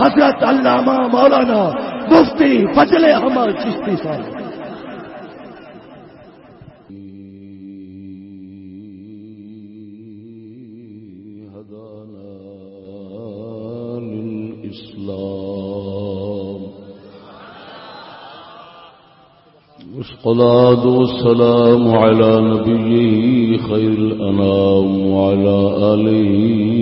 حضرت علامہ مولانا مفتی فضل احمد چشتی صاحب۔ والصلاة والسلام على نبيه خير الأنام وعلى آله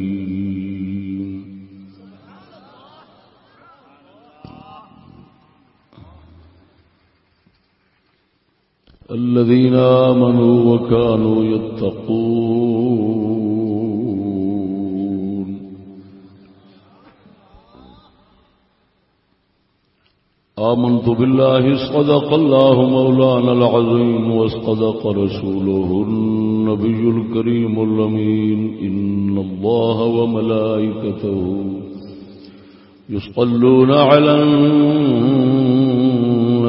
الذين آمنوا وكانوا يتقون. آمنت بالله صدق الله مولانا العظيم وصدق رسوله النبي الكريم اللمين إن الله وملائكته يصلون على النبي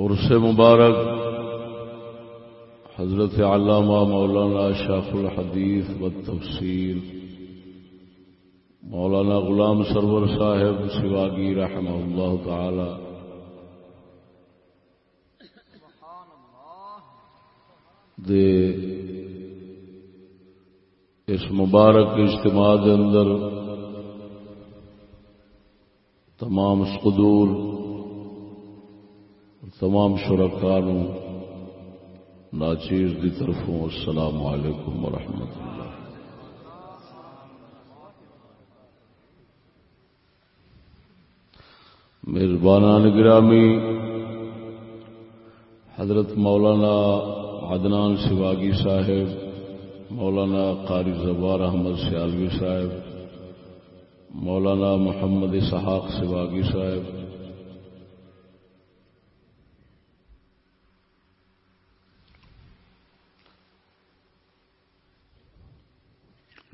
عرس مبارک حضرت علامہ مولانا شاف الحدیث و تفصیل مولانا غلام سرور صاحب سواگی رحمہ اللہ تعالی۔ دے اس مبارک اجتماع دے اندر تمام سقدور تمام شرکار ناچیز دی طرفوں السلام علیکم ورحمۃ اللہ۔ میزبان گرامی، حضرت مولانا عدنان سواگی صاحب، مولانا قاری زبار احمد سیالوی صاحب، مولانا محمد اسحاق سواگی صاحب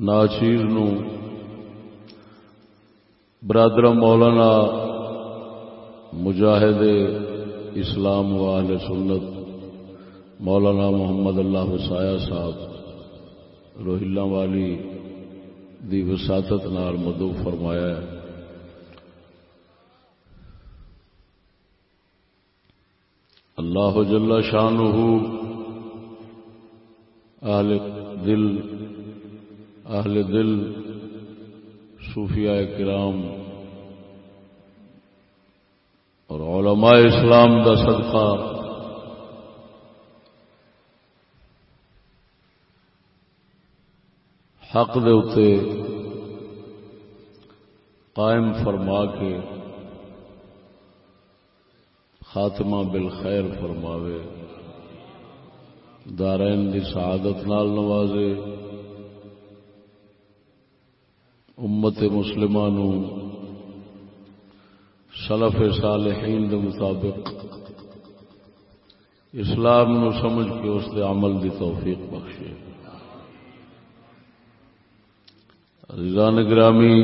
ناچیر نو برادر مولانا مجاہد اسلام وال سنت مولانا محمد اللہ وسایا صاحب روہیلا والی دی وساطت نال مدو فرمایا ہے۔ اللہ جل شانہ اہل دل اہل دل، صوفیاء کرام اور علماء اسلام دا صدقہ۔ حق دے اتے قائم فرما کے خاتمہ بالخیر فرماوے۔ دارین دی سعادت نال نوازے۔ امت مسلمان سلف صالحین دے مطابق اسلام نو سمجھ کے اس دے عمل دی توفیق بخشے۔ رضان گرامی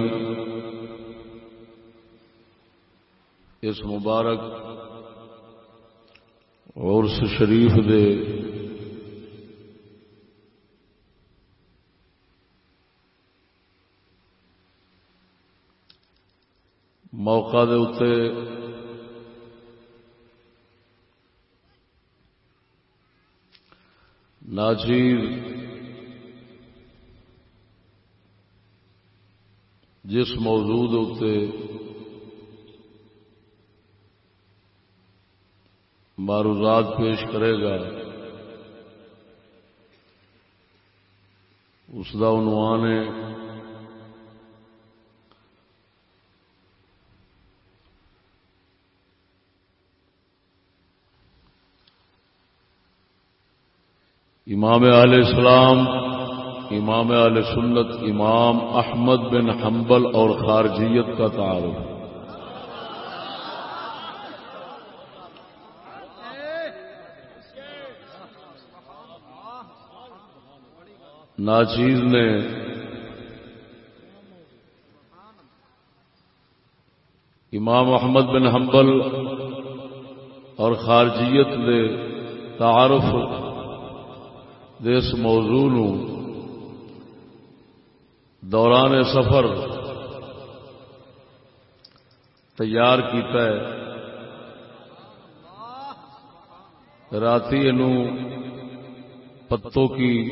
اس مبارک عرس شریف دے موقع دے اتے ناچیر جس موجود ہوتے معروضات پیش کرے گا۔ اس کا عنوان ہے۔ امام علیہ السلام امام علیہ سنت، امام احمد بن حنبل اور خارجیت کا تعارف۔ ناچیز نے امام احمد بن حنبل اور خارجیت نے تعارف اس موضوع دوران سفر تیار کیتا ہے۔ رات پتوں کی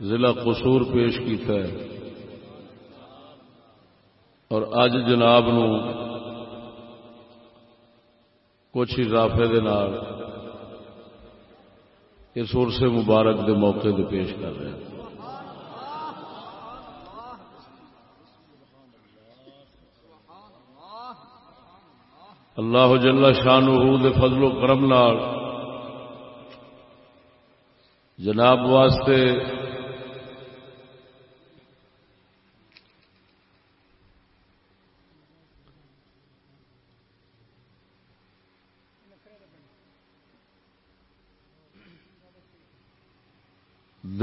ضلع قصور پیش کیتا ہے۔ اور اج جناب نو کچھ اضافے دے نال اس عرص مبارک دے موقع دے پیش کر رہے ہیں۔ اللہ جل شان دے فضل و کرم نال جناب واسطے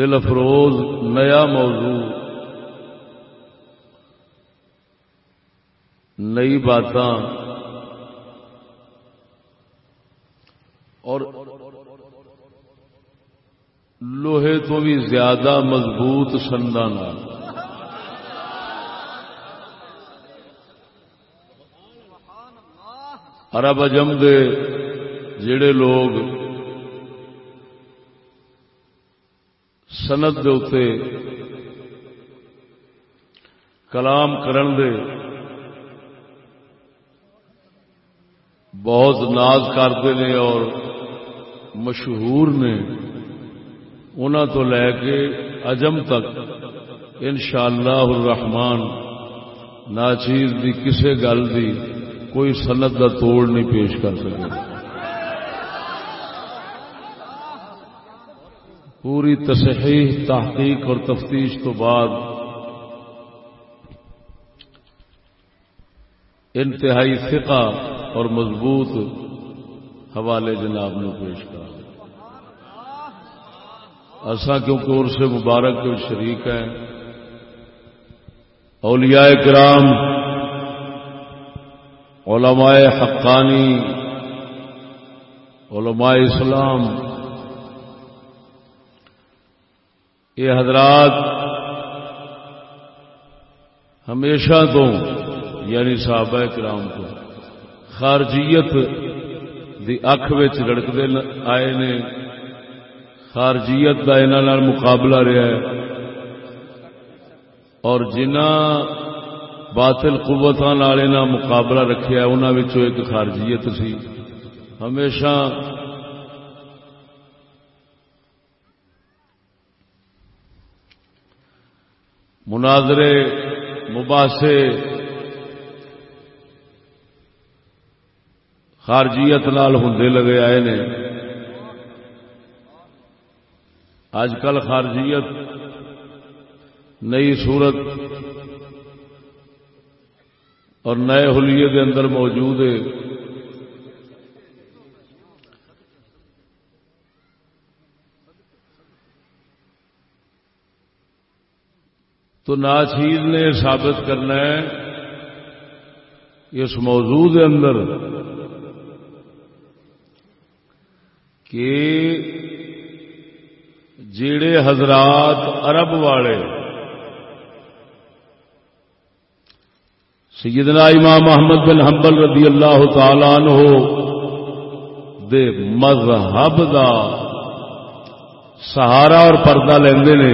دل افروز، نیا موضوع۔ نئی بات اور لوہے تو بھی زیادہ مضبوط سندان ارب اجم دے جڑے لوگ سند دے اتے کلام کرن دے بہت ناز کرتے ہیں اور مشہور نے انہوں تو لے کے اجم تک ان شاء اللہ ناچیز کی کسی گل کی کوئی سند کا توڑ نہیں پیش کر سکے پوری تصحیح، تحقیق اور تفتیش تو بعد انتہائی فقہ اور مضبوط حوالے جناب نے پیش کرا ایسا کیونکہ اور سے مبارک کے شریک ہیں۔ اولیاء کرام، علماء حقانی، علماء اسلام یہ حضرات ہمیشہ تو یعنی صحابہ کرام کو خارجیت دی اکھ رڑکتے آئے نے، خارجیت کا یہاں مقابلہ رہا ہے۔ اور جنہ باطل قوت مقابلہ رکھا انہوں ایک خارجیت سی۔ ہمیشہ مناظرے، مباحثے، خارجیت نال ہوں لگے آئے نے۔ اج کل خارجیت نئی صورت اور نئے حلیے کے اندر موجود ہے۔ تو ناچیز نے ثابت کرنا ہے اس موضوع کے اندر کہ جڑے حضرات عرب والے سیدنا امام محمد بن حنبل رضی اللہ تعالی عنہ دے مذہب دا سہارا اور پردہ لیندے نے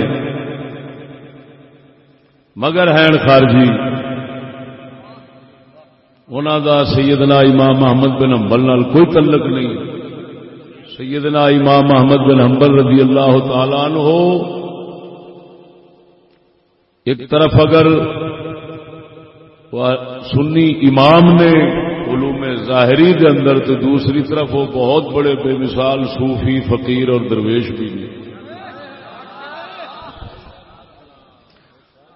مگر ہیں خارجی۔ انہوں دا سیدنا امام محمد بن حنبل نال کوئی تعلق نہیں۔ سیدنا امام محمد بن حنبل رضی اللہ تعالی عنہ ایک طرف اگر سنی امام نے علوم ظاہری کے اندر تو دوسری طرف وہ بہت بڑے بے مثال صوفی، فقیر اور درویش بھی نے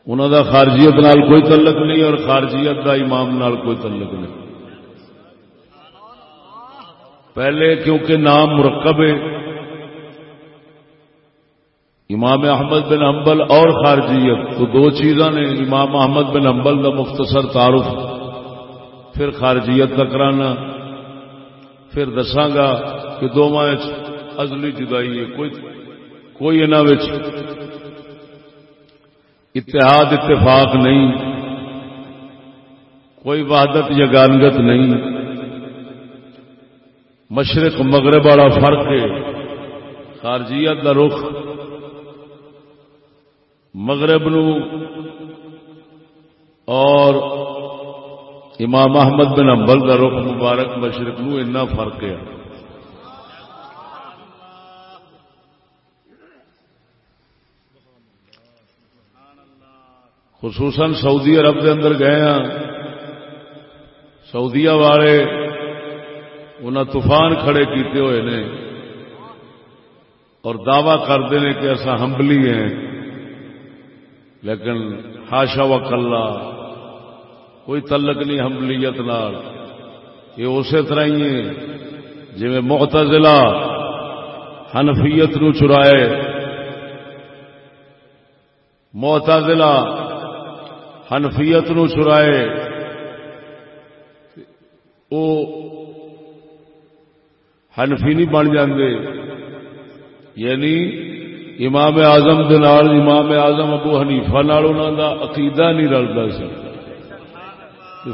انہوں دا خارجیت نال کوئی تعلق نہیں اور خارجیت دا امام نال کوئی تعلق نہیں۔ پہلے کیونکہ نام مرکب ہے، امام احمد بن حنبل اور خارجیت تو دو چیزاں نے، امام احمد بن حنبل کا مختصر تعارف، پھر خارجیت کا کرانا، پھر دساگا کہ دونوں ازلی جدائی ہے، کوئی کوئی ان اتحاد اتفاق نہیں، کوئی وحدت یا گانگت نہیں۔ مشرق مغرب والا فرق ہے، خارجیت کا رخ۔ مغرب نو اور امام احمد بن امبل کا رخ مبارک، مشرق نو اتنا فرق ہے۔ خصوصاً سعودی عرب کے اندر گئے ہیں سعودیا والے انہیں طوفان کھڑے کیتے ہوئے نے اور دعوی کرتے ہیں کہ ایسا ہمبلی ہیں۔ لیکن ہاشا و کلا کوئی تلک نہیں حملیت نال۔ یہ اسی طرح ہی ہے جی محتزلہ حنفیت نو چرائے محتزلہ حنفیت نو چرائے۔ وہ حنفی نہیں بن جاندے۔ یعنی امام آزم امام آزم ابو حنیفا دا عقیدہ نہیں رلتا سی۔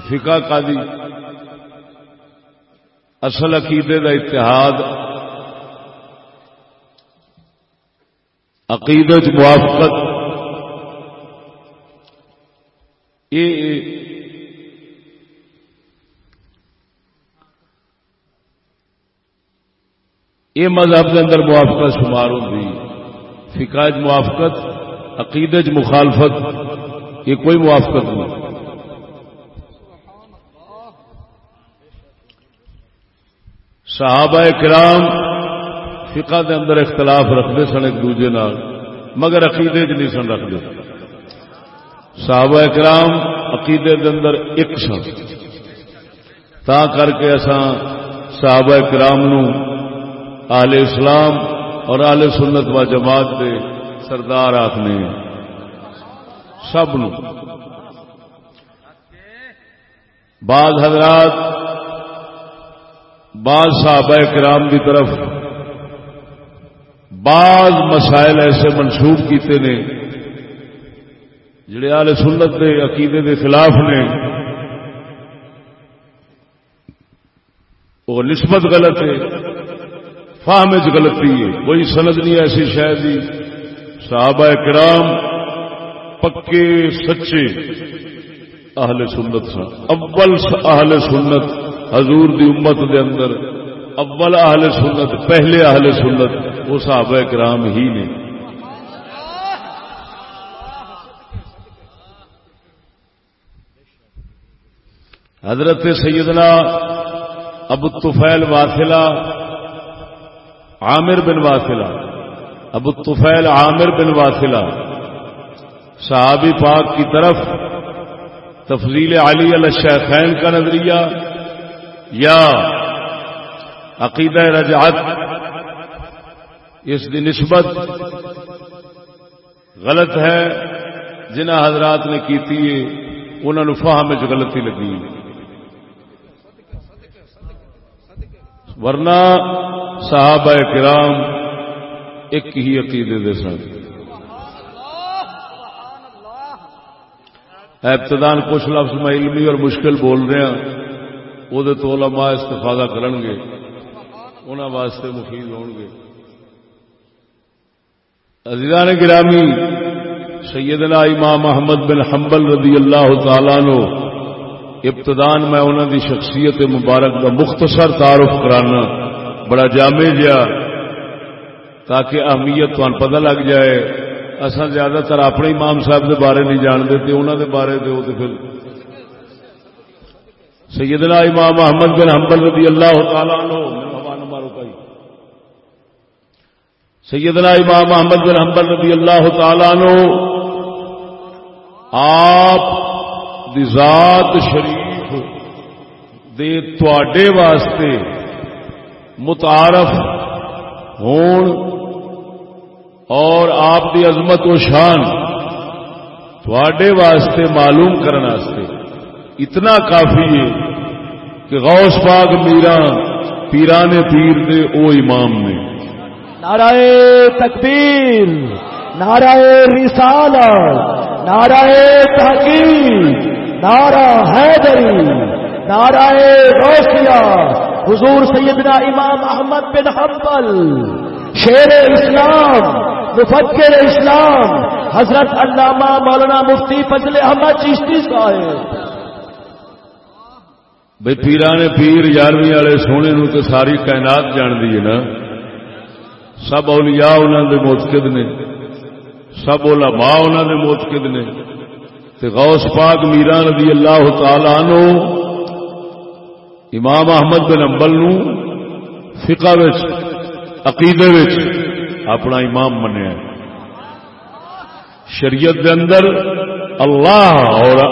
فکا کا اصل عقیدے دا اتحاد۔ عقیدت موافقت یہ مذہب کے اندر موافقت شمار ہوتی فکاج موافقت عقیدج مخالفت، یہ کوئی موافقت نہیں۔ صحابہ کرام فقہ دے اندر اختلاف رکھتے سن ایک دوجے نال، مگر عقیدے چ نہیں سن رکھتے صحابہ کرام عقیدے دے اندر ایک سن۔ تا کر کے اساں صحابہ کرام نو آل اسلام اور آل سنت و جماعت کے سردار آخنے۔ سب نو۔ بعض حضرات، بعض صحابہ کرام کی طرف بعض مسائل ایسے منسوخ کیتے نے۔ جڑے آل سنت کے عقیدے کے خلاف نے، وہ نسبت غلط ہے فاہم غلطی ہے، کوئی سند نہیں ایسی شاید صحابہ کرام پکے سچے اہل سنت سن۔ اول اہل سنت حضور دی امت دے اندر، اول اہل سنت، پہلے اہل سنت، وہ صحابہ کرام ہی نے۔ حضرت سیدنا ابو الطفیل واصلہ، عامر بن واسلہ ابو الطفیل عامر بن واسلہ صحابی پاک کی طرف تفضیل علی الشیخین کا نظریہ یا عقیدہ رجعت، اس کی نسبت غلط ہے، جنہ حضرات نے کی انہوں نے فہم غلطی لگی۔ ورنہ صحابہ کرام ایک ہی عقیدے دے سن۔ ابتدان کچھ لفظ میں علمی اور مشکل بول رہا وہ تو علماء استفادہ کرن گے۔ انہوں واسطے مفید ہون گے۔ عزیزان گرامی، سیدنا امام محمد بن حنبل رضی اللہ تعالیٰ نو ابتدان میں انہوں دی شخصیت مبارک کا مختصر تعارف کرانا۔ بڑا جامع جا تاکہ اہمیت تو پتہ لگ جائے۔ اصا زیادہ تر اپنے امام صاحب دے بارے نہیں جانتے تھے انہوں دے بارے دے تو پھر سیدنا امام محمد بن حنبل رضی اللہ تعالیٰ عنہ سیدنا امام محمد بن حنبل رضی اللہ تعالیٰ عنہ آپ دی ذات شریف دے تواڈے واسطے متعارف ہون اور آپ دی عظمت و شان تھوڑے واسطے معلوم کرنے واسطے اتنا کافی ہے کہ غوث پاک میرا پیران پیر دے او امام نے۔ نعرہ تکبیر، نعرہ رسالت، نعرہ تحقیق نعرہ حیدری، نعرہ روشیا حضور سیدنا امام احمد بن حنبل، شیر اسلام، مفکر اسلام، حضرت علامہ مولانا مفتی فضل احمد چیشتی صاحب۔ بھائی پیران پیر یارویں والے سونے نو تو ساری کائنات جان دی ہے نا۔ سب اولیاء انہوں دے موتقد نے، سب علماء انہوں دے موتقد نے۔ تے غوث پاک میران رضی اللہ تعالی عنہ امام احمد بن امبل نو فقہ وچ عقیدے وچ اپنا امام منیا شریعت دے اندر اللہ اور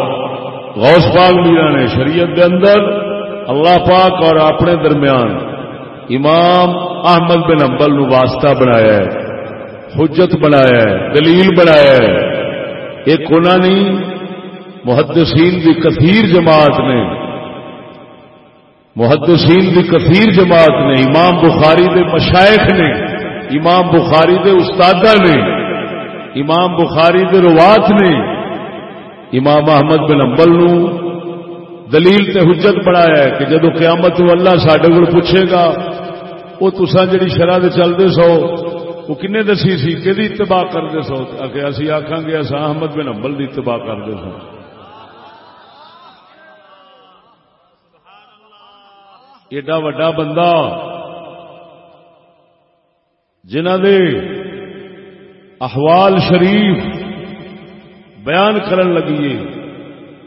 غوث پاک میرا نے شریعت دے اندر اللہ پاک اور اپنے درمیان امام احمد بن امبل نو واسطہ بنایا ہے، حجت بنایا ہے، دلیل بنایا ہے۔ ایک کونا نہیں محدثین دی کثیر جماعت نے، محدثین دی کثیر جماعت نے، امام بخاری دے مشائق نے، امام بخاری دے استاد نے، امام بخاری دے روات نے، امام احمد بن امبل نو دلیل تے حجت بنایا ہے کہ جدو قیامت اللہ سڈے کو پوچھے گا وہ تسا جی شرح دے چلتے سو وہ کنے دسی سی؟ کہ اتباع کرتے سو؟ کہ اسی آخان گے اصا احمد بن امبل کی اتباع کرتے سو۔ ایڈا وڈا بندہ جنہ دے احوال شریف بیان کرن لگیے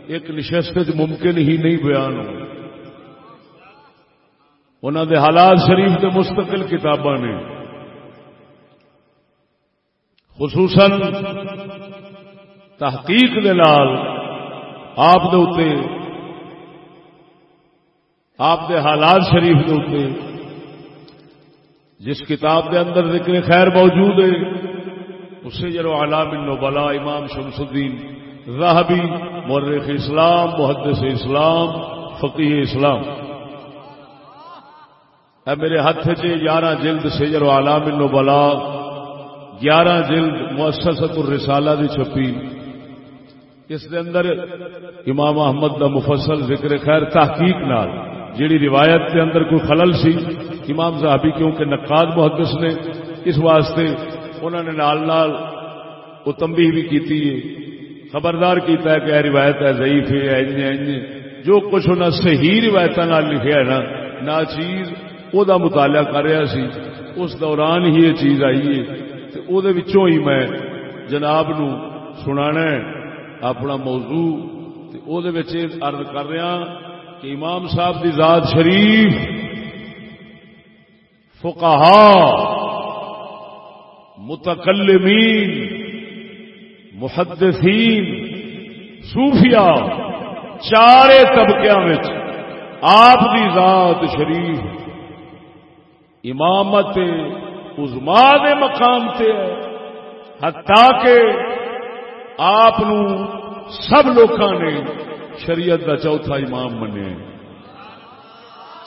ایک نشست ممکن ہی نہیں بیان ہو۔ انہوں دے حالات شریف کے مستقل کتاباں نے۔ خصوصاً تحقیق دے نال آپ دے آپ دے حالات شریف دے اتے جس کتاب دے اندر ذکر خیر موجود ہے، اسے جرو علام النبلا امام شمس الدین راہبی مرخ اسلام، محدث اسلام فقی اسلام۔ اے میرے ہاتھ سے جی، گیارہ جلد سیجر و علام النبلا گیارہ جلد مؤسست الرسالہ دی چھپی۔ اس دے اندر امام احمد دا مفصل ذکر خیر تحقیق نال۔ جیڑی روایت کے اندر کوئی خلل سی، امام صحابی کیونکہ نقاد محدث نے اس واسطے انہوں نے نال نال وہ تمبی بھی کیتی ہے۔ خبردار کیتا ہے کہ یہ روایت ہے ضعیف ہے جو کچھ انہیں صحیح روایت لکھا ہے نا نہ چیز وہ دا مطالعہ کر رہا سی، اس دوران ہی یہ چیز آئی ہے۔ وہ ہی میں جناب نو سنانا ہے، اپنا موضوع۔ وہ ارد کر رہا کہ امام صاحب دی ذات شریف فقہا، متکلمین، محدثین، صوفیاء، چارے طبقے میں آپ دی ذات شریف امامت ازما دے مقام تے حتا کہ آپ سب لوگوں نے شریعت کا چوتھا امام منیا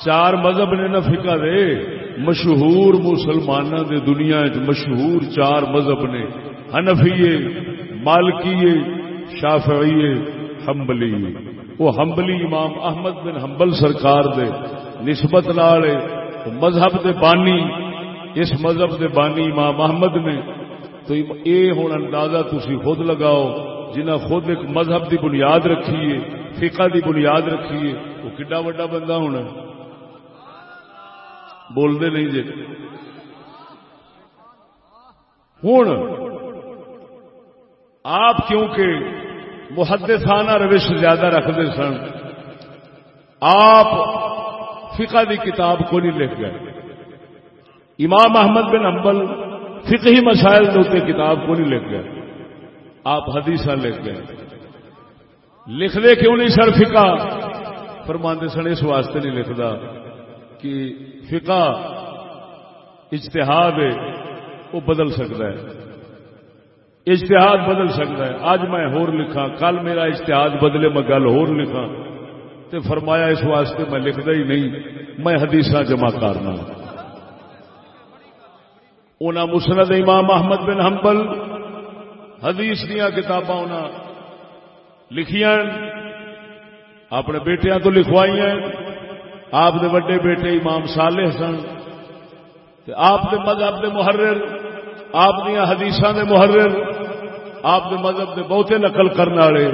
چار مذہب نے نہ فکا دے، مشہور مسلمانوں دے دنیا مشہور چار مذہب نے۔ ہنفیے مالکیے شافعیے حنبلی وہ حنبلی امام احمد بن حنبل سرکار دے نسبت نال مذہب دے بانی، اس مذہب دے بانی امام احمد نے۔ تو یہ ہوں اندازہ تھی خود لگاؤ جنہ خود ایک مذہب دی بنیاد رکھی ہے۔ فقہ دی بنیاد رکھی ہے وہ کڈا وا بندہ ہونا بولتے نہیں جی ہوں آپ کیونکہ محدثانہ روش زیادہ رکھتے سن، آپ فقہ دی کتاب کو نہیں لکھ گئے۔ امام احمد بن امبل فقہی مسائل کے کتاب کو نہیں لکھ گئے۔ آپ حدیث لکھ گئے۔ لکھ دے کیوں نہیں سر فقہ؟ فرماندے سن اس واسطے نہیں لکھتا کہ فقہ اجتہاد ہے، وہ بدل سکتا ہے۔ اجتہاد بدل سکتا ہے۔ آج میں ہور لکھا کل میرا اجتہاد بدلے، میں گل ہور لکھا تے فرمایا اس واسطے میں لکھتا ہی نہیں، میں حدیث جمع کرنا۔ انہاں مسند امام احمد بن حنبل، حدیث دیا کتاباں لکھیاں اپنے بیٹیاں تو لکھوائی آپ دے وڈے بیٹے امام صالح سن آپ دے مذہب دے محرر آپ دیا حدیث دے محرر آپ دے مذہب دے بہتے نقل کرنے والے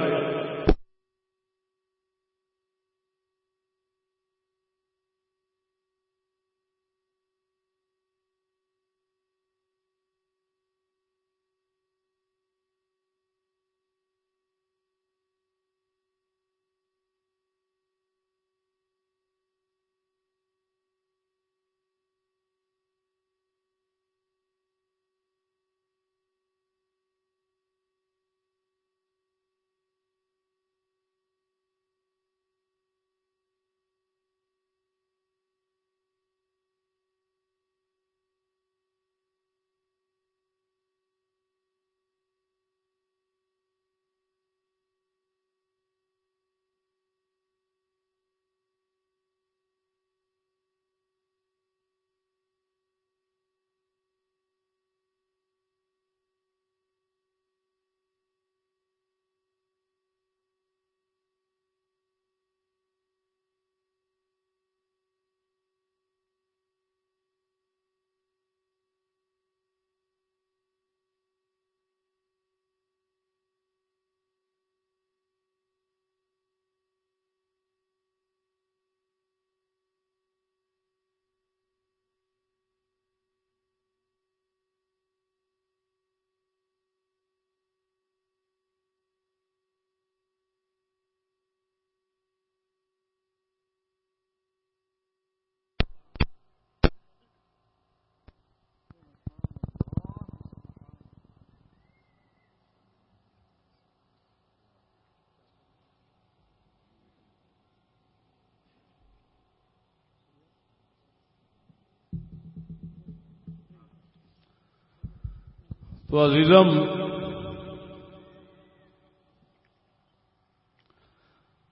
تو عزیزم،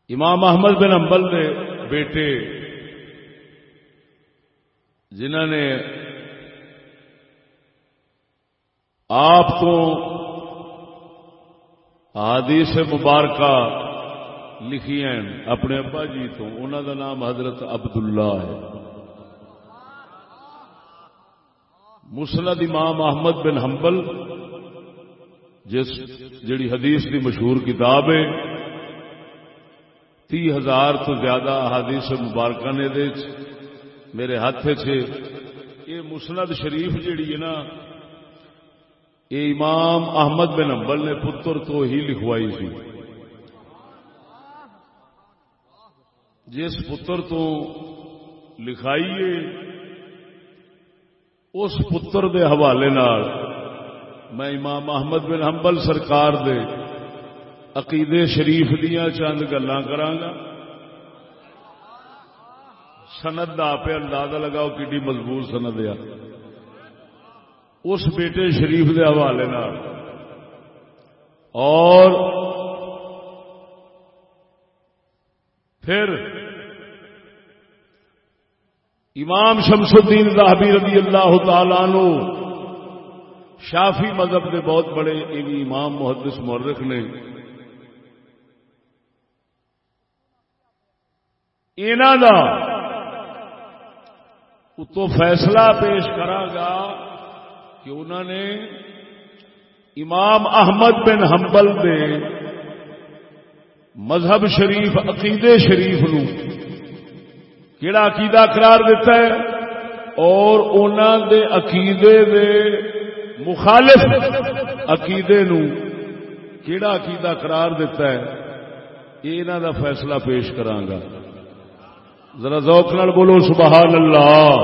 امام احمد بن امبل نے بیٹے، جنہوں نے آپ کو حدیث مبارکہ لکھی ہیں اپنے ابا جی تو، انہوں کا نام حضرت عبداللہ ہے۔ مسند امام احمد بن حنبل جس جڑی حدیث کی مشہور کتاب ہے، تی ہزار تو زیادہ احادیث مبارکہ نے دے میرے ہاتھ سے یہ مسند شریف جیڑی ہے نا، یہ امام احمد بن حنبل نے پتر تو ہی لکھوائی سی۔ جس پتر تو لکھائیے اس پتر دے حوالے میں امام محمد بن حنبل سرکار دے عقیدے شریف دیا چند گلا سند کا آپ اندازہ لگاؤ کی مضبوط سند آ اس بیٹے شریف دے حوالے اور پھر امام شمس الدین راہبی رضی اللہ تعالی نو شافی مذہب کے بہت بڑے امام محدث مورخ نے۔ انہوں دا اتو فیصلہ پیش گا کہ انہوں نے امام احمد بن حنبل دے مذہب شریف، عقیدے شریف نو کیڑا عقیدہ قرار دیتا ہے؟ اور انہوں دے عقیدے دے مخالف عقیدے نو کیڑا عقیدہ قرار دیتا ہے، یہ انہوں دا فیصلہ پیش کرانگا۔ ذرا ذوق نال بولو سبحان اللہ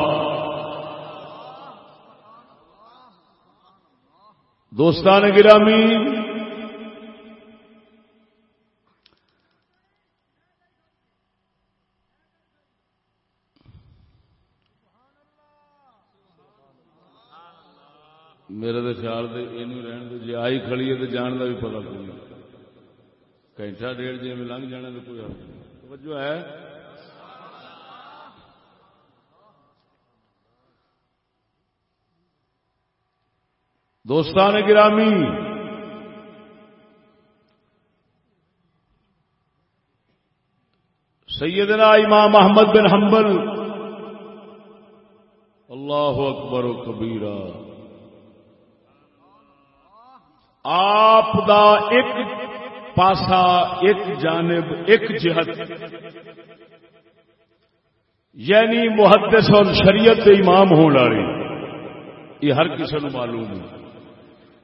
دوستان گرامی میرے تو خیال سے یہ رہن دے جی آئی کھڑی ہے تو جان کا بھی پتا کوئی گھنٹہ ڈیڑھ جی میں لنگ جانا تو کوئی توجہ ہے؟ دوستان گرامی، سیدنا امام محمد بن حنبل، اللہ اکبر و کبیرہ۔ آپ دا ایک پاسا، ایک جانب، ایک جہت۔ یعنی محدث اور شریعت امام ہو لاڑی یہ ہر کسی نو معلوم ہے۔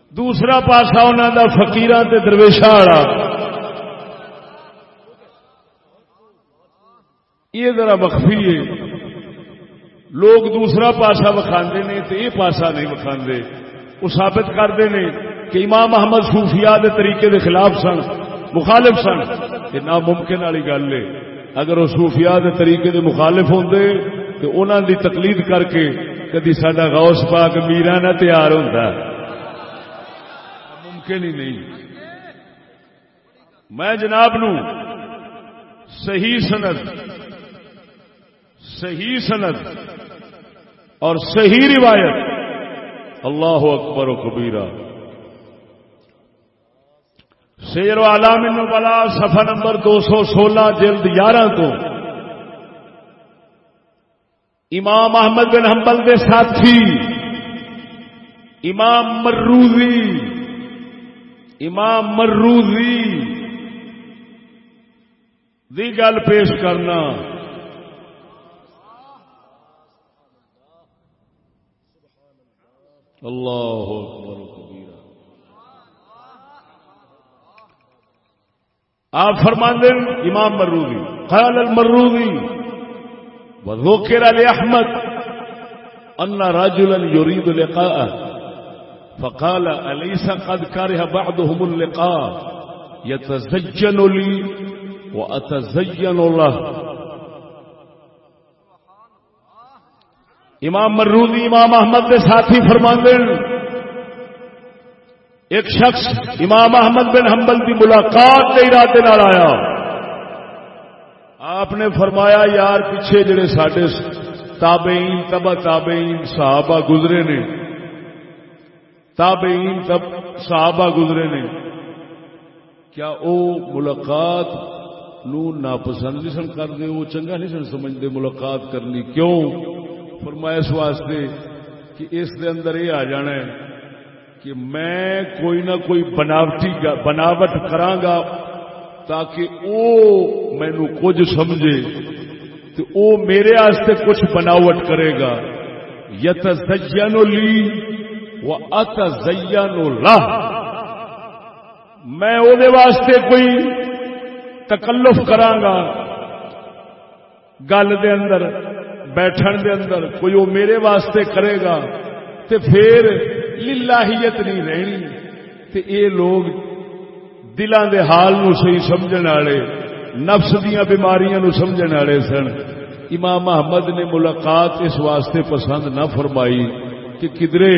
دوسرا پاسا انہوں کا فکیر درویشا والا۔ یہ ذرا مخفی ہے۔ لوگ دوسرا پاسا وکھاندے نے تو یہ پاسا نہیں وکھاندے۔ وہ ثابت کرتے ہیں کہ امام محمد صوفیاء دے طریقے دے خلاف سن، مخالف سن، یہ ناممکن والی گل ہے۔ اگر وہ صوفیاء دے طریقے دے مخالف ہوں تو انہوں دی تقلید کر کے کدی سڈا غوث پاک میرا نہ تیار ہوتا ممکن ہی نہیں۔ میں جناب نو صحیح سند صحیح سند اور صحیح روایت، اللہ اکبر و کبیرہ۔ سیر والا مینو بلا سفا نمبر دو سو سولہ، جلد یارہ تو۔ امام احمد بن حنبل کے ساتھی، امام مروزی امام مروزی۔ دی گل پیش کرنا۔ اللہ آپ فرماندے امام مروزی قال المروزی وذكر لأحمد أن رجلا يريد لقاءه، فقال أليس قد كره بعضهم اللقاء يتزين لي وأتزين له. امام مرودی امام احمد کے ساتھی فرمان ایک شخص امام احمد بن حنبل کی ملاقات کے ارادے آیا۔ آپ نے فرمایا، یار، پیچھے جڑے سڈے تابعین، تبا تابعین، صحابہ گزرے نے۔ تابعین، تب صحابہ گزرے نے۔ کیا او ملاقات نو ناپسند نہیں سن کرتے وہ چنگا نہیں سن سمجھتے ملاقات کرنی۔ کیوں؟ فرمایا اس واسطے کہ اس دے اندر یہ آ جانا ہے۔ کہ میں کوئی نہ کوئی بناوٹی بناوٹ کرانگا تاکہ او مینو کچھ سمجھے تو او میرے آستے کچھ بناوٹ کرے گا۔ یت لی و ات لا میں او واسطے کوئی تکلف کرانگا گل دے اندر، بیٹھن دے اندر کوئی وہ میرے واسطے کرے گا۔ تے پھر للہیت نہیں رہنی۔ تے اے لوگ دلان دے حال نو صحیح سمجھن والے، نفس دیا بیماریاں نو سمجھن والے سن۔ امام محمد نے ملاقات اس واسطے پسند نہ فرمائی کہ کدرے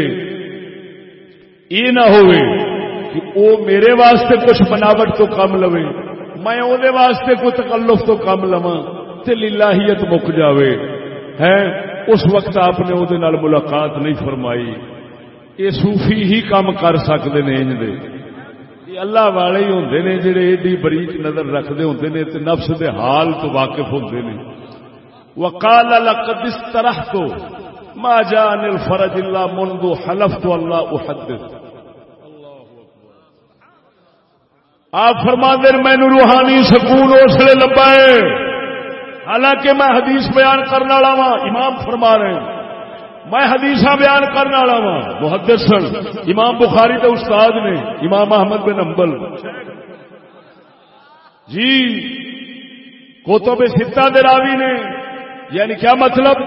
یہ نہ ہوئے کہ او میرے واسطے کچھ بناوٹ تو کم لوے، میں او واسطے کوئی تکلف تو کم لوا تے للہیت مک جاوے۔ ہے اس وقت آپ نے او دے نال ملاقات نہیں فرمائی۔ یہ صوفی ہی کام کر سکتے ہیں انج دے۔ اللہ والے ہی ہوں نے جڑے ایڈی بریک نظر رکھتے ہوں نے نفس دے حال تو واقف ہوں نے۔ وقال لقد استرحت، ما جان الفرج الا منذ حلفت الله احدث۔ آپ فرما دیں مینو روحانی سکون اس لیے لبا ہے حالانکہ میں حدیث بیان کرنے والا وا امام فرما رہے ہیں۔ میں حدیث بیان کرنے والا وا محدث سن امام بخاری کے استاد نے، امام احمد بن امبل جی کوتب ستا راوی نے۔ یعنی کیا مطلب؟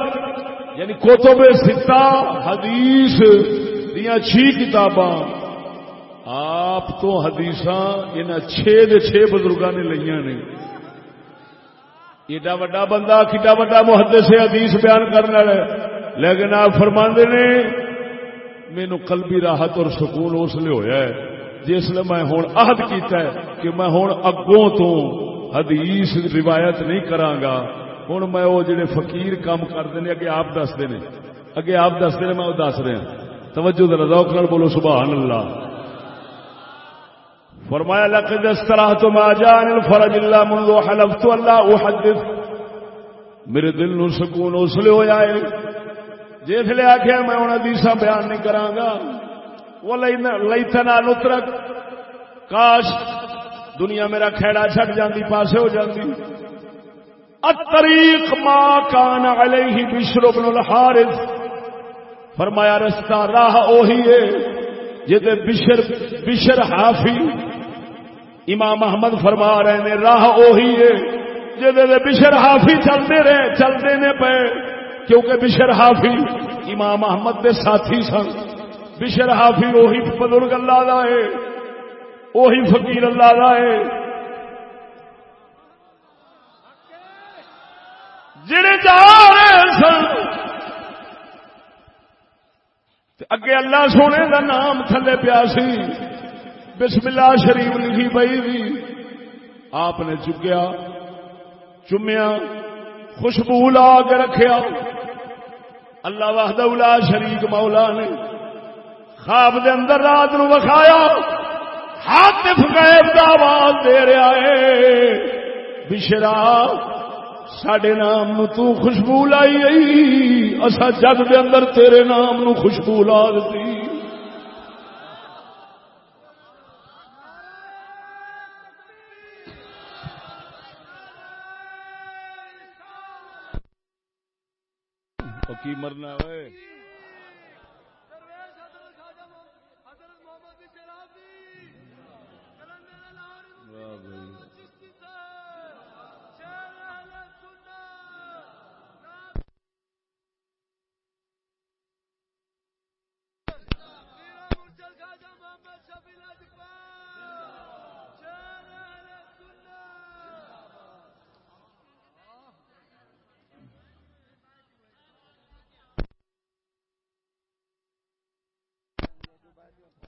یعنی کوتب ستا حدیث دیا چھ کتاباں۔ آپ تو حدیث ان چھ چھ بزرگوں نے لیا نے۔ ایڈا وا بندہ کڈا وا محدث سے حدیث بیان کرنے والا لیکن آپ فرما نے مینو قلبی راحت اور سکون اس لیے ہویا ہے، جس لیے میں ہوں عہد کیتا ہے کہ میں ہوں اگوں تو حدیث روایت نہیں کرانگا ہوں میں وہ جڑے فقیر کام کرتے ہیں، اگے آپ دستے ہیں۔ اگے آپ دستے ہیں، میں وہ دس رہا توجہ ذرا ذوق نال بولو، سبحان اللہ۔ فرمایا، لقد استراحت ما جان الفرج الا منذ حلفت الله احدث میرے دل نو سکون اس لیے ہویا ہے۔ جس لیے آخیا میں ہوں حدیث بیان نہیں کراگا۔ وہ لیتنا نترک کاش دنیا میرا کھیڑا چھٹ جاندی، پاسے ہو جاندی۔ الطریق ما کان علیہ بشر بن الحارث۔ فرمایا، رستہ راہ اوہی ہے جہے بشر بشر حافی امام احمد فرما رہے نے راہ اوہی ہے جہے بشر حافی چلتے رہے، چلتے نے پے۔ کیونکہ بشر حافی امام احمد دے ساتھی سن۔ بشر حافی وہی بزرگ اللہ دا ہے وہی فقیر اللہ دا ہے۔ جڑے جا رہے سن۔ اگے اللہ سونے دا نام تھلے پیا سی۔ بسم اللہ شریف لکھی پی تھی آپ نے چکیا، چومیا، خوشبو لا کے رکھیا۔ اللہ واہد الا شریک مولا نے خواب دے اندر رات نو وکھایا۔ ہاتھ غیب دا آواز دے رہا ہے۔ بشرا سڈے نام نو تو خوشبو لائی آئی اصا جگ دے اندر تیرے نام نو خوشبو لا دی کی مرنا ہوئے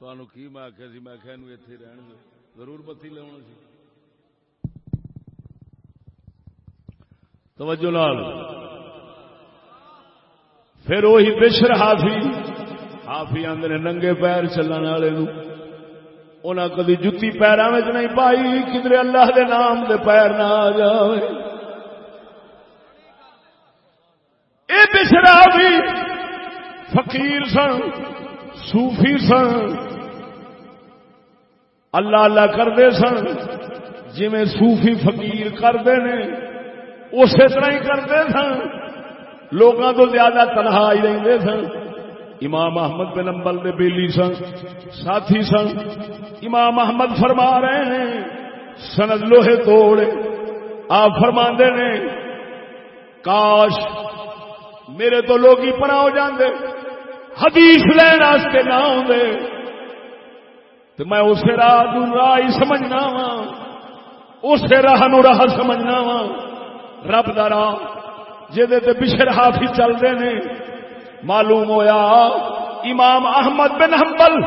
تمہوں کی میں آخیا سی میں آخیا اتنے رہن گے ضرور بتی لیا سی توجہ لال پھر وہی بشر ہافی ہافی آدھے ننگے پیر چلنے والے انہیں کدی جتی پیروں میں نہیں پائی کدھر اللہ دے نام دے پیر نہ آ جائے یہ بشرا بھی فقیر سن صوفی سن اللہ اللہ کرتے سن۔ جی صوفی فقیر کرتے ہیں اسی طرح ہی کرتے سن۔ لوگوں تو زیادہ تنہا ہی رہتے سن۔ امام احمد بن امبل دے بیلی سن، ساتھی سن۔ امام احمد فرما رہے ہیں سند لوہے توڑ۔ آپ فرما نے، کاش میرے تو لوگ ہی پنا ہو جاندے، حدیث لین نہ آدھے تو میں اسے راہ راہ ہی سمجھنا وا اسے راہ نو راہ سمجھنا وا رب دا راہ جہد بشر ہافی چلتے نے۔ معلوم ہویا، امام احمد بن حنبل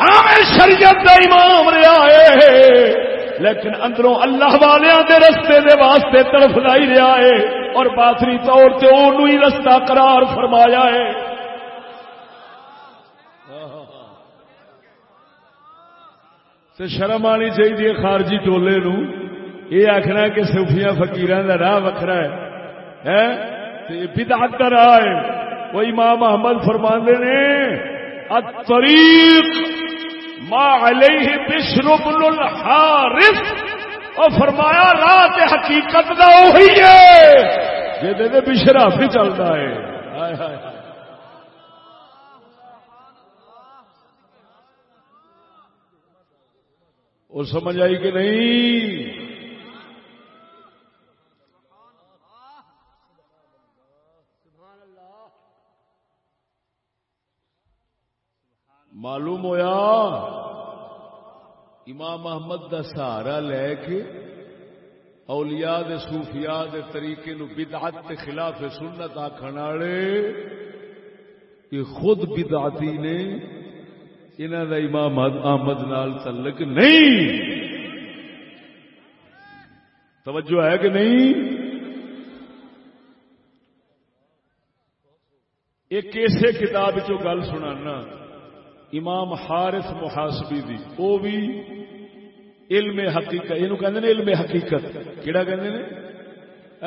ہمیں شریعت دا امام رہا ہے۔ لیکن اندروں اللہ والوں دے رستے دے واسطے طرف لائی رہا ہے۔ اور باطری طور سے وہ رستہ قرار فرمایا ہے۔ تو شرم آنی چاہیے خارجی ٹولے نو۔ یہ آخنا کہ سوفیا فکیر کا راہ وکرا ہے۔ بدعت در آئے وہ امام احمد فرماندے نے، الطریق ما علیہ بشر بن الحارث۔ اور فرمایا، رات حقیقت دا وہی ہے۔ جے بشرا بھی چلتا ہے۔ ہائے ہائے۔ اور سمجھ آئی کہ نہیں؟ معلوم ہویا؟ امام محمد کا سہارا لے کے اولیاء دے صوفیاء دے طریقے نو بدعت کے خلاف سنت آخر والے یہ خود بدعتی نے انہوں کا امام احمد نال تعلق نہیں۔ توجہ ہے کہ نہیں؟ ایک ایسے کتاب چو گل سنانا، امام حارث محاسبی دی، وہ بھی علم حقیقت یہ علم حقیقت۔ کہڑا کہ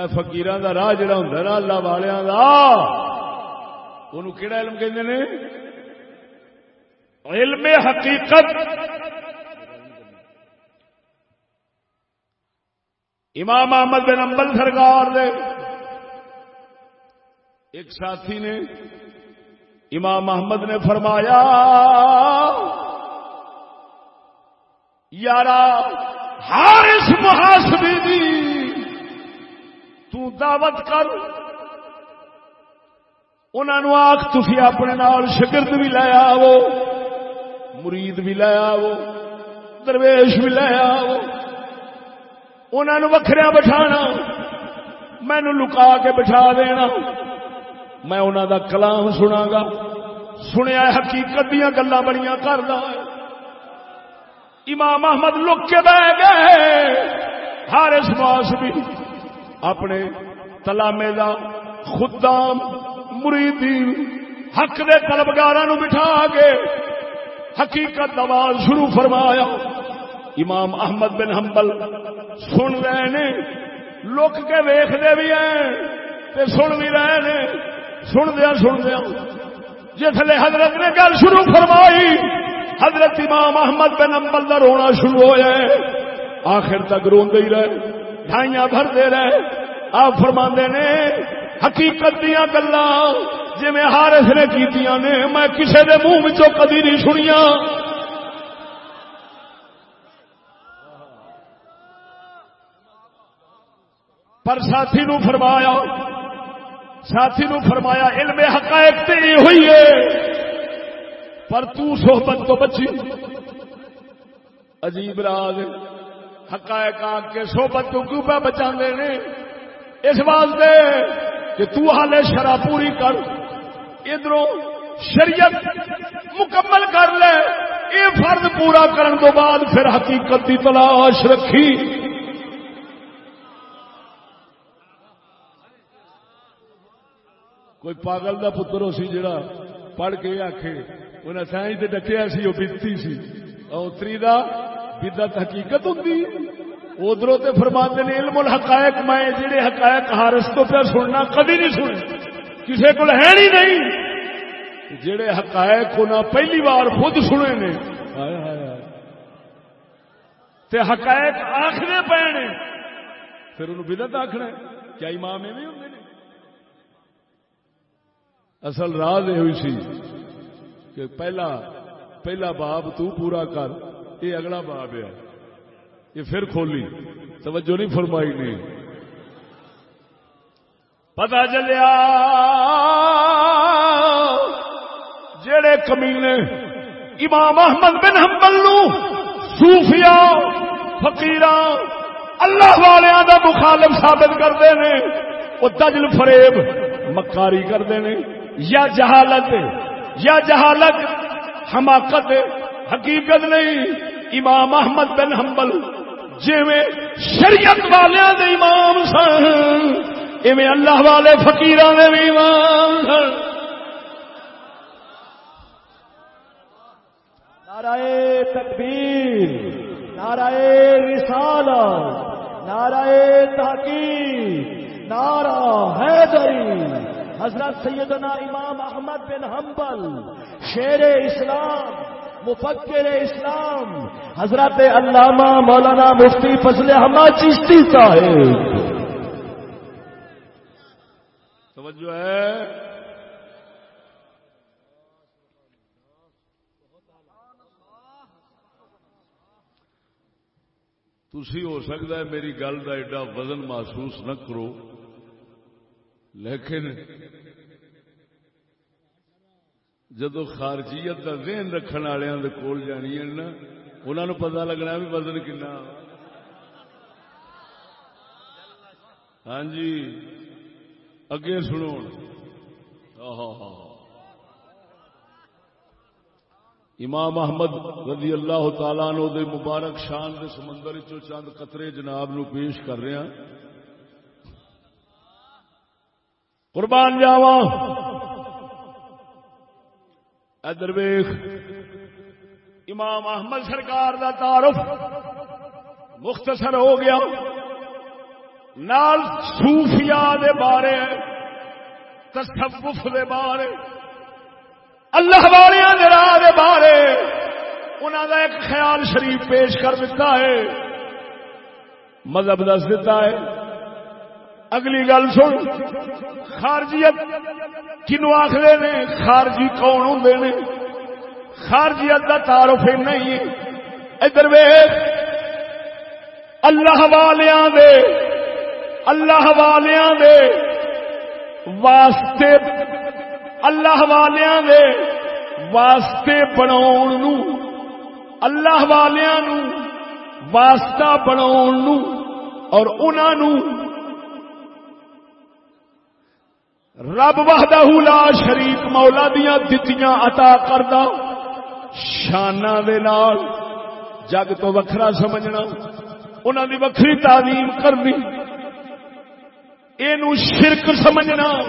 فکیران دا راہ جڑا ہوں نا اللہ والوں کا وہ کہڑا علم کہ علم حقیقت۔ امام احمد بن امبل سرکار دے۔ ایک ساتھی نے امام محمد نے فرمایا، یارا ہارس محاسبی دی تو دعوت کر۔ انہوں آخ تھی اپنے نال شگرد بھی لے آو مرید بھی لے آو درویش بھی لے آو انہوں وکھریا بٹھانا مینو لکا کے بٹھا دینا۔ میں انہوں دا کلام سنا گا سنیا حقیقت دیا گلا بڑی کردا امام احمد لک کے بہ گئے ہر اس بھی اپنے تلامے دا خدام مریدین حق دے طلبگاراں نو بٹھا کے حقیقت آواز شروع فرمایا۔ امام احمد بن حنبل سن رہے نے، لک کے ویختے بھی ہیں تے سن بھی رہے نے۔ سن دیا سن دیا جسے حضرت نے گل شروع فرمائی، حضرت امام احمد بن امبل کا رونا شروع ہو جائے آخر تک روندے ہی رہے، ڈھائیاں بھرتے رہے۔ آپ فرما نے، حقیقت دیا گلا جی میں ہارس نے کی نے، میں کسی کے منہ کدی نہیں سنیا پر ساتھی نو فرمایا، ساتھی نو فرمایا، علم حقائق تے ہوئی ہے۔ پر تو صحبت تو بچی۔ عجیب راز حقائق آ کے صحبت تو کیوں پہ بچا نے؟ اس واسطے کہ تو حال شرح پوری کر۔ ادھر شریعت مکمل کر لے، یہ فرد پورا کرن تو بعد پھر حقیقت کی تلاش رکھی۔ کوئی پاگل دا پتر ہو سی جڑا پڑھ کے آخے انہیں سائنس سے ڈکیا سی وہ بیتی سی۔ اتری دا بدت حقیقت ہوں ادھر تو فرما نے، علم الحقائق، میں جڑے حقائق ہارس تو پہ سننا کبھی نہیں سنے۔ کسی کو ہے ہی نہیں۔ جڑے حقائق انہیں پہلی بار خود سنے نے۔ تے حقائق آخر پے نے۔ پھر انہوں بدت آخنا کیا امام ایویں ہوں اصل راز یہ ہوئی سی کہ پہلا پہلا باب تو پورا کر، یہ اگلا باب ہے۔ یہ پھر کھولی۔ توجہ نہیں فرمائی نہیں پتا چلیا جڑے کمینے امام احمد بن حنبل نو صوفیا فقیر اللہ والوں کا مخالف ثابت کرتے ہیں وہ دجل فریب مکاری کرتے ہیں یا جہالت یا جہالت، حماقت، حقیقت نہیں، امام احمد بن حنبل جی شریعت والے دے امام سن۔ ایویں اللہ والے فقیران دے بھی امام سن۔ نعرہ تکبیر، نعرہ رسالت نعرہ تحقیق نارا حیدری۔ حضرت سیدنا امام احمد بن حنبل، شیر اسلام، مفکر اسلام، حضرت علامہ مولانا مفتی فضل احمد چشتی صاحب۔ توجہ ہے۔ تھی ہو سکتا ہے میری گل کا ایڈا وزن محسوس نہ کرو، لیکن جدو خارجیت کا ذہن رکھنے والوں کے کول جانی ہے نا انہوں نے پتا لگنا بھی وزن کنا۔ ہاں جی۔ اگے سنو امام احمد رضی اللہ تعالیٰ نو دے مبارک شان دے سمندر چو چند قطرے جناب نو پیش کر رہا ہاں۔ قربان جاوا ادر ویخ امام احمد سرکار دا تعارف مختصر ہو گیا۔ نال صوفیاء دے بارے، تصوف دے بارے، اللہ والے راہ بارے انہوں کا ایک خیال شریف پیش کر دیتا ہے، مذہب دس دیتا ہے۔ اگلی گل سن، خارجیت کنو آخر نے؟ خارجی کون ہوں نے؟ خارجیت کا تعارف نہیں ادھر وے اللہ والیاں دے اللہ والیاں دے واسطے، اللہ والیاں دے واسطے بناؤ اللہ والیاں نو واسطہ بناؤ اور انہوں رب وحدہ لا شریف مولا دیا دتیاں عطا کردہ شانہ دے نال، جگ تو وکھرا سمجھنا انہوں دی وکری تعلیم کرنی۔ یہ شرک سمجھنا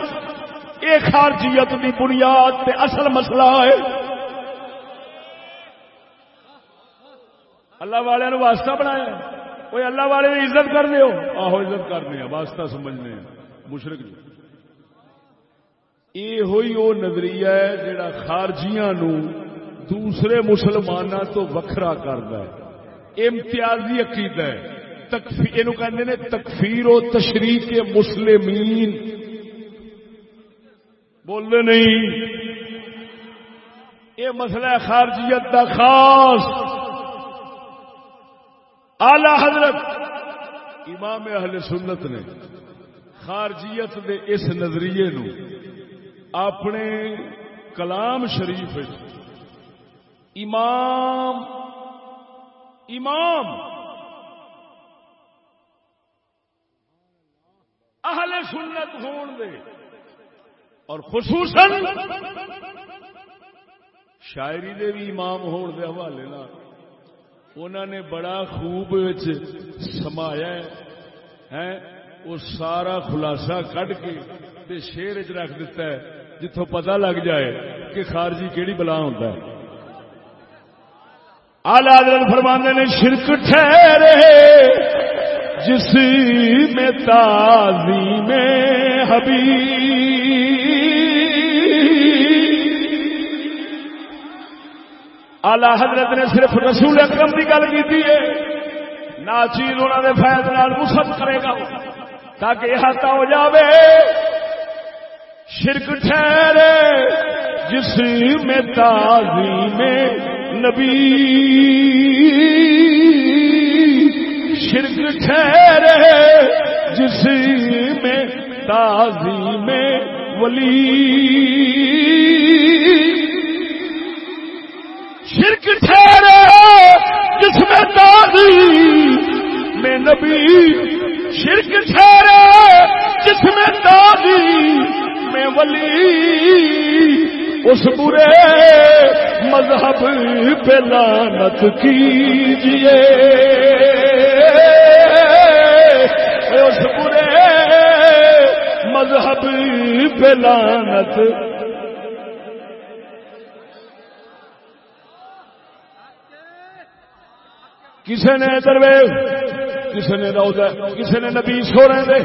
یہ خارجیت کی بنیاد تے اصل مسئلہ ہے۔ اللہ والے واسطہ بنایا۔ کوئی اللہ والے نے عزت کر دیو۔ آہو عزت کرنے واسطہ سمجھنے۔ مشرق جی۔ یہ ہوئی وہ نظریہ ہے جڑا خارجیاں نو دوسرے مسلمانوں تو وکھرا کرتا ہے۔ امتیازی عقید ہے۔ یہ تکفیر و تشریح کے مسلمین۔ بولنے نہیں۔ یہ مسئلہ خارجیت کا خاص۔ آلہ حضرت امام اہل سنت نے خارجیت دے اس نظریے نو اپنے کلام شریف امام امام اہل سنت ہون دے۔ اور خصوصاً شاعری دے بھی امام ہون دے حوالے انہوں نے بڑا خوب سمایا ہے وہ سارا خلاصہ کڈ کے تے شیر چ رکھ دیتا ہے جتوں پتہ لگ جائے کہ خارجی کیڑی بلا ہوتا ہے۔ آلہ حضرت فرمانے نے، شرک ٹھہرے۔ جس میں تازی میں حبیب۔ آلہ حضرت نے صرف رسول اکرم کی گل کی ہے۔ نہ انہوں نے فائد نال مسد کرے گا تاکہ احاطہ ہو جاوے۔ شرک ٹھہرے جس میں تازی میں نبی۔ شرک ٹھہرے، جس میں تازی میں ولی۔ شرک ٹھہرے، جس میں دادی میں نبی۔ شرک ٹھہرے، جس میں دادی میں ولی۔ اس برے مذہب پہ لانت کیجیے۔ اس برے مذہب پہ لانت کسی نے درویش کسی نے روزہ کسی نے نبی سونے دے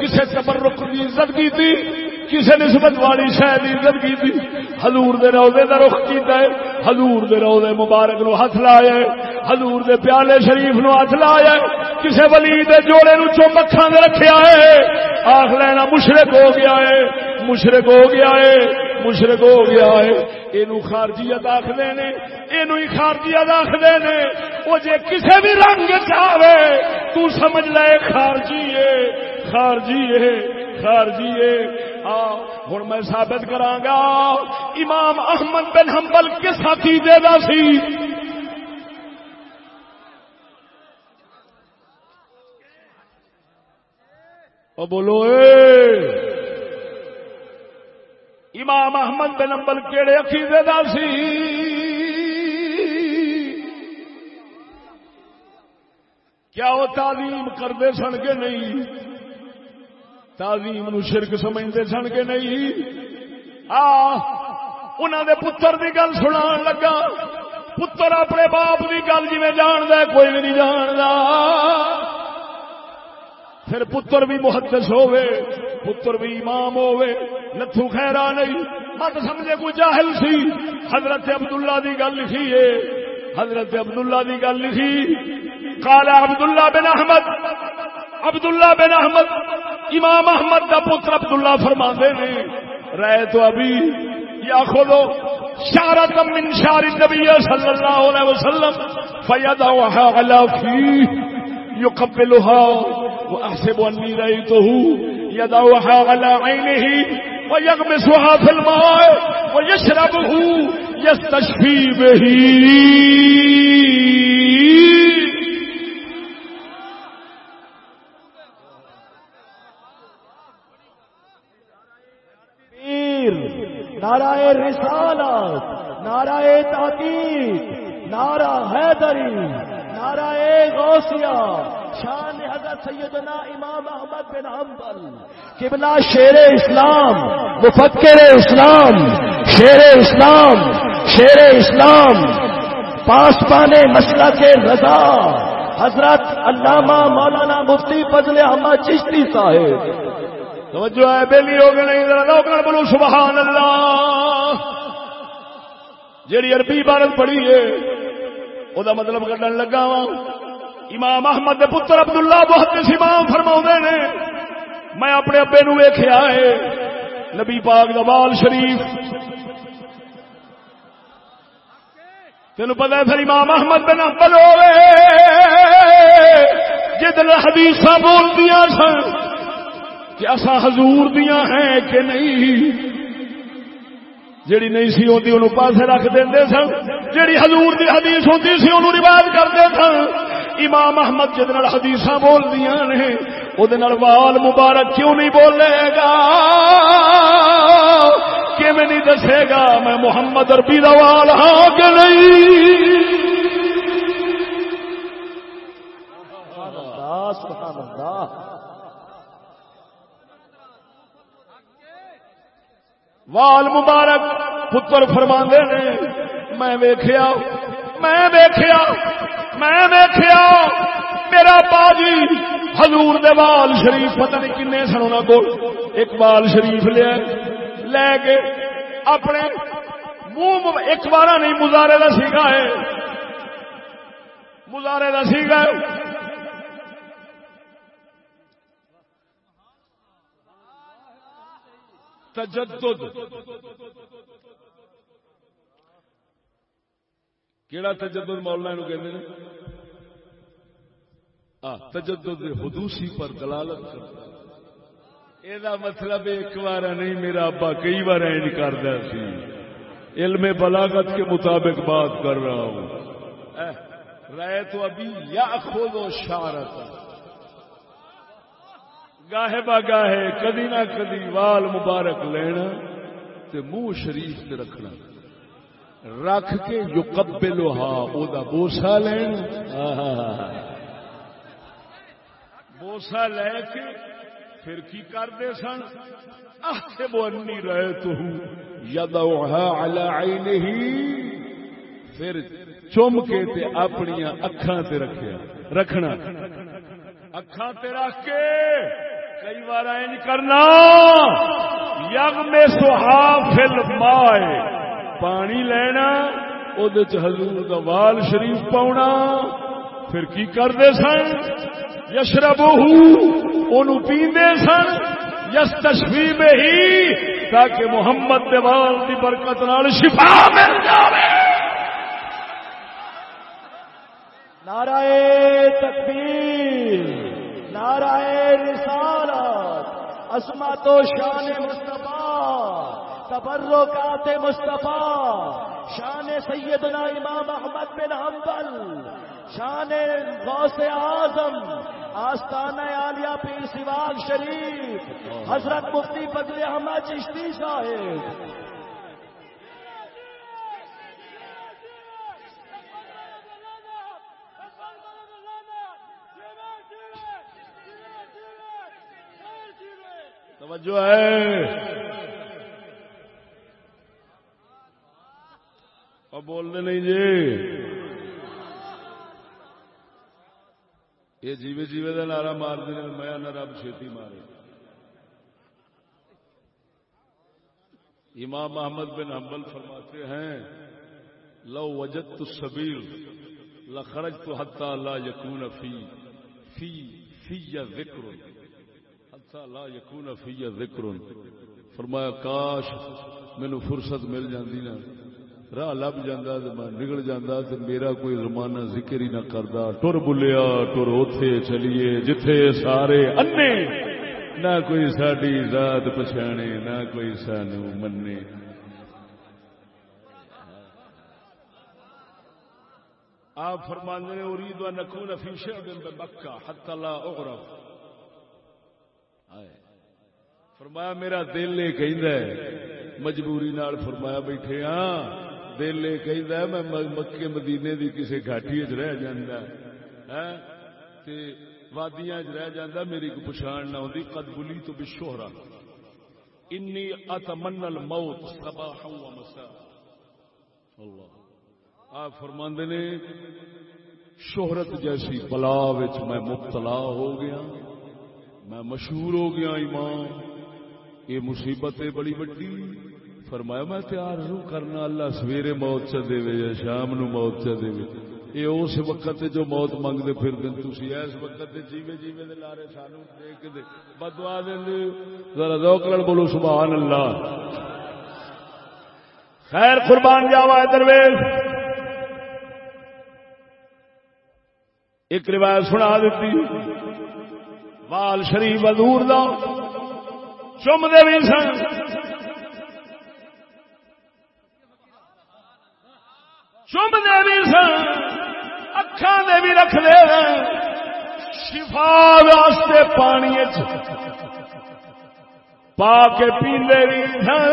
کسی تبرک کی عزت کی تھی۔ کسی نسبت والی شاید عزت کی تھی۔ حضور دے روزے دا رخ کیتا ہے۔ حضور دے روزے مبارک نو ہاتھ لایا ہے۔ حضور دے پیالے شریف نو ہاتھ لایا ہے۔ کسی ولی دے جوڑے نو چوم اکھاں رکھیا ہے۔ آخ لینا مشرک ہو گیا ہے۔ مشرک ہو گیا ہے۔ مشرک ہو گیا ہے۔ یہ خارجیت آخر نے۔ یہ خارجیت آخر نے۔ وہ جے کسی بھی رنگ چاہے، تو سمجھ لے خارجی ہے۔ خارجی ہے خارجی ہے۔ ہوں میں ثابت گا امام احمد بن حنبل کس عقیدے دا سی؟ او بولو، اے۔ امام احمد بن حنبل کیڑے عقیدے دا سی؟ کیا وہ تعلیم کرتے سن کے نہیں؟ تعظیم نو شرک سمجھتے سن کے نہیں؟ آ دے پتر دی گل سنا لگا۔ پتر اپنے باپ کی گل جی جان کوئی بھی نہیں جاندا۔ پھر پتر بھی محدث ہوے پتر بھی امام ہوے لتھو خیرا نہیں۔ مت سمجھے کوئی جاہل سی۔ حضرت عبداللہ دی گل لکھی ہے۔ حضرت عبداللہ دی گل لکھی۔ کالا عبداللہ بن احمد، عبداللہ بن احمد امام احمد کا پتر عبداللہ فرما نے رہے تو ابھی، یا خودو شارت من شار النبی صلی اللہ علیہ وسلم فیدعوها علا فی یقبلها واحسب انی رأیته یدعوها علا عینه ویغمسها فی الماء ویشربه یستشفی بهی نعرہ رسالت، نعرہ تحقیق نعرہ حیدری، نعرہ غوثیہ، شان حضرت سیدنا امام احمد بن حنبل، قبلہ شیر اسلام، مفکر اسلام، شیر اسلام شیر اسلام پاس پانے مسئلہ کے رضا، حضرت علامہ مولانا مفتی فضل احمد چشتی صاحب توجہ ہے، بیلی ہو گئے نہیں لوگ بولو سبحان اللہ جیڑی عربی عبارت پڑھی ہے وہ مطلب کٹن لگا وا امام احمد دے پتر عبداللہ بہت امام فرما نے، میں اپنے ابے نو ویخیا ہے، نبی پاک دا دبال شریف۔ تین پتا پھر امام احمد بن ابل ہوئے جدل حدیث بول دیا سن کہ اصا حضور دیا ہیں کہ نہیں؟ جیڑی نہیں سی ہوتی انہوں پاسے رکھ دیں سن، جیڑی حضور دی حدیث ہوتی سی انہوں رواج کرتے سن۔ امام احمد جد حدیث بول دیا نے وہ وال مبارک کیوں نہیں بولے گا؟ کہ میں نہیں دسے گا میں محمد اربی وال ہاں کہ نہیں؟ سبحان اللہ۔ وال مبارک پتر فرما نے، میں ویخیا میں ویخیا میں ویخیا میرا باجی حضور دے وال شریف پتہ نہیں کنے سن کو ایک وال شریف لیا، لے کے اپنے منہ ایک بار نہیں، مزارے کا سیگا ہے۔ مزارے کا سیگا ہے۔ تجدد۔ کیڑا تجدد مولانا نو کہتے ہیں تجدد حدوسی پر دلالت کرتا یہ مطلب ایک بار نہیں، میرا ابا کئی بار اینج کرتا سی۔ علم بلاغت کے مطابق بات کر رہا ہوں۔ رائے تو ابھی یا خود و شارت گاہے با گاہے، کدی نہ کدی وال مبارک لینا تے منہ شریف تے رکھنا۔ رکھ کے یو کبے لوہا بوسا لینا بوسا لے کے پھر کی کرتے سن؟ آخے وہ رہے تو ید نہیں پھر چم کے تے اپنی اکھان تے رکھیا۔ رکھنا۔ اکھان تے رکھ کے کئی بار این کرنا، یگ میں سہا فل مائے، پانی لینا وہ حضور دا وال شریف پاؤنا پھر کی کرتے سن؟ یشرب پیندے سن؟ یس تشفی میں ہی، تاکہ محمد دیوال کی برکت نال شفا مل جائے نعرہ تکبیر۔ نعرہ رسالت، عصمت و شان مصطفیٰ، تبرکات مصطفیٰ، شان سیدنا امام احمد بن حنبل، شان غوث اعظم آستان عالیہ پیر سواگ شریف، حضرت مفتی بدل احمد چشتی صاحب توجہ ہے۔ اور بولنے نہیں جی۔ یہ جیوے جیوے کا نعرہ مار دیں میں نہ رب چھیتی مارے۔ امام محمد بن حنبل فرماتے ہیں، لو وجد تو سبیر لخرج تو حتہ اللہ یقون فی فی فی یا ذکر۔ لا یقون فی ذکر فرمایا، کاش مینو فرصت مل جاندی نا. راہ لب جانا میں نکل جانا تو میرا کوئی زمانہ ذکر ہی نہ کرتا ٹر بلیا، ٹر اوتے چلیے، جتھے سارے انے. نہ کوئی ساری ذات پچھانے، نہ کوئی سانو منے. آپ فرمانے ارید و نکون فی شعب مکہ حتی لا اغرب. فرمایا میرا دل یہ کہ مجبوری نال فرمایا بیٹھے ہاں۔ دل یہ کہ میں مکے مدینے دی کسی گھاٹی چ رہ جانا ہاں؟ وادیاں چ رہ جانا میری کو پچھان نہ ہوتی قد بلی تو بشوہرا انی اتمن الموت صباحا و مساء۔ اللہ۔ آپ فرماندے نے، شہرت جیسی بلا میں مبتلا ہو گیا، میں مشہور ہو گیا ایمان یہ مصیبت ہے بڑی بڑی فرمایا، میں تیار ہوں کرنا اللہ سویرے موت چ دے یا شام نو موت چ دے۔ یہ اس وقت جو موت منگتے پھر دن تھی اس وقت جیوے جیوے دے لارے سانو دیکھ دے۔ بدوا دیں ذرا ذوق لڑ بولو، سبحان اللہ۔ خیر قربان جاوا درویش۔ ایک روایت سنا دیتی۔ وال شریف ادور دا۔ چم دے بھی سن۔ چم دے بھی سن۔ اکھان دے بھی رکھ دے شفا واسطے پانی پا کے پیندے بھی سن۔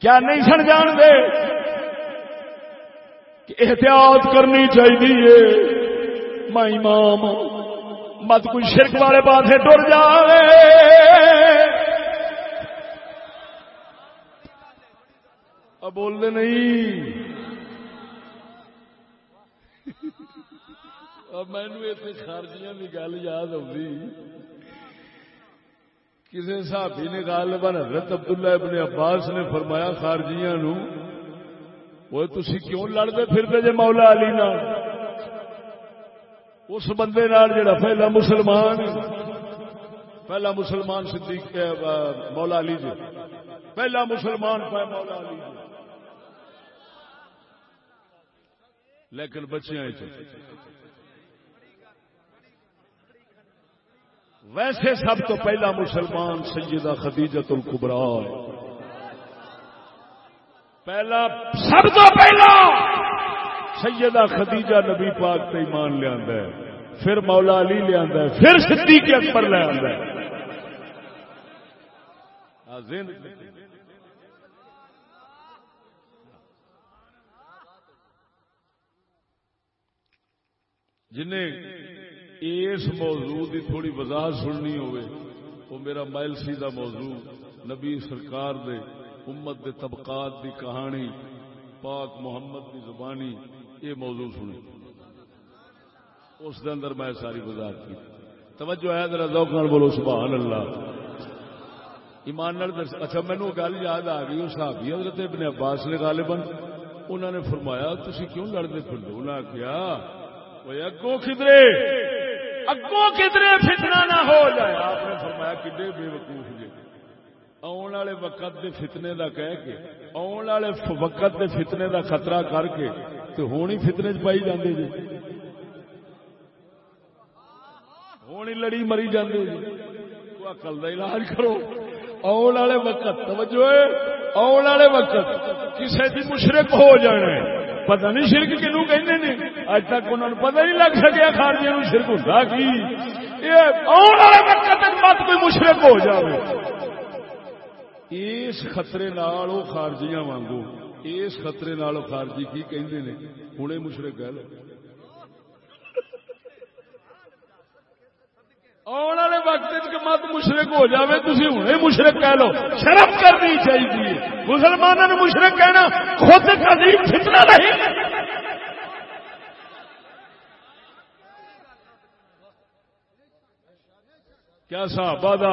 کیا نہیں سن جان دے کہ احتیاط کرنی چاہیے۔ میں امام ہوں۔ مت کوئی شرک والے پاس ٹر جائے اب نہیں۔ مینو اتنے خارجیاں کی گل یاد آئی کسی سابی نے گل بن حضرت عبداللہ ابن عباس نے فرمایا خارجیاں نو وہ تھی کیوں لڑتے پھرتے جی مولا علی نہ اس بندے جڑا پہلا مسلمان پہلا مسلمان صدیق مولا علی جی۔ پہلا مسلمان پہ مولا علی جی۔ لیکن بچے ویسے سب تو پہلا مسلمان سیدہ خدیجت القبرا پہلا، سب تو پہلا! سیدہ خدیجہ نبی پاک تے ایمان لیا پھر مولا علی لیا پھر صدیق اکبر لیا جنہیں اس موضوع کی تھوڑی وضاحت سننی ہوئے، وہ میرا مائل سیدھا موضوع، نبی سرکار دے امت دے طبقات دی کہانی، پاک محمد دی زبانی یہ موضوع سنے اس دے اندر میں ساری وضاحت کی۔ توجہ ہے، ذرا ذوق نال بولو، سبحان اللہ۔ ایمان نال اچھا مینو گل یاد آ گئی صحابی حضرت ابن عباس نے غالباً انہوں نے فرمایا تھی کیوں لڑتے پھر انہوں نے کیا اگوں کدرے؟ اگوں کدرے فتنہ نہ ہو جائے۔ آپ نے فرمایا، کڈے بے وقوف جی آن والے وقت دے فتنے دا کہہ کے، آن والے وقت دے فتنے دا خطرہ کر کے تو ہوں ہی فتنے چ پائی جاندے جی۔ ہوں ہی لڑی مری جاندے جی۔ اکل کا علاج کرو۔ آن والے وقت، توجہ آن والے وقت کسی کی مشرق ہو جانا ہے۔ پتہ نہیں شرک کنو کہتے ہیں اج تک انہوں نے پتہ نہیں لگ سکیا خارجی شرک ہوتا کی۔ آن والے وقت مت کوئی مشرق ہو جائے اس خطرے نال وہ خارجیاں وانگو۔ اس خطرے نال خارجی کی کہندے نے؟ ہنے مشرق کہہ لو آنے والے وقت مت مشرق ہو جائے تھی ہوں مشرق کہہ لو شرم کرنی چاہیے مسلمانوں نے مشرق کہنا خود کبھی فتنا نہیں۔ کیا صحابہ دا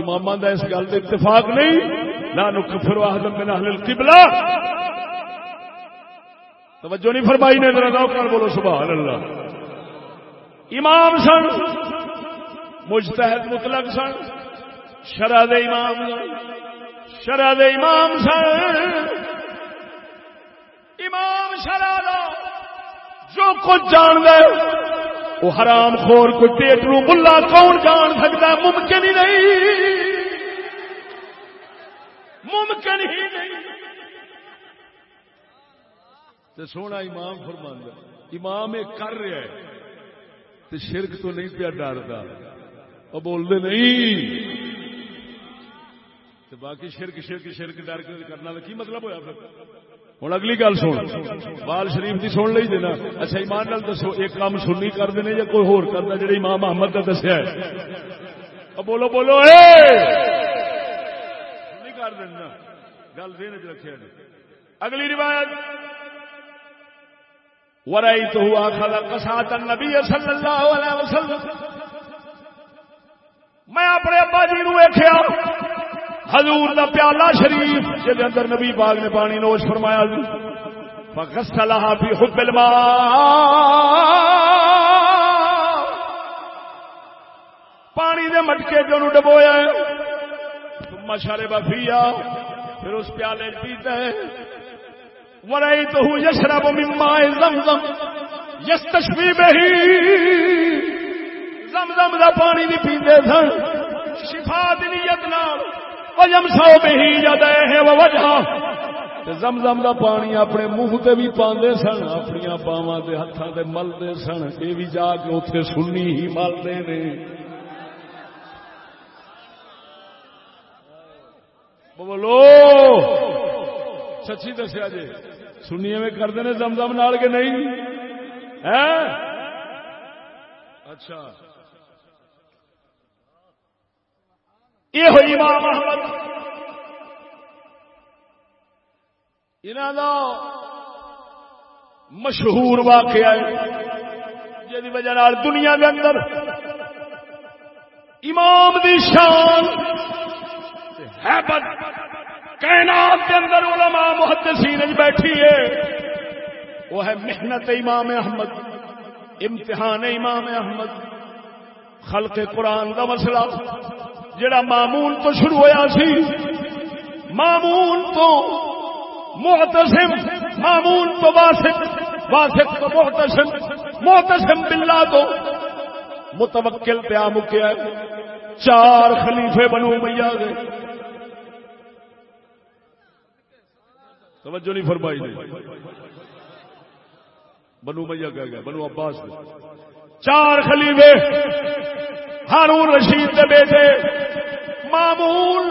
امام دا اس گل اتفاق نہیں؟ نہ نکفر واحد من اہل القبلہ۔ توجہ نہیں فرمائی نے، ذرا کر بولو، سبحان اللہ۔ امام سن، مجتہد مطلق سن شرح امام۔ شرح امام سن۔ امام شرح جو کچھ جان دے وہ حرام خور کو ٹیٹ نو ملا، کون جان سکتا ممکن ہی نہیں۔ ممکن ہی نہیں۔ تو سونا امام فرمان امام ایک کر رہا ہے تو شرک تو نہیں پیا ڈرتا وہ بولتے نہیں۔ تو باقی شرک شرک شرک ڈر کے کرنا کی مطلب ہوا پھر؟ ہوں اگلی گل سن۔ بال شریف کی سن لی دینا۔ اچھا ایمان نال دسو، ایک کام سنی کرتے ہیں یا کوئی ہور کرتا جڑا امام محمد کا دسیا ہے۔ بولو بولو کر دینا گل دین چ رکھے جی۔ اگلی روایت ورائی تو ہوا خلق سات النبی صلی اللہ علیہ وسلم۔ میں اپنے ابا جی نو ویخیا حضور دا پیالہ شریف جہد اندر نبی باغ نے پانی نوش فرمایا جی۔ فغسلها في حب الماء۔ پانی دے مٹکے جو ڈبویا ثم شرب فيها۔ پھر اس پیالے پیتا ہے ورأيته يشرب من ماء زمزم۔ یس يستشفي به۔ زمزم دا پانی بھی پیندے سن شفا دی نیت نال وجم سو بہی جدے ہے وجہ زمزم دا پانی اپنے منہ تے بھی پاندے سن اپنی باواں دے ہتھاں تے ملدے سن۔ اے بھی جا کے اوتھے سنی ہی ملدے نے۔ بولو۔ سچی دسیا جی۔ سنی میں کرتے ہیں زمزم نال کے نہیں؟ اچھا۔ یہ ہوئی امام احمد۔ انہوں مشہور واقعہ ہے جی وجہ دنیا کے اندر امام دی شان حیبت۔ کائنات کے اندر علماء محدثین بیٹھی ہے۔ وہ ہے محنت امام احمد، امتحان امام احمد، خلق قرآن کا مسئلہ، جڑا معمول تو شروع ہویا سی۔ معمول تو محتسم معمول تو واسق واسق تو محتسم محتسم باللہ تو متوکل پیا مکیا چار خلیفے بنو میا گئے توجہ نہیں فرمائی نہیں بنو میا کہہ گیا بنو عباس چار خلیفے، ہارون رشید کے بیٹے معمول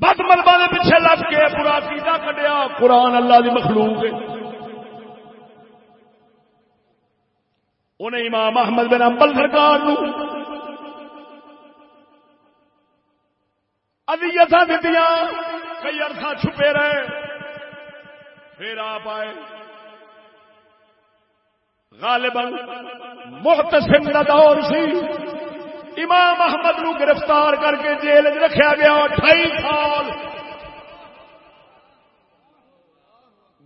بد ملبا کے پیچھے لگ کے پورا کیتا کٹیا قرآن اللہ کی مخلوق انہیں امام احمد بن امبل سرکار ادیت دیتی کئی عرصہ چھپے رہے، پھر آپ آئے۔ غالباً محتسم کا دور سی۔ امام احمد نو گرفتار کر کے جیل رکھا گیا، اٹھائی سال۔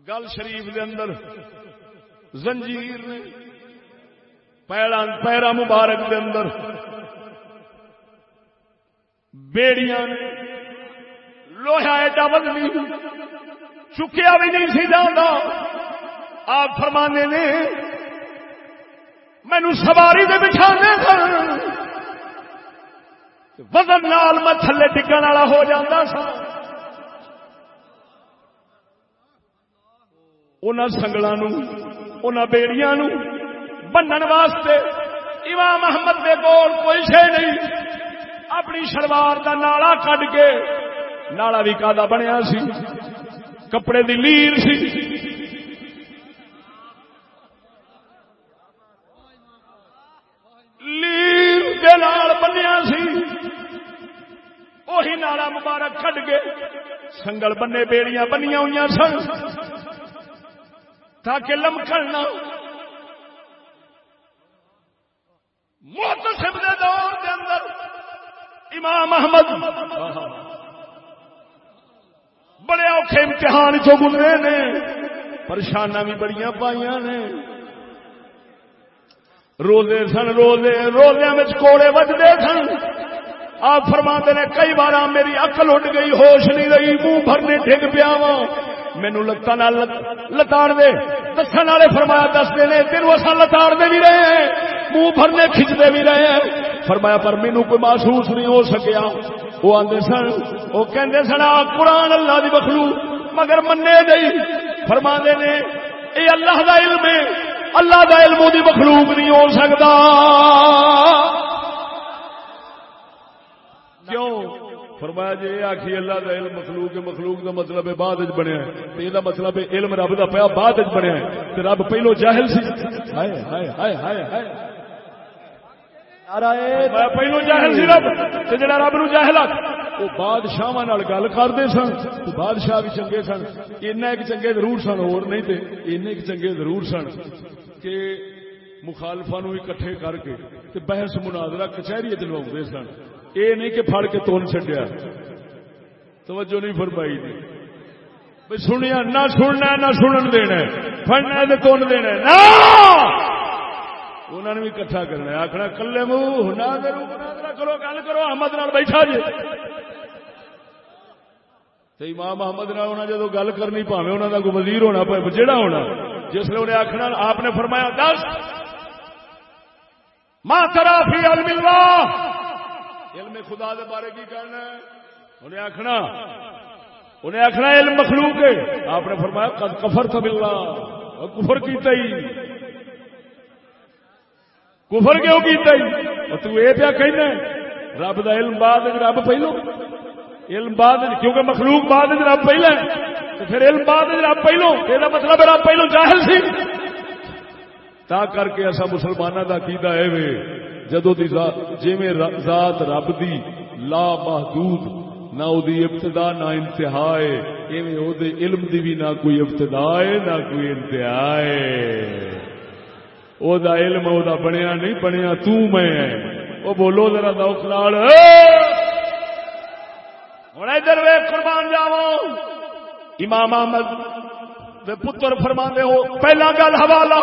گل شریف دے اندر زنجیر نے پیرا مبارک دے اندر بیڑیاں لوہا ایڈا وزنی چکیا بھی نہیں سی جانا آپ فرمانے نے، مینو سواری دے بچھانے سن۔ وزن نال میں تھلے ڈگن والا ہو جاتا سا۔ ان سنگل بیڑیاں بنن واسطے امام احمد دے کول کوئی شے نہیں۔ اپنی شلوار دا نالا کڈ کے نالا بھی کا بنیا سی، کپڑے دی لیر سی۔ لیر دے نال بنیا سی۔ وہی نالا مبارک کھڈ کے سنگل بنے بیڑیاں بنیا ہوئی سن۔ تاکہ لمکڑنا محتسب دے دور دے اندر امام احمد۔ بڑے اوکھے امتحان چو گزرے نے پریشانہ بھی بڑی پائیا نے۔ روزے سن، روزے روزے میں کوڑے بجتے سن۔ آپ فرما نے، کئی بار میری اکل اڈ گئی، ہوش نہیں رہی، منہ بھرنے ڈگ پیا وا مینو لتان لتاڑ دے دس والے فرمایا دستے نے تین اصا لتاڑ دے بھی رہے ہیں، منہ بھرنے کھچتے بھی رہے ہیں۔ فرمایا، پر مینو کوئی محسوس نہیں ہو سکیا۔ وہ آدھے سن، وہ کہندے سن قرآن اللہ دی بخلو مگر منے نہیں۔ فرما دے نے، اے اللہ دا علم ہے، اللہ دا علم دی مخلوق نہیں ہو سکتا فرمایا جی یہ آخی اللہ دا علم مخلوق مخلوق دا مطلب ہے بعد بنیا یہ مطلب ہے علم رب دا پیا بعد بنیا رب پہلو جاہل سی۔ ہائے ہائے ہائے ہائے ہائے۔ پہلو جاہل سی رب رب نو جاہل گل کرتے سن بادشاہ بھی چنگے سن۔ ایک چنگے ضرور سن اور نہیں تے این چنگے ضرور سن کہ مخالفا نو اکٹھے کر کے تے بحث مناظرہ کچہری چلوا سن۔ یہ نہیں کہ پھڑ کے تون چڈیا توجہ نہیں فرمائی دی۔ سنیا، نہ سننا، نہ سنن دینا فڑنا تون دینا نہ! انہوں نے بھی کٹھا کرنا آخنا کلے منہ نہ کرو گل کرو، احمد نال بیٹھا جی۔ امام محمد نے جدو گل کرنی پاوے انہوں کا کوئی وزیر ہونا پائے جہاں ہونا۔ جس لیے انہیں آخنا آپ نے فرمایا، دس۔ ماں ترا فی علم اللہ علم خدا دے بارے کی کہنا ہے؟ انہیں آخنا انہیں آخنا علم مخلوق ہے۔ آپ نے فرمایا، قد کفر تھا ملنا کفر کیتا ہی۔ کفر کیوں کیتا ہی؟ اور تو اے پیا کہنا رب دا علم بعد رب پہلو۔ علم بعد کیونکہ مخلوق بعد رب پہلا ہے، تو پھر علم بعد رب پہلو۔ یہ مطلب ہے رب پہلو جاہل سی۔ تا کر کے ایسا مسلمانوں کا کیدا ہے وے جدو دی جی میں ذات رب دی لا محدود نہ او دی ابتدا، نہ انتہا ہے، ایویں او دے علم دی بھی نہ کوئی ابتدا ہے، نہ کوئی انتہا ہے۔ او دا علم او دا بنیا نہیں، بنیا تو میں وہ بولو ذرا دوک لال ہوں، ادھر وے قربان جاو امام احمد دے پتر فرما دے ہو، پہلا گل حوالہ،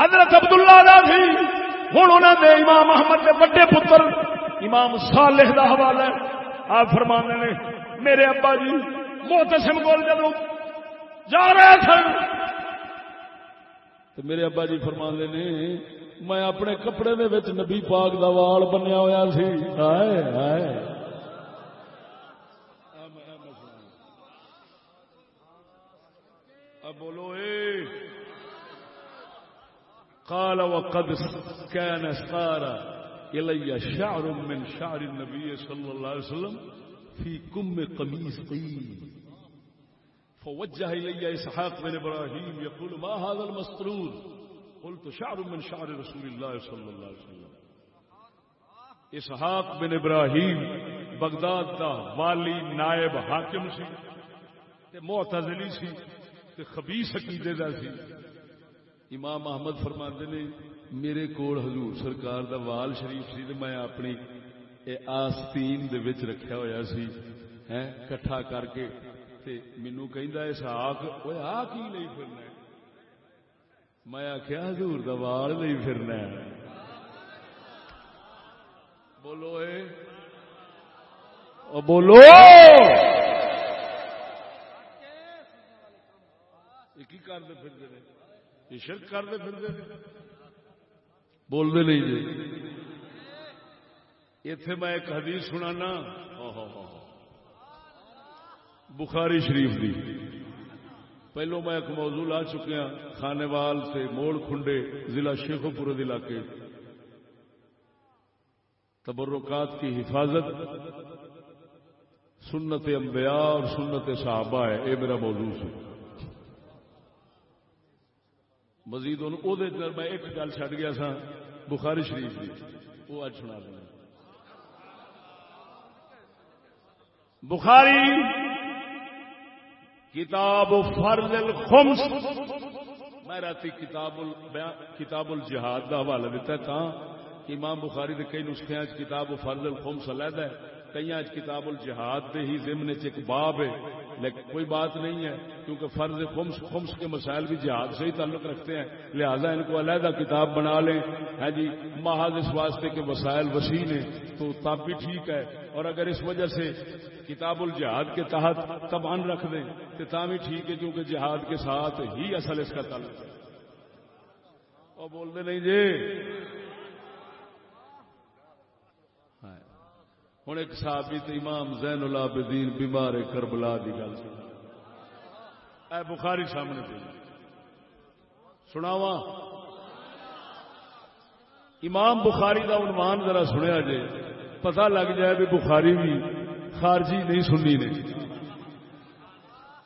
حضرت عبداللہ دا سی ہوں انہوں دے امام احمد دے بڑے پتر، امام صالح دا حوالہ آپ فرما نے، میرے ابا جی محتسم کول جدو جا رہے سن۔ تو میرے ابا جی فرما نے، میں اپنے کپڑے دے وچ نبی پاک دا وال بنیا ہوا سی۔ ہائے ہائے۔ اب بولو، اے۔ قال وقد كان سار الي شعر من شعر النبي صلى الله عليه وسلم في كم قميص طيب فوجه إلي إسحاق بن إبراهيم يقول ما هذا المسطرون قلت شعر من شعر رسول الله صلى الله عليه وسلم. اسحاق بن ابراہیم بغداد دا والی نائب حاکم سی، تے معتزلی سی، تے خبیث عقیدے دا سی۔ امام احمد فرماندے نے، میرے کول حضور سرکار دا وال شریف سی تے میں اپنی آستین دے وچ رکھیا ہویا سی، ہیں، کٹھا کر کے۔ تے مینوں کہندا اس آک اوے آ کی لئی پھرنا میں آخیا حضور دا وال نہیں پھرنا بولو اے۔ او بولو۔ کی کرتے پھرتے ہیں یہ شرک کرتے پھرتے ہیں۔ بولتے نہیں جی۔ اتے میں ایک حدیث سنانا۔ ہاں، ہاں، ہاں، بخاری شریف دی۔ پہلو میں ایک موضوع لا چکیا کھانے وال سے موڑ کھنڈے ضلع شیخو پور علاقے۔ تبرکات کی حفاظت، سنت انبیاء اور سنت صحابہ ہے، یہ میرا موضوع ہے مزید میں ایک گل چڈ گیا سا بخاری شریف کی وہ اج سنا دینا بخاری کتاب فرض الخمس۔ میں رات کتاب کتاب الجہاد کا حوالہ دیتا تھا امام بخاری کے کئی نسخے کتاب فرض الخمس علیحدہ ہے۔ کئی کتاب الجہاد دے ہی ضمن ایک باب ہے۔ لیکن کوئی بات نہیں ہے، کیونکہ فرض خمس خمس کے مسائل بھی جہاد سے ہی تعلق رکھتے ہیں۔ لہذا ان کو علیحدہ کتاب بنا لیں۔ ہے جی محاذ اس واسطے کے مسائل وسیع ہیں تو تب بھی ٹھیک ہے۔ اور اگر اس وجہ سے کتاب الجہاد کے تحت تب ان رکھ دیں، تو تا بھی ٹھیک ہے، کیونکہ جہاد کے ساتھ ہی اصل اس کا تعلق ہے۔ اور بولتے نہیں جی؟ ہوں ایک صحابی تو امام زین العابدین بیمار کربلا کی گل اے بخاری سامنے پہ سناوا امام بخاری کا عنوان ذرا سنیا جے۔ پتہ لگ جائے بھی بخاری بھی خارجی نہیں سننی نے۔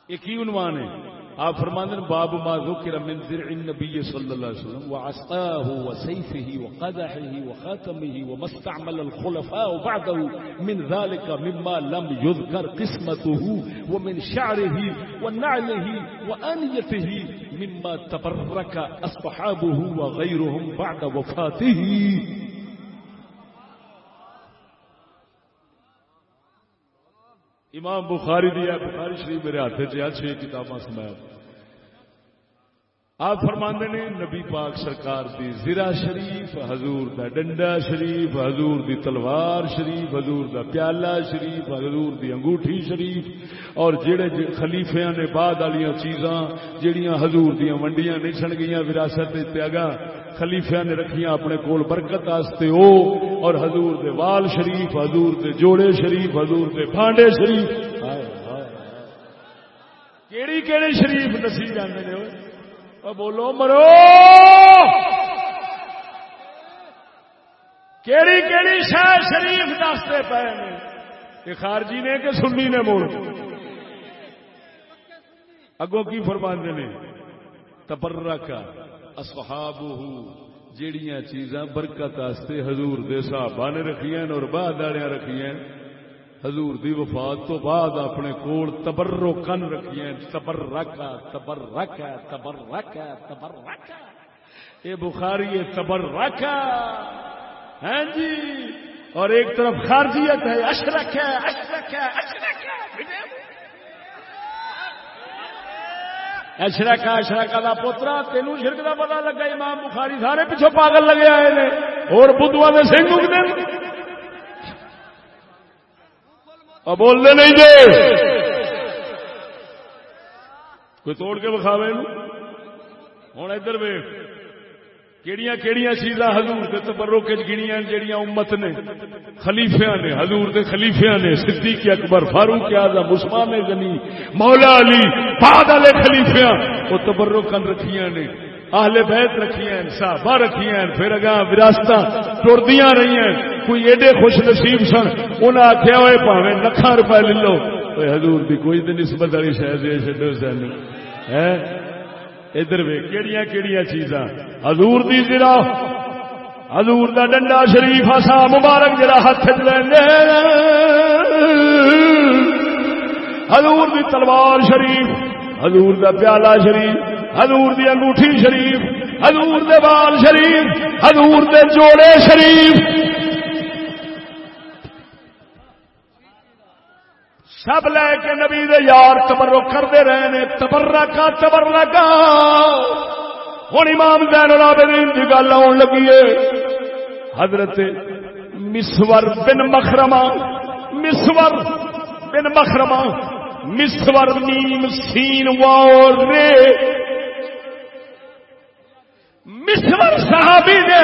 یہ کی عنوان ہے؟ آپ فرماندن باب ما ذکر من ذرع النبي صلى الله عليه وسلم، وعصاه وسيفه وقدحه وخاتمه وما استعمل الخلفاء بعده من ذلك مما لم يذكر قسمته ومن شعره ونعله وانيته مما تبرك اصحابه وغيرهم بعد وفاته. امام بخاری دیا بخاری شریف میرے ہاتھ چھ کتاباں سمایا آپ فرماندے نے نبی پاک سرکار دی زرا شریف، حضور دا ڈنڈا شریف، حضور دی تلوار شریف، حضور دا پیالہ شریف، حضور دی انگوٹھی شریف، اور جڑے خلیفیاں نے بعد والی چیزاں جڑیاں حضور دیا منڈیاں نہیں سن گئی وراثت اگا خلیفیا نے رکھیاں اپنے کول برکت آستے او اور حضور دے وال شریف، حضور دے جوڑے شریف، حضور دے بھانڈے شریف۔ کیڑی کیڑی شریف دسی جانے نے؟ بولو مرو! کیڑی کیڑی شاہ شریف دستے پے نے؟ خارجی نے کہ سنی نے موڑ اگوں کی فرماندے نے؟ تبرکا اصحاب جیڑیاں چیزاں برکت آستے حضور دے صحابہ نے رکھیاں اور بعد آڑیاں رکھیاں حضور دی وفات تو بعد اپنے کول تبرو کن رکھیاں تبر رکھا تبر رکھا تبر رکھا تبر رکھا اے بخاری تبر رکھا ہاں جی؟ اور ایک طرف خارجیت ہے، اشرک ہے اشرک ہے اشرک ہے۔ اشرکا اشرکا کا پوترا، تینوں شرک کا پتا لگا، امام بخاری سارے پیچھے پاگل لگے آئے نے۔ اور بدھوا کے سنگ اگتے بولنے نہیں دے کوئی توڑ کے بخاوے ہوں ادھر ویخ کیڑیاں کیڑیاں چیزاں حضور کے تبرو گنیاں امت نے، خلیفیاں نے، حضور دے خلیفیاں نے، صدیق اکبر، فاروق اعظم، عثمان غنی، مولا علی، بعد والے خلیفیاں، وہ تبروکن رکھیاں نے۔ اہل بیت رکھی رکھیاں صحابہ رکھیاں پھر اگاں وراثتاں ٹردیاں رہی ہیں۔ کوئی ایڈے خوش نصیب سن، انہاں آکھیا ہوئے پاویں لکھاں روپے لے لو. حضور دی کوئی تے نسبت والی شے دے چھڈو سن ہے ادھر وے کیڑیاں کیڑیاں چیزاں؟ حضور دی زرا حضور دا ڈنڈا شریف آسا مبارک جڑا ہاتھ حضور دی تلوار شریف، حضور دا پیالہ شریف حضور دی انگوٹھی شریف، حضور دے بال شریف، حضور دے جوڑے شریف۔ سب لے کے نبی دے یار تبرک کرتے رہے نے، تبرکا تبرکا۔ ہوں امام زین العابدین کی گل آن لگی ہے۔ حضرت مسور بن مخرما مسور بن مخرما مسور نیم سین وار رے مسور صحابی نے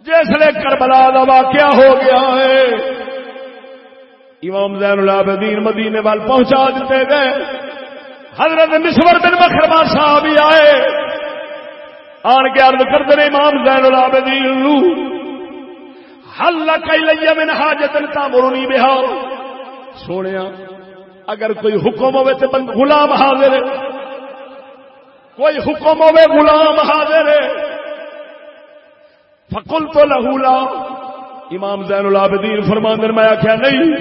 جسے کربلا کا واقعہ ہو گیا ہے، امام زین العابدین مدینے وال پہنچا دیتے گئے۔ حضرت مسور بن مخرما صاحب ہی آئے۔ آن کے عرض کرتے ہیں امام زین العابدین حل کئی لئیے من حاجت تامرنی بہا۔ سونے اگر کوئی حکم ہوئے تو بند غلام حاضر ہے۔ کوئی حکم ہوئے غلام حاضر ہے۔ فقل تو لہولا امام زین العابدین فرماندر میں آخیا نہیں،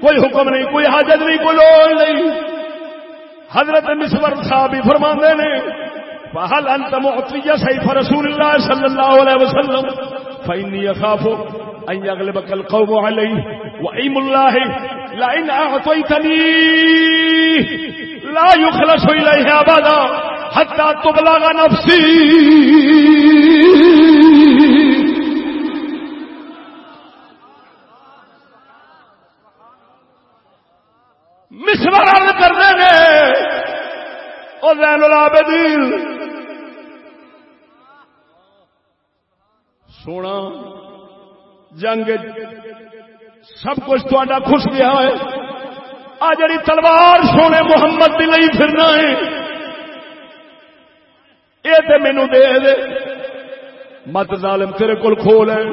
کوئی حکم نہیں، کوئی حاجت نہیں، کوئی لوڑ نہیں۔ حضرت مسور صاحب ہی فرما نے فہل انت معطیہ سیف رسول اللہ صلی اللہ علیہ وسلم؟ فإنی اخاف ان یغلبک القوم علی وعیم اللہ لئن اعطیتنی لا یخلص الیہ ابدا حتی تبلغ نفسی مسور عرض کر دیں گے اور زین العابدین. سونا، جنگ سب کچھ تا خوش گیا ہے۔ آ جڑی تلوار سونے محمد دی نہیں پھرنا ہے۔ یہ تو مینو دے دے۔ مت ظالم تیرے کول کھول ہے۔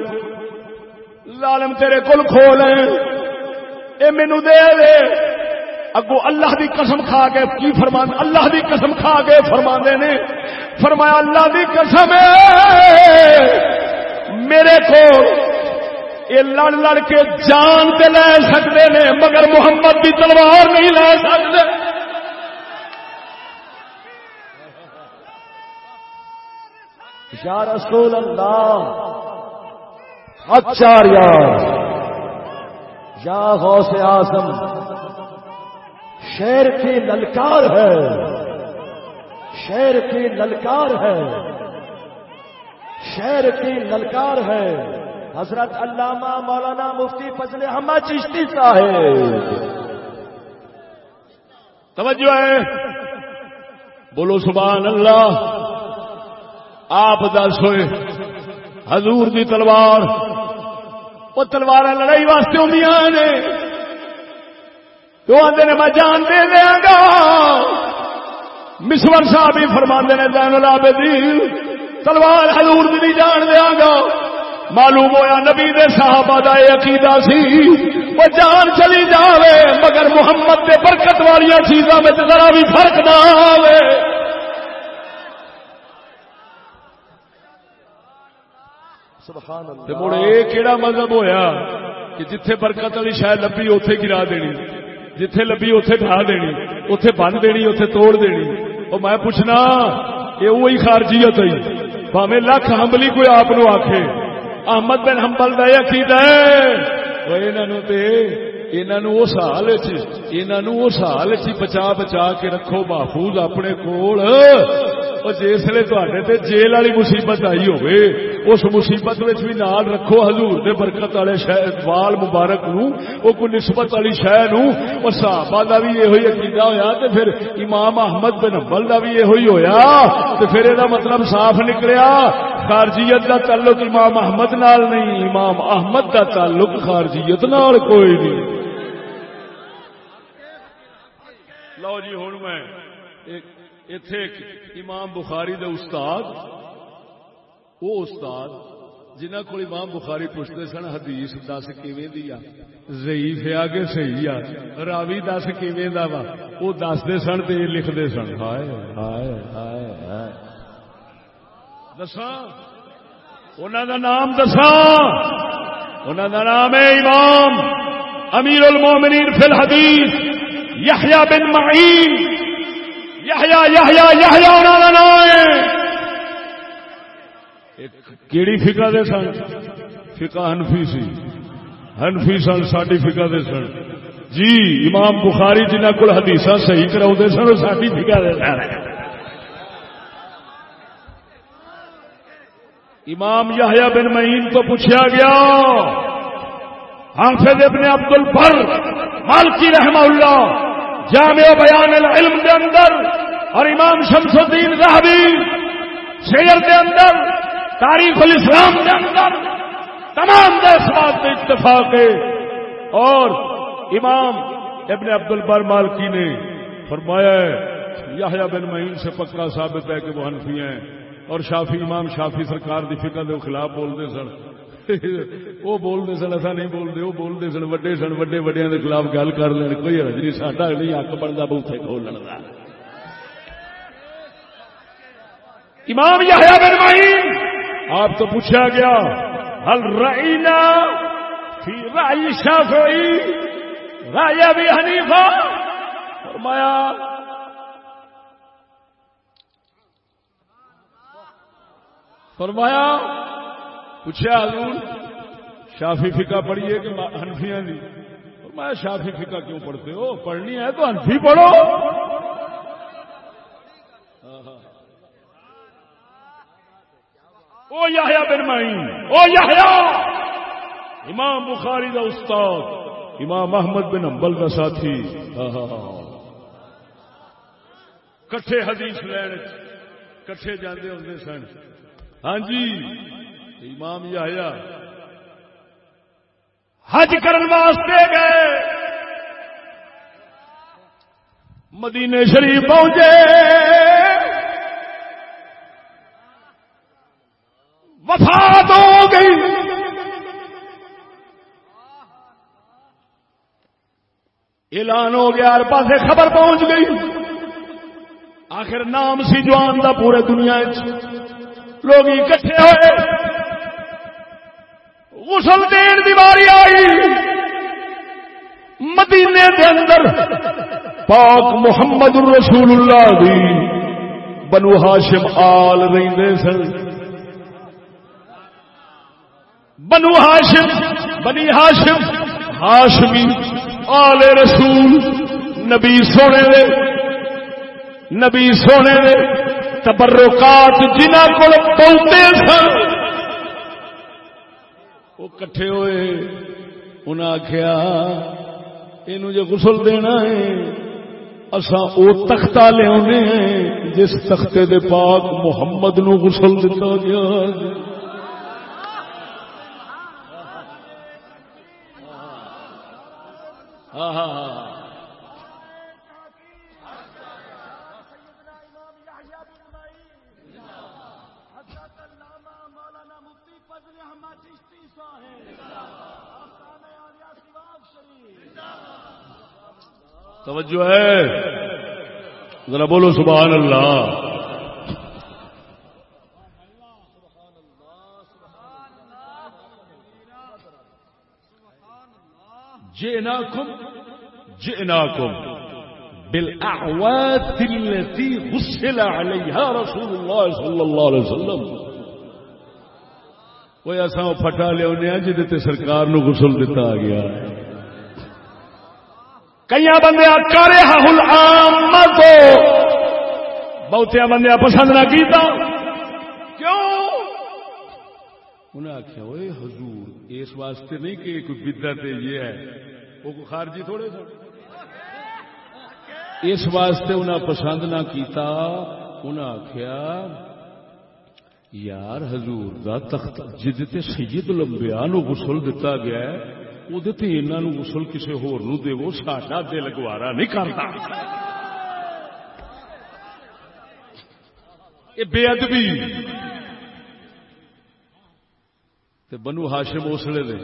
ظالم تیرے کول کھول ہے۔ یہ مینو دے دے۔ اگو اللہ دی قسم کھا کے کی فرما اللہ دی قسم کھا کے فرما نے۔ فرمایا اللہ دی قسم میرے کو یہ لڑ لڑ کے جان تے لے سکتے نے، مگر محمد دی تلوار نہیں لے سکتے یا رسول اللہ اچھا اچار یا غوث اعظم، شیر کی للکار ہے، شیر کی للکار ہے، شیر کی للکار ہے۔ حضرت علامہ مولانا مفتی فضل احمد چشتی صاحب۔ توجہ ہے۔ بولو سبحان اللہ۔ آپ دس ہوئے۔ حضور دی تلوار۔ وہ تلوار لڑائی واسطے ہوندیاں نے۔ تو آدھے نے میں جان دے دیا گا۔ مسور صاحب ہی فرما نے زین العابدین، تلوار حضور دی نہیں جان دیا گا۔ معلوم ہویا نبی دے صحابہ دا یہ عقیدہ سی۔ وہ جان چلی جاوے، مگر محمد دے برکت والی چیزاں میں ذرا بھی فرق نہ آوے۔ مڑ یہ کہڑا مذہب ہویا کہ جتھے برکت والی شاید لبی اوتھے گرا دینی جتھے لبی اوتھے ڈھا دینی اوتھے بن دینی اوتھے توڑ دینی۔ اور میں پوچھنا یہ وہی خارجیت ہوئی۔ بھاوے لکھ ہمبلی کوئی آپ آخے احمد بن ہمبل کا یہ عقیدہ ہے۔ انہوں اس حال اس حال چ بچا بچا کے رکھو محفوظ اپنے کول۔ جسے تے جیل والی مصیبت آئی ہوئے اس مصیبت بھی نال رکھو حضور دے برکت والے وال مبارک نو وہ کوئی نسبت والی شہ نو اور صحابہ کا بھی یہ عقیدہ ہویا تے پھر امام احمد بن حنبل کا بھی یہ ہویا تے پھر یہ مطلب صاف نکلیا خارجیت کا تعلق امام احمد نال نہیں امام احمد کا تعلق خارجیت نال کوئی نہیں لو جی ہوں میں ایک اتے امام بخاری دے استاد، وہ استاد جنہ کو امام بخاری پوچھتے سن حدیث دس ضعیف آ کہ صحیح آ؟ راوی دس وا؟ وہ دستے سن تو لکھتے سن۔ ہائے ہائے ہائے دسا انہوں کا نام دسا انہوں کا نام ہے امام امیر المومنین فی الحدیث یحییٰ بن معین۔ یحیا یحیا یحیا انہوں کا نام ہے کیڑی فقہ دے سن؟ فقہ ہنفی سی۔ ہنفی سن ساری فقہ دے سن۔ جی امام بخاری جنہ کو حدیث صحیح کرا سن ساری فقہ دے سن۔ امام یحییٰ بن معین تو پوچھا گیا، حافظ ابن عبد البر مالکی رحمہ اللہ جامع بیان العلم دے اندر اور امام شمس الدین رحبی شیر دے اندر، تاریخ الاسلام دے اندر تمام دس بات میں اتفاق ہے۔ اور امام ابن عبد البر مالکی نے فرمایا یحییٰ بن معین سے پکا ثابت ہے کہ وہ حنفی ہیں اور شافی امام شافی سرکار دی فکر دے خلاف بولتے سن۔ وہ بولتے سن ایسا نہیں بولتے، وہ بولتے سن، وڈے سن، وڈے وڈیا کے خلاف گل کر لین۔ کوئی حرج نہیں، ساڈا نہیں حق بنتا بوتے کھولن کا امام یحییٰ بن معین، آپ تو پوچھا گیا ہل رائنا فی رائی شافعی رائی ابی حنیفہ؟ فرمایا فرمایا پوچھا حضور، شافی فکا پڑھیے کہ ہنفیاں دی؟ فرمایا شافی فکا کیوں پڑھتے ہو؟ پڑھنی ہے تو ہنفی پڑھو۔ او یحییٰ بن معین، او یحییٰ امام بخاری دا استاد، امام احمد بن امبل کا ساتھی۔ کٹھے حدیث لین کٹھے جاندے ہوندے سن۔ ہاں جی۔ امام یا حج کرن واسطے گئے۔ مدینے شریف پہنچے۔ وفات ہو گئی۔ اعلان ہو گیا، ہر پاس خبر پہنچ گئی۔ آخر نام سی جوان دا پورے دنیا لوگ اکٹھے ہوئے۔ غسل دین دیواری آئی۔ مدینے دے اندر پاک محمد رسول اللہ دی بنو ہاشم آل رہندے سن۔ بنو ہاشم، بنی ہاشم، ہاشمی آل رسول، نبی سونے دے، نبی سونے دے تبرکات جنہ کو پہنچتے سن۔ وہ کٹھے ہوئے، انہاں آخیا یہ جو غسل دینا ہے اسا او تختہ لیا جس تختے دے پاک محمد نو غسل دتا گیا ہاں ہاں ہاں۔, ہاں۔ توجہ ہے؟ ذرا بولو سبحان اللہ۔ جئناكم جئناكم بالأعوات التي غسل عليها رسول الله صلى الله عليه وسلم۔ وہ ایسا پھٹا لیا جی سرکار نو غسل دیتا گیا۔ ہے کئی بندے کرے ہاں ہل آم کو بہتیا بندے پسند نہ کیتا۔ کیوں؟ انہیں آخیا وہ حضور، اس واسطے نہیں کہ کوئی بدت یہ ہے۔ وہ کوئی خارجی تھوڑے سن؟ اس واسطے انہیں پسند نہ کیتا۔ انہیں آخیا یار حضور، دا تخت جد سید لمبیا نو غسل دتا گیا ہے۔ وہ غسل کسی ہور نو ساڈا دل گوارا نہیں کرتا یہ بے ادبی بنو ہاشم اسلے دے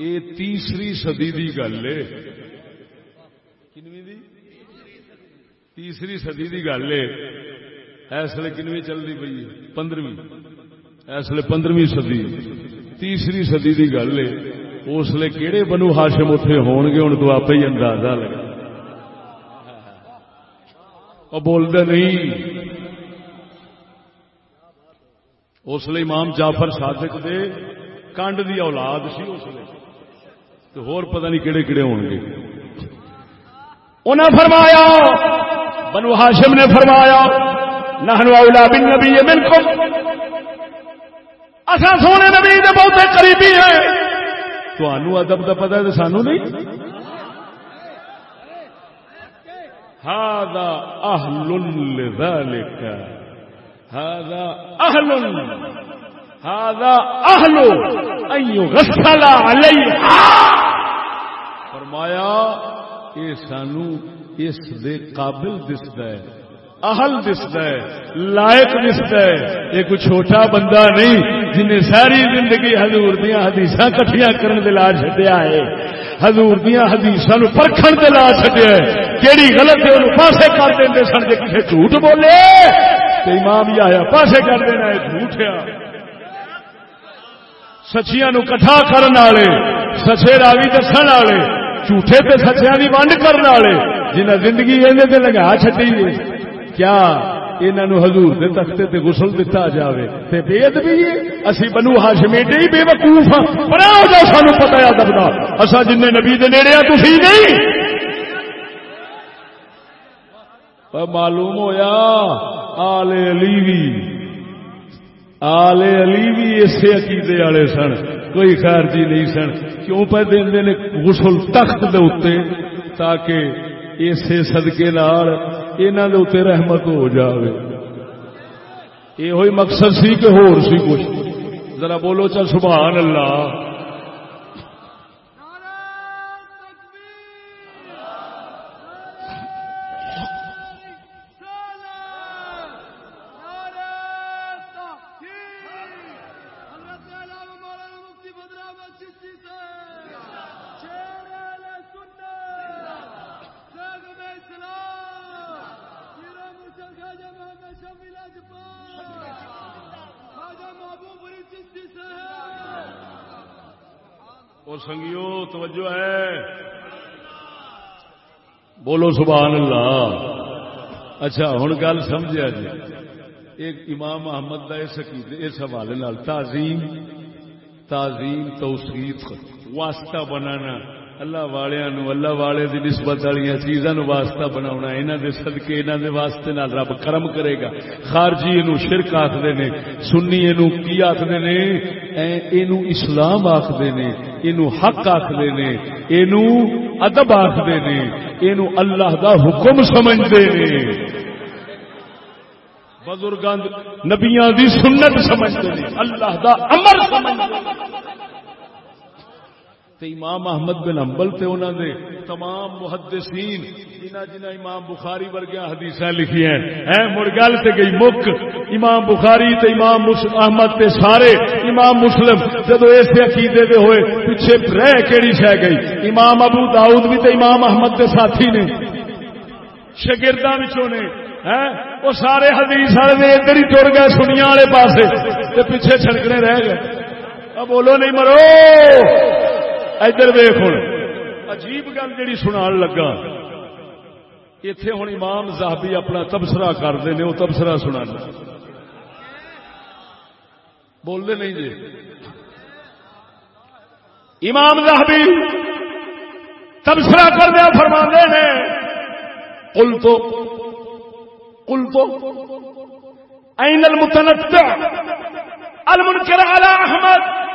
یہ تیسری صدی دی گل ہے تیسری صدی دی گل ہے اس لیے کنویں چلتی پی پندرہویں اس لیے پندرہویں سدی تیسری سدی کی گل ہے، اس لیے کہڑے بنو ہاشم اتنے ہون گے ہوں تو آپ ہی اندازہ لگا۔ وہ بولتے نہیں۔ اس لیے امام جعفر صادق دے کنڈ دی اولاد سی اس لیے۔ تو ہور پتہ نہیں کہڑے کہڑے ہون گے۔ انہیں فرمایا، بنو ہاشم نے فرمایا نہنو اولا بن نبی منکم۔ اصا سونے نبی دے بہت قریبی ہیں۔ تو ادب کا پتا تو سانو نہیں؟ هذا أهل لذلك هذا أهل هذا أهل أن يغسل عليها فرمایا، یہ سانو اس دے قابل دستا ہے۔ اہل دستا ہے، لائق دستا ہے۔ یہ کوئی چھوٹا بندہ نہیں جنہیں ساری زندگی حضور دیا حدیث کٹھیا کرنے لا چڈیا ہے۔ حضور دیا حدیث پرکھن دے لا چڈیا ہے۔ کہڑی غلط ہے، انہوں پاسے کر دیں سن جی کسی جھوٹ بولے۔ تو امام یہ آیا پاسے کر دینا ہے، جھوٹ سچیاں نو کٹھا کرنے والے، سچے راوی دسن والے، جھوٹے تے سچیاں کی ونڈ کرنے والے جنہیں زندگی یہ لگا چڈی کیا انہوں حضور دے تختے تے غسل دتا جاوے تے بے ادبی اسی بنو ہاشم ایڈے ہی بے وقوف ہاں۔ پر ہو جاؤ، سانو پتہ ہے ادب دا اسا جن نبی دے نیڑے ہاں تسی نہیں۔ معلوم ہویا، آل علی بھی آل علی بھی اسے عقیدے والے سن۔ کوئی خارجی نہیں سن۔ کیوں پہ دے نے غسل تخت دے اتنے تاکہ اسے صدقے نال انہوں رحمت ہو جائے یہ مقصد سی کہ ہور سی کچھ۔ ذرا بولو چل سبحان اللہ۔ توجہ ہے۔ بولو سبحان اللہ۔ اچھا ہوں گل سمجھا جی۔ ایک امام محمد کا اس اس حوالے تعظیم تعظیم توسیف واسطہ بنانا۔ اللہ والوں اللہ والے دی نسبت والی چیزاں واسطہ بنا یہاں دے صدقے یہاں دے واسطے نال رب کرم کرے گا۔ خارجی یہ شرک آخر نے، سنی یہ کی آخر نے؟ یہ اسلام آخر نے یہ حق آخر نے یہ ادب آخر نے یہ اللہ دا حکم سمجھتے ہیں بزرگان نبیاں دی سنت سمجھتے ہیں اللہ دا امر سمجھتے تے امام احمد بن امبل تے انہوں نے تمام محدثین، جنہ جنہ امام بخاری ورگیا حدیث لکھی ہیں۔ مڑ گل تے گئی مک امام بخاری تے امام احمد تے سارے امام مسلم جدو اس عقیدے دے ہوئے، پیچھے رہ کیڑی شہ گئی۔ امام ابو داؤد بھی تے امام احمد دے ساتھی نے۔ شگرداں وچوں نے ہاں؟ وہ سارے حدیث والے ادھر ہی ٹر گئے سنیا والے پاسے تے پیچھے چھڑکنے رہ گئے۔ اب بولو نہیں مرو! ادھر ویخ ہوں عجیب گل جی سنا لگا۔ اتے ہوں امام زاہبی اپنا تبصرہ کرتے ہیں وہ تبصرہ سنا بولتے نہیں جی۔ امام زاہبی تبصرہ کردیا فرما نے۔ کل تو کل تو، این المتنطع المنکر علی احمد۔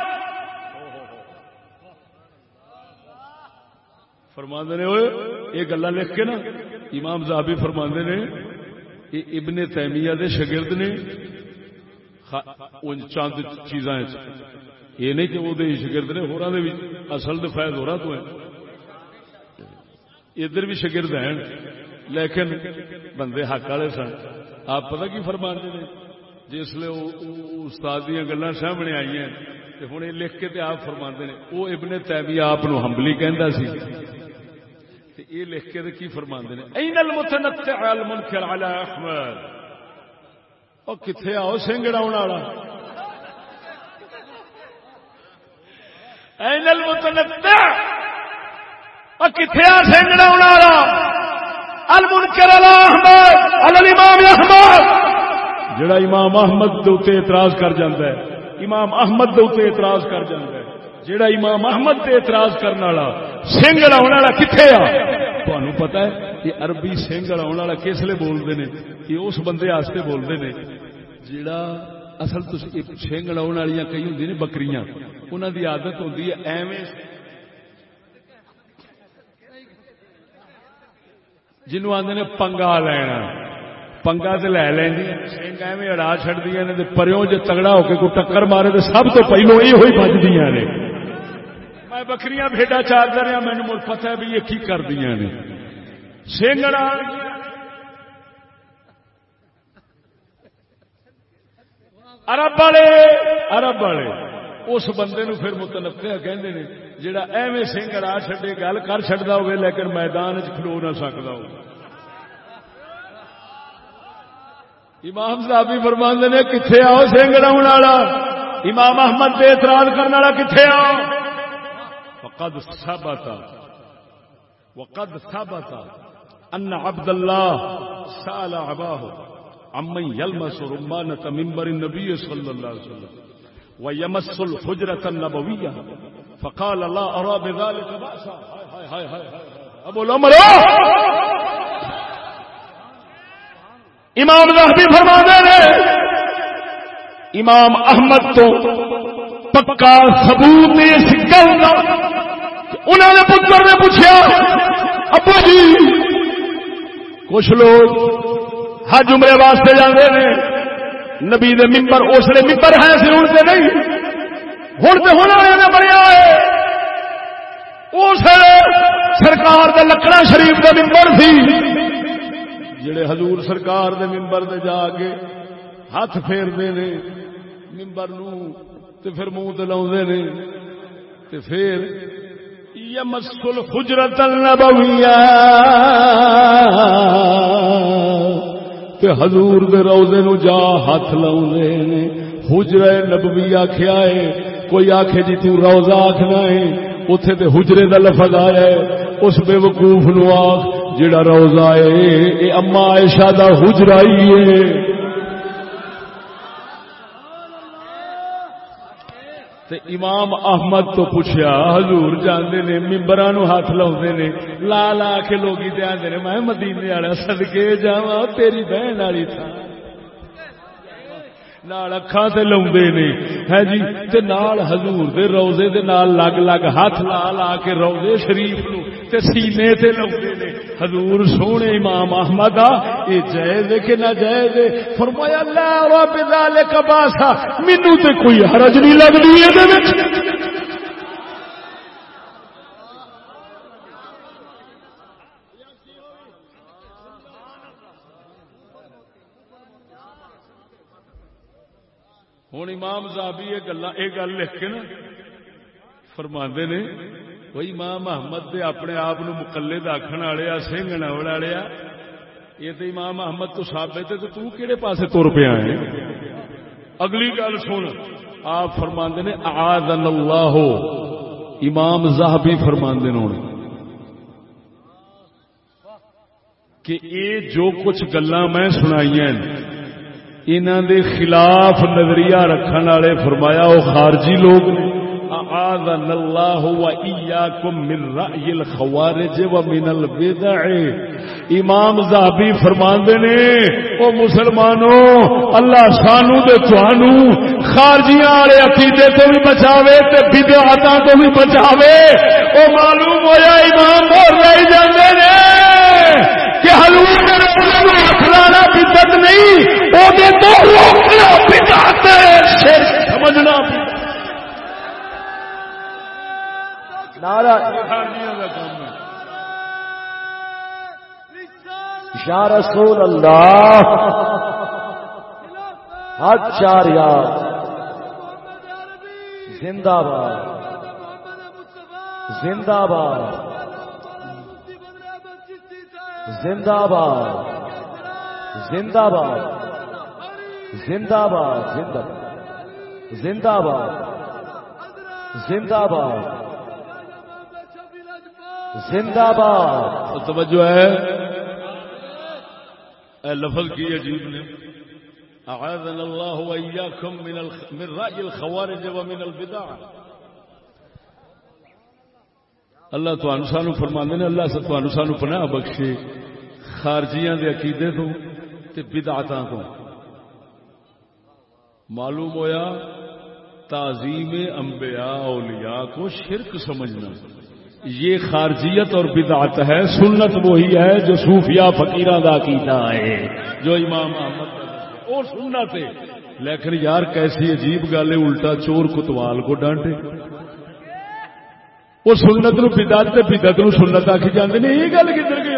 فرما نے ہوئے یہ گلا لکھ کے نا، امام صاحبی فرما نے، یہ ابن تیمیہ دے شگرد نے چند چیزاں یہ نہیں کہ وہ شگرد نے ہورا دے اصل دے فائد ہو رہا تو ہے ادھر بھی شگرد ہیں، لیکن بندے حق والے سن۔ آپ پتہ کی فرما نے؟ جس لیے استاد دیا گلا سامنے آئی ہیں ہوں یہ لکھ کے آپ فرما نے۔ وہ ابن تیمیہ آپ ہمبلی کہہ سی۔ یہ لکھ کے کی فرما نے؟ این المتنطع المنکر علی احمد۔ او کتھے آؤ سنگڑا والا؟ المتنطع۔ او کتھے آ سنگڑا والا؟ المنکر علی احمد امام احمد۔ جڑا امام احمد دے اعتراض کر جاندہ ہے امام احمد دے اعتراض کر جاندہ ہے۔ جڑا امام احمد تے اعتراض کرنے والا سنگ لاؤن والا کتنے آ؟ تمہیں پتا ہے کہ عربی سنگ لاؤن والا کس لیے بولتے ہیں یہ اس بندے واسطے بولتے ہیں جڑا اصل سنگ لاؤن والی کئی ہوں نے، بکریاں۔ انہوں کی عادت ہوتی ہے ایویں جنوب آدھے نے پنگا لینا۔ پنگا تو لے لیں سنگ ایویں اڑا چڑھتی نے پروں جی تگڑا ہو کے کوئی ٹکر مارے تو سب تو پہلو یہ ہوئی بجدی نے۔ میں بکریاں بھیڈا چار رہا مینو مل پتا بھی یہ کی کر دیا نے سنگڑا ارب والے ارب والے، اس بندے نو پھر متنفع کہندے نے جڑا ایویں سنگ آ چڈے گل کر چڑتا ہوگی لیکن میدان چ کھلو نہ سکتا ہو امام صاحب فرماندے نے کتنے آؤ سنگ والا؟ امام احمد پہ اعتراض کرنے والا کتنے آؤ؟ وقد ثبت وقد ثبت ان عبد الله سال اباه عمن يلمس رمانه منبر النبي صلى الله عليه وسلم، ويمس الحجره النبويه فقال لا ارى بذلك باسا هاي هاي هاي ابو العمر! امام زہبی فرما دے امام احمد تو پکا ثبوت اس گل کا انہوں نے پتر نے پوچھا، ابو جی کچھ لوگ حج عمرے واسطے جانے نے۔ نبی دے ممبر اس لیے ممبر ہے سی ہوں سے نہیں۔ ہوں تو ہونا نے بنیا ہے اس سرکار دے لکڑا شریف کا ممبر سی جڑے حضور سرکار دے ممبر دے جا کے ہاتھ پھیرتے نے، ممبر نو تے پھر منہ دلاؤ نے، تے پھر یمسل حجرت النبویہ۔ تے حضور دے روزے نو جا ہاتھ لاؤندے نے۔ حجرہ نبوی آکھیا ہے۔ کوئی آکھے جی تو روزہ آکھنا ہے۔ اوتھے تے حجرے دا لفظ آیا ہے۔ اس بے وقوف نو آکھ جڑا روزہ ہے، اے اما عائشہ دا حجرہ ہی ہے۔ تے امام احمد تو پوچھا حضور جانے نے ممبر ہاتھ لاؤ نے، لا لا کے لوگ آتے نے، میں مدینے والا سدکے جاوا تیری بہن والی تھا۔ نال اکھا تے لاؤندے نے۔ ہے جی؟ تے نال حضور دے روزے دے نال لگ لگ ہاتھ لا لا کے روزے شریف نو تے سینے تے لاؤندے نے۔ حضور سونے امام احمد آ، اے جائز کہ نہ جائز فرمایا، لا رب ذالک باسا۔ مینوں تے کوئی حرج نہیں لگدی اے دے وچ ہوں امام صاحب یہ گلا یہ گل لکھ کے نا فرما نے کوئی امام محمد دے اپنے آپ مکلے دکھن والے سنگ نوڑ والے یہ تو امام محمد تو ثابت ہے تو تو کہڑے پاسے تر پیا ہے اگلی گل سن آپ فرما نے آدن اللہ ہو امام زاہبی فرما ہوں کہ یہ جو کچھ گلا میں سنائی ہیں انہوں دے خلاف نظریہ رکھن والے فرمایا وہ خارجی لوگ نے۔ آذن اللہ و ایاکم من رأی الخوارج و من البدع۔ امام زہبی فرماندے نے، او مسلمانوں اللہ سانو دے توانو خارجیاں والے عقیدے تو بھی بچاوے تے بدعاتاں تو بھی بچاوے۔ او معلوم ہویا امام اور رہ جاندے نے کہ حضور نے اخلانا بدت نہیں وہ تو روکنا بدت ہے سمجھنا نارا یا رسول اللہ حد چار یاد زندہ باد زندہ باد زندہ باد زندہ باد زندہ باد، زندہ زندہ باد زندہ باد زندہ باد توجہ ہے۔ اے لفظ کی عجیب نے اعاذنا اللہ وإياكم من الخ... من رأي الخوارج ومن البدع۔ اللہ تو سانو فرماندے نے، اللہ سے تو سانو پناہ بخشے خارجیاں دے عقیدے تو تے بدعتاں تو۔ معلوم ہویا تعظیم انبیاء اولیاء کو شرک سمجھنا۔ یہ خارجیت اور بدعت ہے، سنت وہی ہے جو صوفیاء فقیرہ دا عقیدہ ہے، جو امام احمد اور سنت ہے۔ لیکن یار، کیسی عجیب گل ہے، الٹا چور کتوال کو ڈانٹے۔ وہ سنت نو بدعت تے بدعت نو سنت آکھی جاندے نے۔ یہ گل کدھر گئی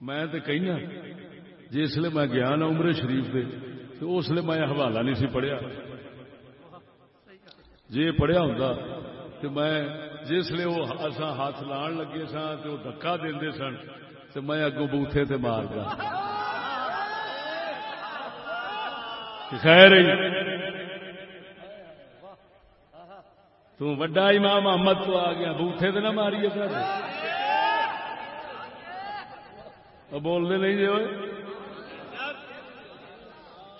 میں تے کہنا جس میں گیا نا عمر شریف دے، تو اس لیے میں حوالہ نہیں سی پڑھیا۔ جی پڑھیا ہوں تو میں جس لیے وہ اصا ہاتھ لان لگے سا تو وہ دکا دے سن تو میں اگوں بوتھے تے مار گیا خیر تو وڈا امام محمد تو آ گیا، بوتھے تے نہ ماری بولنے نہیں جی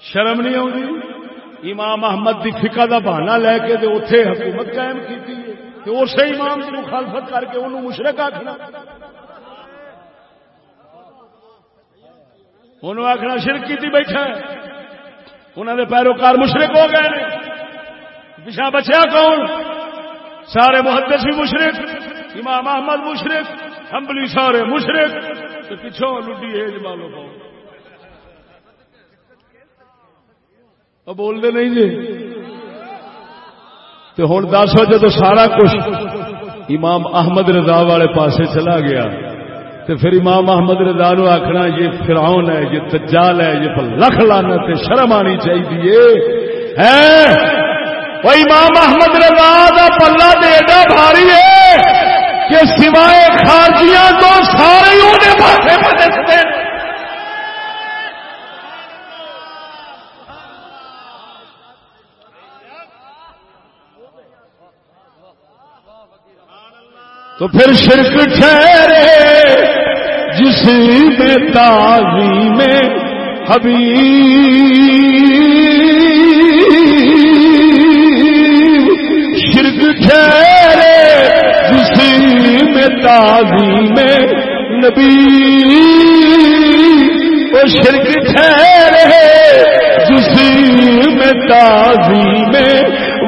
شرم نہیں آتی امام احمد دی فقہ دا بہانہ لے کے تے اوتھے حکومت قائم کیتی ہے تے اسے امام دی مخالفت کر کے اونوں مشرک آکھنا۔ اونوں آکھنا شرک کی بیٹھا انہوں نے پیروکار مشرک ہو گئے پشا بچیا کون؟ سارے محدث بھی مشرک امام احمد مشرک امبلی سارے مشرک تو پچھوں لڈی ہے جمالو پاؤ بولتے نہیں جی۔ تو ہوں دس وجہ سارا کچھ امام احمد رضا والے پاسے چلا گیا۔ تو پھر امام احمد رضا نو آخنا یہ فراؤن ہے، یہ تجال ہے، یہ لکھ لانا شرم آنی چاہیے۔ وہ امام احمد رضا کا پلا ایڈا بھاری ہے کہ سوائے خارجیاں تو سارے پاسے پہ تو پھر شرک ٹھہرے، جس میں تازی میں حبی شرک ٹھہرے، جس میں تازی میں نبی۔ وہ شرک ٹھہرے، جس میں تازی میں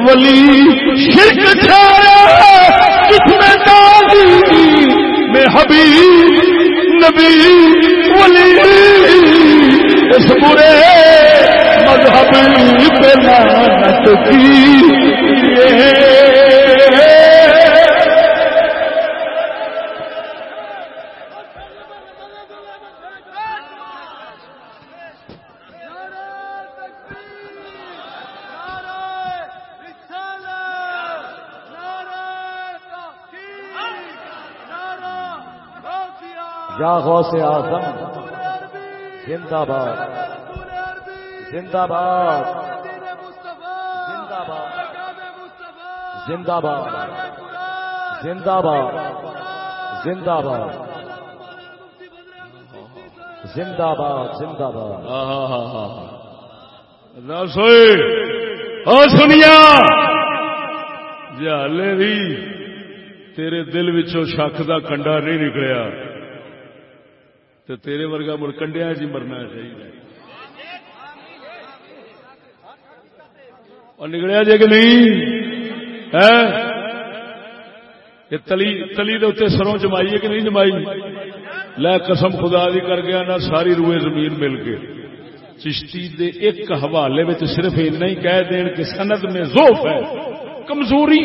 ولی۔ شرک ٹھہرے میں تازی میں حبیب نبی ولی اس برے مذہب پہ لانت کی۔ یا غوث آزم زندہ باد زندہ باد زندہ باد زندہ باد زندہ باد زندہ باد زندہ باد۔ زندہ باد سنیا جی بھی تیرے دل وچوں شک دا کنڈا نہیں نکلیا۔ تو تیرے ورگا مڑ کنڈیا جی مرنا چاہیے اور نکلیا جی کہ نہیں؟ تلی تلی دے سروں جمائی ہے کہ نہیں جمائی؟ لے قسم خدا دی کر گیا نہ ساری روئے زمین مل کے۔ چشتی دے ایک حوالے میں صرف اتنا ہی کہہ دین کہ سند میں زوف ہے کمزوری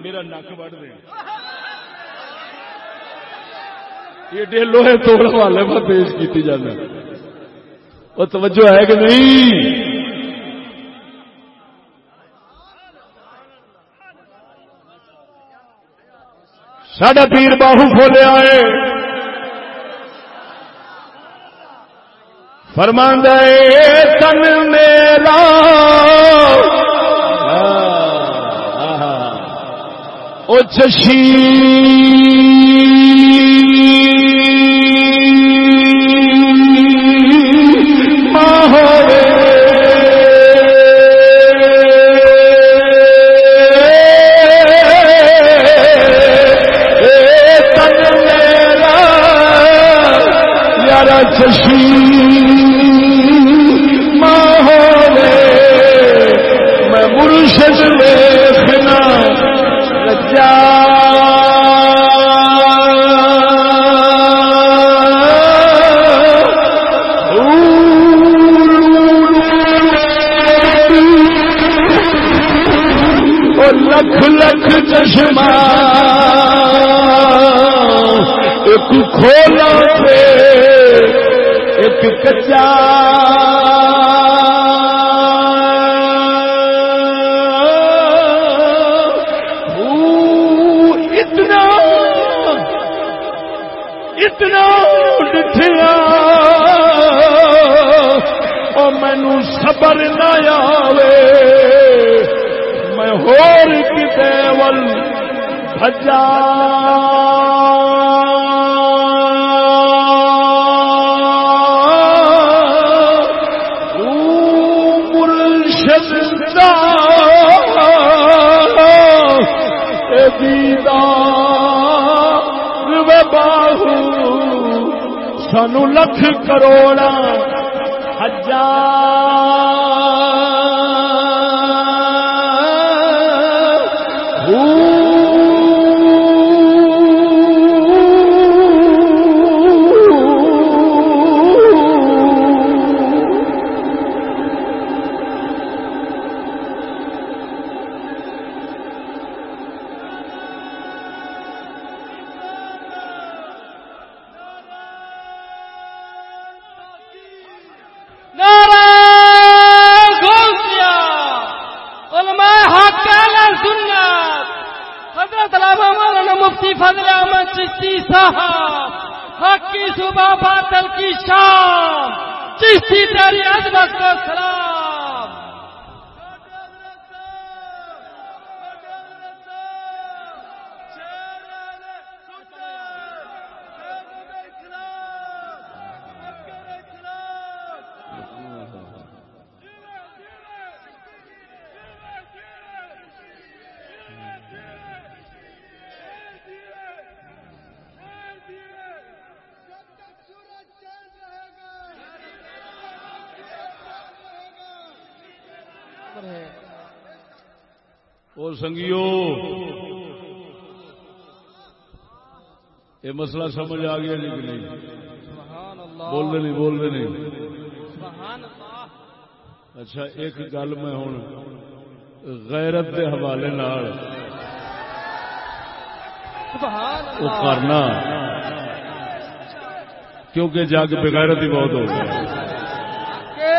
میرا نک بڑھ دیں یہ لوہے توڑ والے میں پیش کی جانا وہ توجہ ہے کہ نہیں؟ ساڈا پیر باہو کھولے آئے۔ فرماند تن میرا او چشی چشی ماں ہوے میں مرشد ویخنا لجا۔ لکھ لکھ چشمہ۔ ایک کھولا پہ ایک کچا اتنا اتنا ڈٹھیا اور مینو صبر نہ آوے۔ میں ہور کتے ول بھجا۔ سانو لکھ کروڑا صبح باطل کی شام۔ چشتی تیری عظمت کو سلام سنگیو یہ مسئلہ سمجھ آ گیا جی کہ نہیں بول دے نہیں بول دے نہیں اچھا ایک گل میں ہوں غیرت کے حوالے نال کرنا کیونکہ جگ بغیرت ہی بہت ہو گیا کہ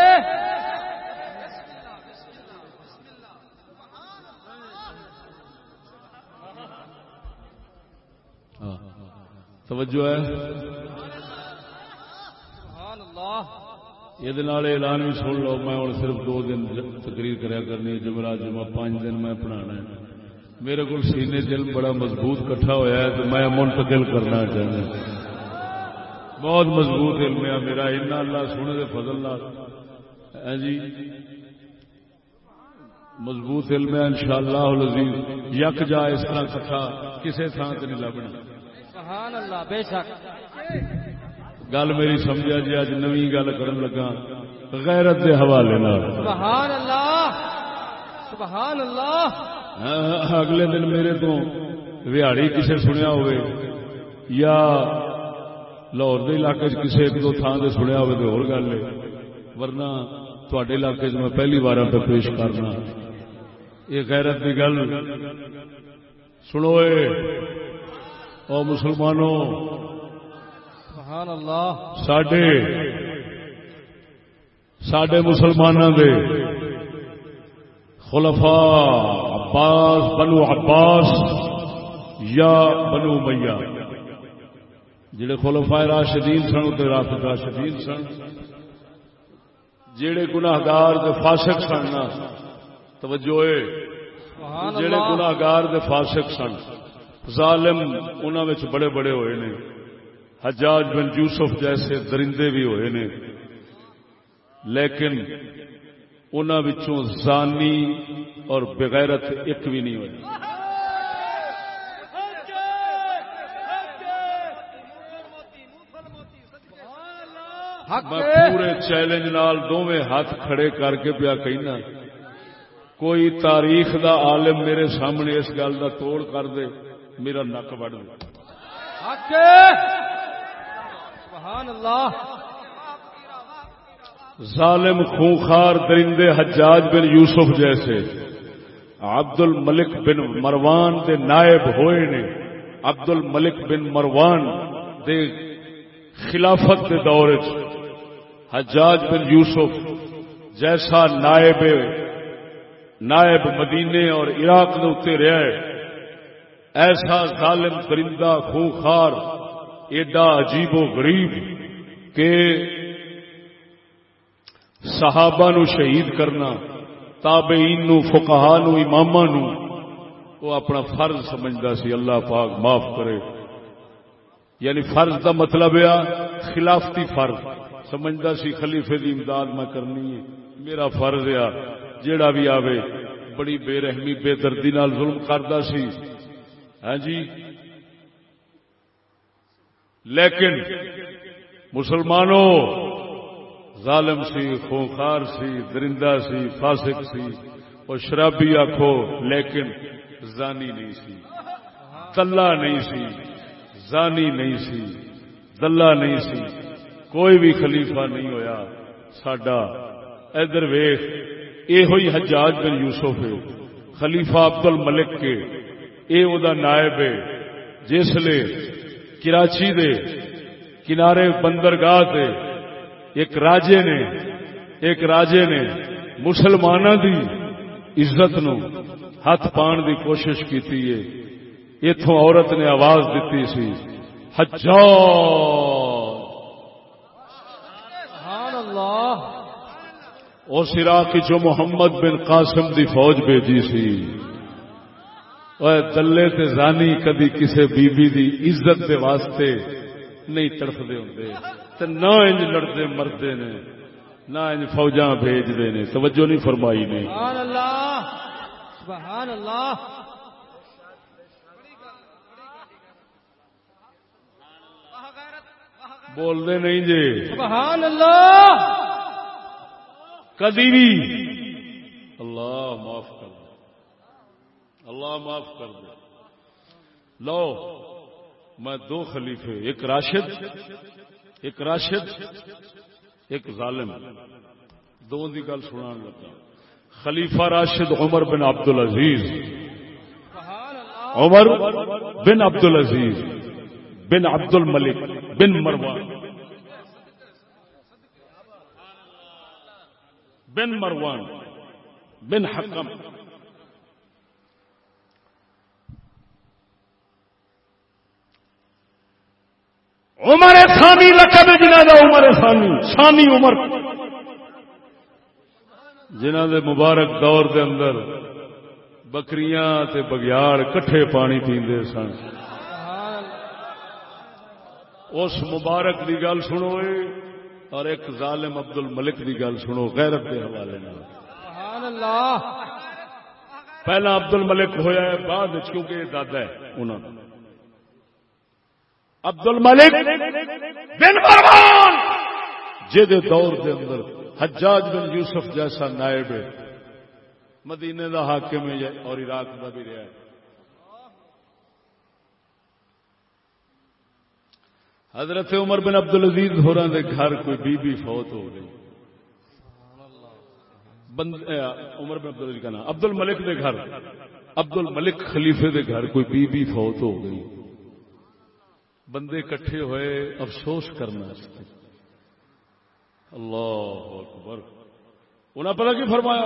ہاں۔ توجہ ہے۔ یہ اعلان بھی سن لو، میں ہوں صرف دو دن تقریر کریا کرنی جمعرات، جمعہ پانچ دن میں پڑھانا ہے۔ میرے کو سینے دل بڑا مضبوط کٹھا ہوا ہے تو میں منتقل کرنا چاہتا بہت مضبوط علم ہے میرا ان اللہ سونے دے فضل نال۔ ہے جی۔ مضبوط علم ہے، انشاءاللہ العزیز، یک جا اس طرح کٹھا کسے تھان سے نہیں لبنا۔ سبحان اللہ بے شک۔ گل میری سمجھا جی اج نوی گل کرن لگا۔ غیرت دے حوالے نال۔ سبحان اللہ سبحان اللہ۔ ہاں، اگلے دن میرے تو وہاڑی کسے سنیا ہوئے یا لاہور دے علاقے چ کسے ایک دو تھان سے سنیا ہوئے تو اور گل ہے۔ ورنہ تواڈے علاقے چ میں پہلی بار پہ پیش کرنا۔ یہ غیرت کی گل۔ سنو اے۔ او مسلمانوں سبحان اللہ ساڈے ساڈے مسلمانوں دے خلفا عباس بنو عباس یا بنو میاں۔ جڑے خلفا راشدین سن تے رافد راشدین سن۔ جڑے گناہگار دے فاسق سن نا توجہ اے۔ جڑے گناہگار دے فاسق سن۔ ظالم انہاں وچ بڑے بڑے ہوئے نے۔ حجاج بن یوسف جیسے درندے بھی ہوئے نے۔ لیکن انہاں وچوں زانی اور بغیرت ایک بھی نہیں ہوئی۔ حق میں پورے چیلنج نال دونوں ہاتھ کھڑے کر کے پیا کہنا کوئی تاریخ دا عالم میرے سامنے اس گل دا توڑ کر دے۔ میرا نک وڑ دے۔ سبحان اللہ۔ ظالم خونخار درندے حجاج بن یوسف جیسے۔ عبد الملک بن مروان دے نائب ہوئے نے۔ عبد الملک بن مروان دے خلافت دے دور حجاج بن یوسف جیسا نائب نائب مدینے اور عراق دے اتنے رہا ہے۔ ایسا ظالم درندہ خونخار ایڈا عجیب و غریب کہ صحابہ نو شہید کرنا، تابعین نو فقہا نو اماما نو، وہ اپنا فرض سمجھدا سی، اللہ پاک معاف کرے۔ یعنی فرض دا مطلب ہے، خلافتی فرض۔ سمجھدا سی، خلیفے دی امداد میں کرنی ہے۔ میرا فرض ہے، جیڑا بھی آوے، بڑی بے رحمی، بے دردی نال ظلم کردا سی۔ ہاں جی۔ لیکن مسلمانوں، ظالم سی خوخار سی، درندہ سی، فاسق سی اور شرابی آخو لیکن زانی نہیں سی۔ دلہ نہیں سی، زانی نہیں سی دلہ نہیں سی۔ کوئی بھی خلیفہ نہیں ہویا۔ ساڈا، ادھر ویخ یہ ہوئی حجاج بن یوسف ہے، خلیفہ عبد الملک کے۔ اے او دا نائب ہے جس لے کراچی دے کنارے بندرگاہ تے ایک راجے نے ایک راجے نے مسلمانوں دی عزت نو ہاتھ پان دی کوشش کیتی ہے۔ اتوں عورت نے آواز دیتی سی سبحان اللہ! اس عراق جو محمد بن قاسم دی فوج بھیجی سی۔ اے دلے تے زانی کدی کسے بی بی دی عزت دے واسطے نہیں تڑفدے ہوندے۔ تے نہ انج لڑدے مردے نے نہ انج فوجاں بھیجدے نے۔ توجہ نہیں فرمائی نے۔ سبحان اللہ سبحان اللہ۔ بول دے نہیں جی سبحان اللہ۔ کدی بھی۔ اللہ معاف دے اللہ معاف کر دے۔ لو، میں دو خلیفے، ایک راشد ایک راشد، ایک ظالم۔ دو دی گل سنا لگا۔ خلیفہ راشد عمر بن عبد العزیز عمر بن عبد العزیز بن عبد الملک بن مروان۔ بن مروان، بن حکم۔ عمر ثانی لقب جنہ دا عمر ثانی ثانی عمر۔ جنہ دے مبارک دور دے اندر بکریاں تے بگیاڑ کٹھے پانی پیندے سن۔ اس مبارک دی گل سنو اے اور ایک ظالم عبد الملک دی گل سنو غیرت کے حوالے نال۔ سبحان اللہ۔ پہلا عبد الملک ہویا ہے بعد کیونکہ دادا ہے انہوں نے عبد الملک بن مروان! جہدے دور دے اندر حجاج بن یوسف جیسا نائب ہے۔ مدینے دا حاکم ہے اور عراق دا بھی رہا ہے۔ حضرت عمر بن عبد العزیز ہوراں دے گھر کوئی بی بی فوت ہو گئی۔ بند عمر بن عبد العزیز کا نام۔ عبد الملک دے گھر۔ عبد الملک خلیفے دے گھر کوئی بی بی فوت ہو گئی۔ بندے کٹھے ہوئے افسوس کرنا اللہ اکبر۔ انہیں پتا کی فرمایا؟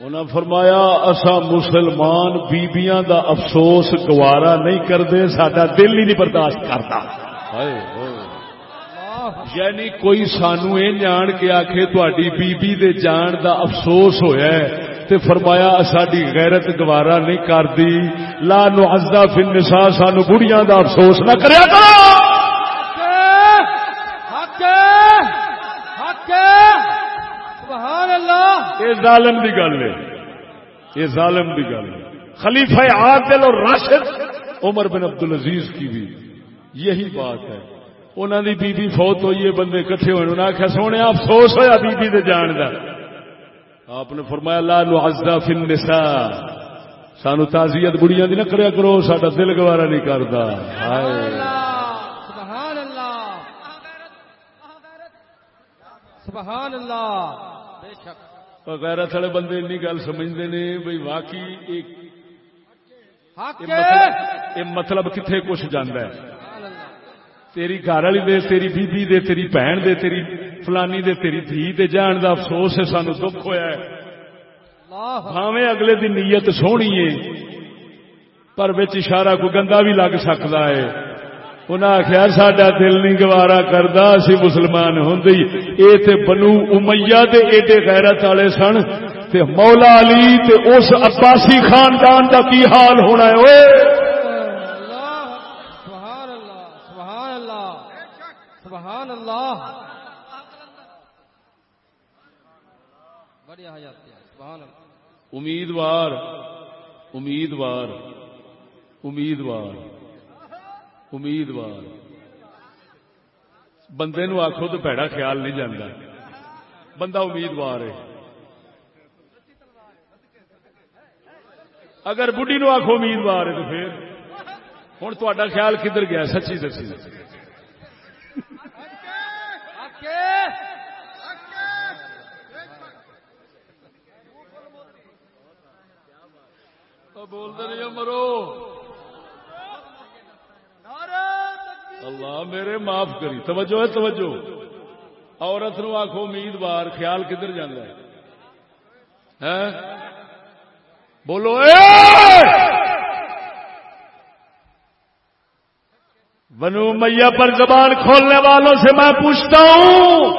انہیں فرمایا اسا مسلمان بیبیاں دا افسوس گوارا نہیں کرتے سڈا دل ہی نہیں برداشت کرتا۔ یعنی کوئی سانو یہ جان کے آخے تھی بیبی دے جان دا افسوس ہویا ہے۔ تے فرمایا ساری غیرت گوارا نہیں کرتی لا نو نعذا فی النساء، سانو بڑیاں دا افسوس نہ کریا کرو۔ یہ ظالم دی گل ہے۔ یہ ظالم دی گل ہے۔ خلیفہ عادل اور راشد عمر بن عبد العزیز کی بھی یہی بات ہے۔ انہوں دی بی بی فوت ہوئی ہے، بندے کٹھے ہوئے انہوں نے آخیا سونے، افسوس ہوا بی بی دے جان دا۔ آپ نے فرمایا لا نعزا فی النساء. سانو تعزیت بڑیاں دی نہ کریا کرو ساڈا دل گوارا نہیں کردا۔ ہائے۔ سبحان اللہ سبحان اللہ بے شک غیرت والے بندے انی گل سمجھتے نے بھئی واقعی ایک حق مطلب- مطلب کتنے کچھ جانا ہے؟ تیری گھر والی دے تیری بیبی دے تیری بہن دے تیری فلانی دے تیری دھی دے جان دا افسوس ہے سانو دکھ ہویا ہے۔ بھاویں اگلے دی نیت سونی ہے۔ پر وچ اشارہ کوئی گندا بھی لگ سکتا ہے۔ انہاں آخیا ساڈا دل نہیں گوارا کردا اسی مسلمان ہوندے اے تے بنو امیہ دے ایڈے غیرت والے سن تے مولا علی تے اس عباسی خاندان دا کی حال ہونا ہے؟ اوئے اللہ سبحان اللہ سبحان اللہ سبحان اللہ بڑی حیات ہے سبحان اللہ امیدوار امیدوار امیدوار امیدوار۔ بندے نو آخو تو پیڑا خیال نہیں جانا بندہ امیدوار ہے۔ اگر بڈی نو آخو امیدوار ہے تو پھر ہوں تا خیال کدھر گیا؟ سچی دسی حق ہے بولتے نہیں مرو. اللہ میرے معاف کری. توجہ ہے توجہ. عورت نو آخو امیدوار خیال کدھر جانا ہے؟ بولو اے! بنو میاں پر زبان کھولنے والوں سے میں پوچھتا ہوں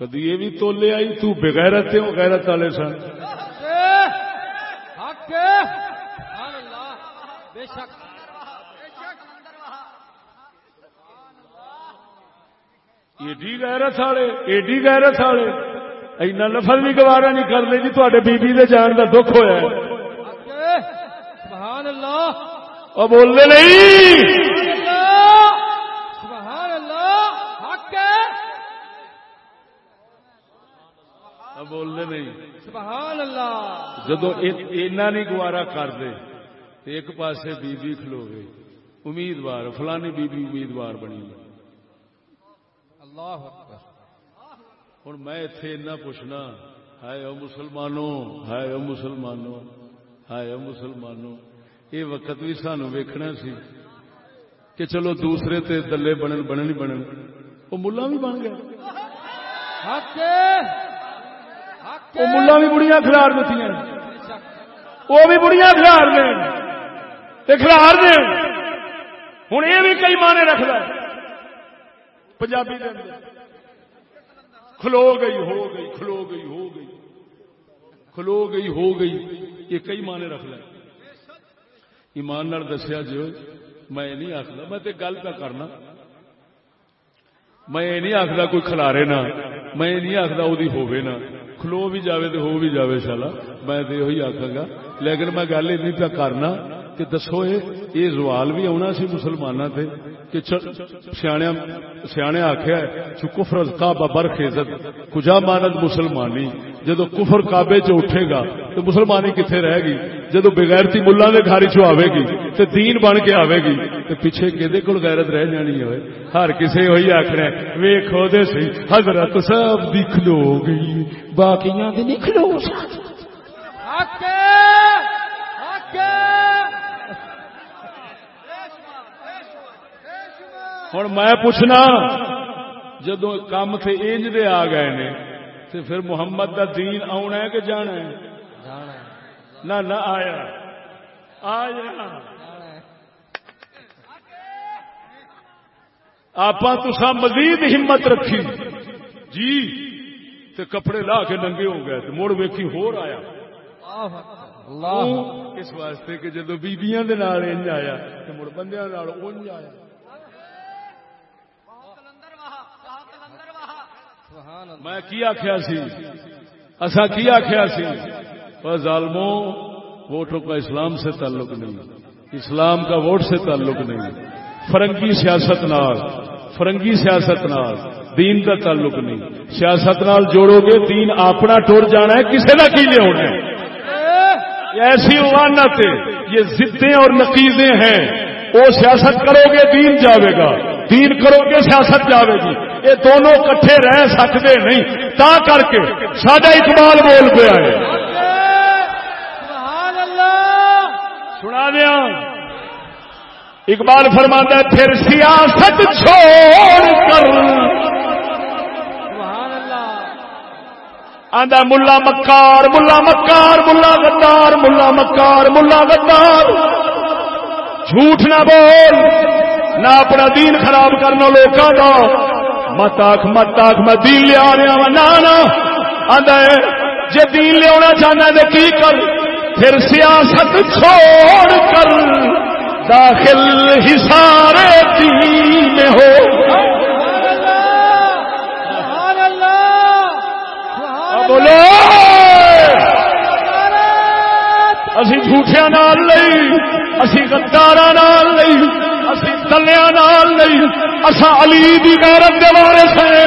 کدی یہ بھی تو لے آئی؟ تو بغیرت ہوں غیرت والے سن؟ سبحان اللہ! بے شک! ایڈی غیرت والے ایڈی غیرت والے! اینا لفظ بھی گوارا نہیں کرتے جی تے بیبی دے جان کا دکھ ہویا ہے۔ حق ہے سبحان اللہ! اور بولتے نہیں! اور بولتے نہیں۔ سبحان اللہ جدو اینا نہیں گوارا کرتے ایک پاسے بی بی کھلو گئی۔ امیدوار فلانی بی بی امیدوار بنی اللہ اکبر۔ ہوں میں اتے اینا پوچھنا ہائے او مسلمانوں ہائے او مسلمانوں ہائے او مسلمانوں یہ وقت بھی سانو ویکھنا سی کہ چلو دوسرے تے دلے بنن بنن ہی بنن۔ وہ ملا بھی بن گیا۔ ہے۔ وہ ملا بھی بڑیاں کھلار دیتی ہیں وہ بھی بڑیاں کھلار دیں تے کھلار دیں ہوں یہ بھی کئی مانے رکھتا ہے۔ پنجابی دے کھلو گئی، ہو گئی، کھلو گئی، ہو گئی۔ کھلو گئی، ہو گئی۔ یہ کئی مانے رکھ لے ایمان نال دسیا جو میں یہ نہیں آخلا میں تے گل پہ کرنا۔ میں یہ نہیں آخلا کوئی کھلارے نہ۔ میں یہ نہیں آخلا وہ ہوے نہ۔ کھلو بھی جاوے تو ہو بھی جاوے شالا میں تو یہ آخا گا لیکن میں گل یہ پہ کرنا کہ دسو یہ زوال بھی آنا سی مسلمانوں سے کہ سیانے آخیا چ کفر کعبہ برخیزت کجا مانت مسلمانی؟ جدو کفر کعبے چ اٹھے گا، تو مسلمانی کتنے رہے گی؟ جدو بغیرتی ملا کے گھر چ آئے گی تو دین بن کے آئے گی تو پیچھے کہ کول غیرت رہ جانی ہوئے؟ ہر کسی وہی آخر ویخو دے سی، حضرت صاحب دی کھلو گئی۔ باقیاں دی نہیں حق حق ہوں میں پوچھنا جدو کام تھے انج دے آ گئے نے تو پھر محمد دا دین آنا ہے کہ جانا ہے؟ نہ نہ آیا۔ آیا۔ آپ تسا مزید ہمت رکھی۔ جی تے کپڑے لا کے ننگے ہو گئے مڑ ویکھی ہور آیا۔ اللہ؟ اس واسطے کہ جدو بیبیاں دے نال انج آیا تے مڑ بندیاں نال اونج آیا سبحان اللہ میں کی آخیا سی؟ اسا کی آخیا سی؟ اور ظالموں ووٹوں کا اسلام سے تعلق نہیں۔ اسلام کا ووٹ سے تعلق نہیں۔ فرنگی سیاست نال، فرنگی سیاست نال دین کا تعلق نہیں۔ سیاست نال جوڑو گے، دین اپنا ٹور جانا ہے کسی کا کی لیا ہونا ہے۔ ایسی وانت یہ ضدیں اور نقیزیں ہیں۔ وہ سیاست کرو گے، دین جاوے گا۔ دین کرو گے سیاست جاوے گی۔ یہ دونوں کٹھے رہ سکتے نہیں۔ تا کر کے سڈا اقبال بول پیا ہے۔ سنا دیا اقبال فرماتا ہے پھر سیاست چھوڑ کر۔ آندا ملا مکار ملا مکار ملا غدار ملا مکار ملا غدار۔ جھوٹ نہ بول۔ نہ اپنا دین خراب کرنا لوکاں دا۔ مت آخ مت آخ میں دین لیا رہا وا نہ ہے جے دین لیا چاہنا تو کی کر؟ پھر سیاست چھوڑ کر داخل ہی سارے دین میں ہو۔ بولو۔ اسی جھوٹیا نال نہیں اسی گدارا نال نہیں۔ تلیا نال نہیں اصا علی دی غیرت دے وارث ہیں۔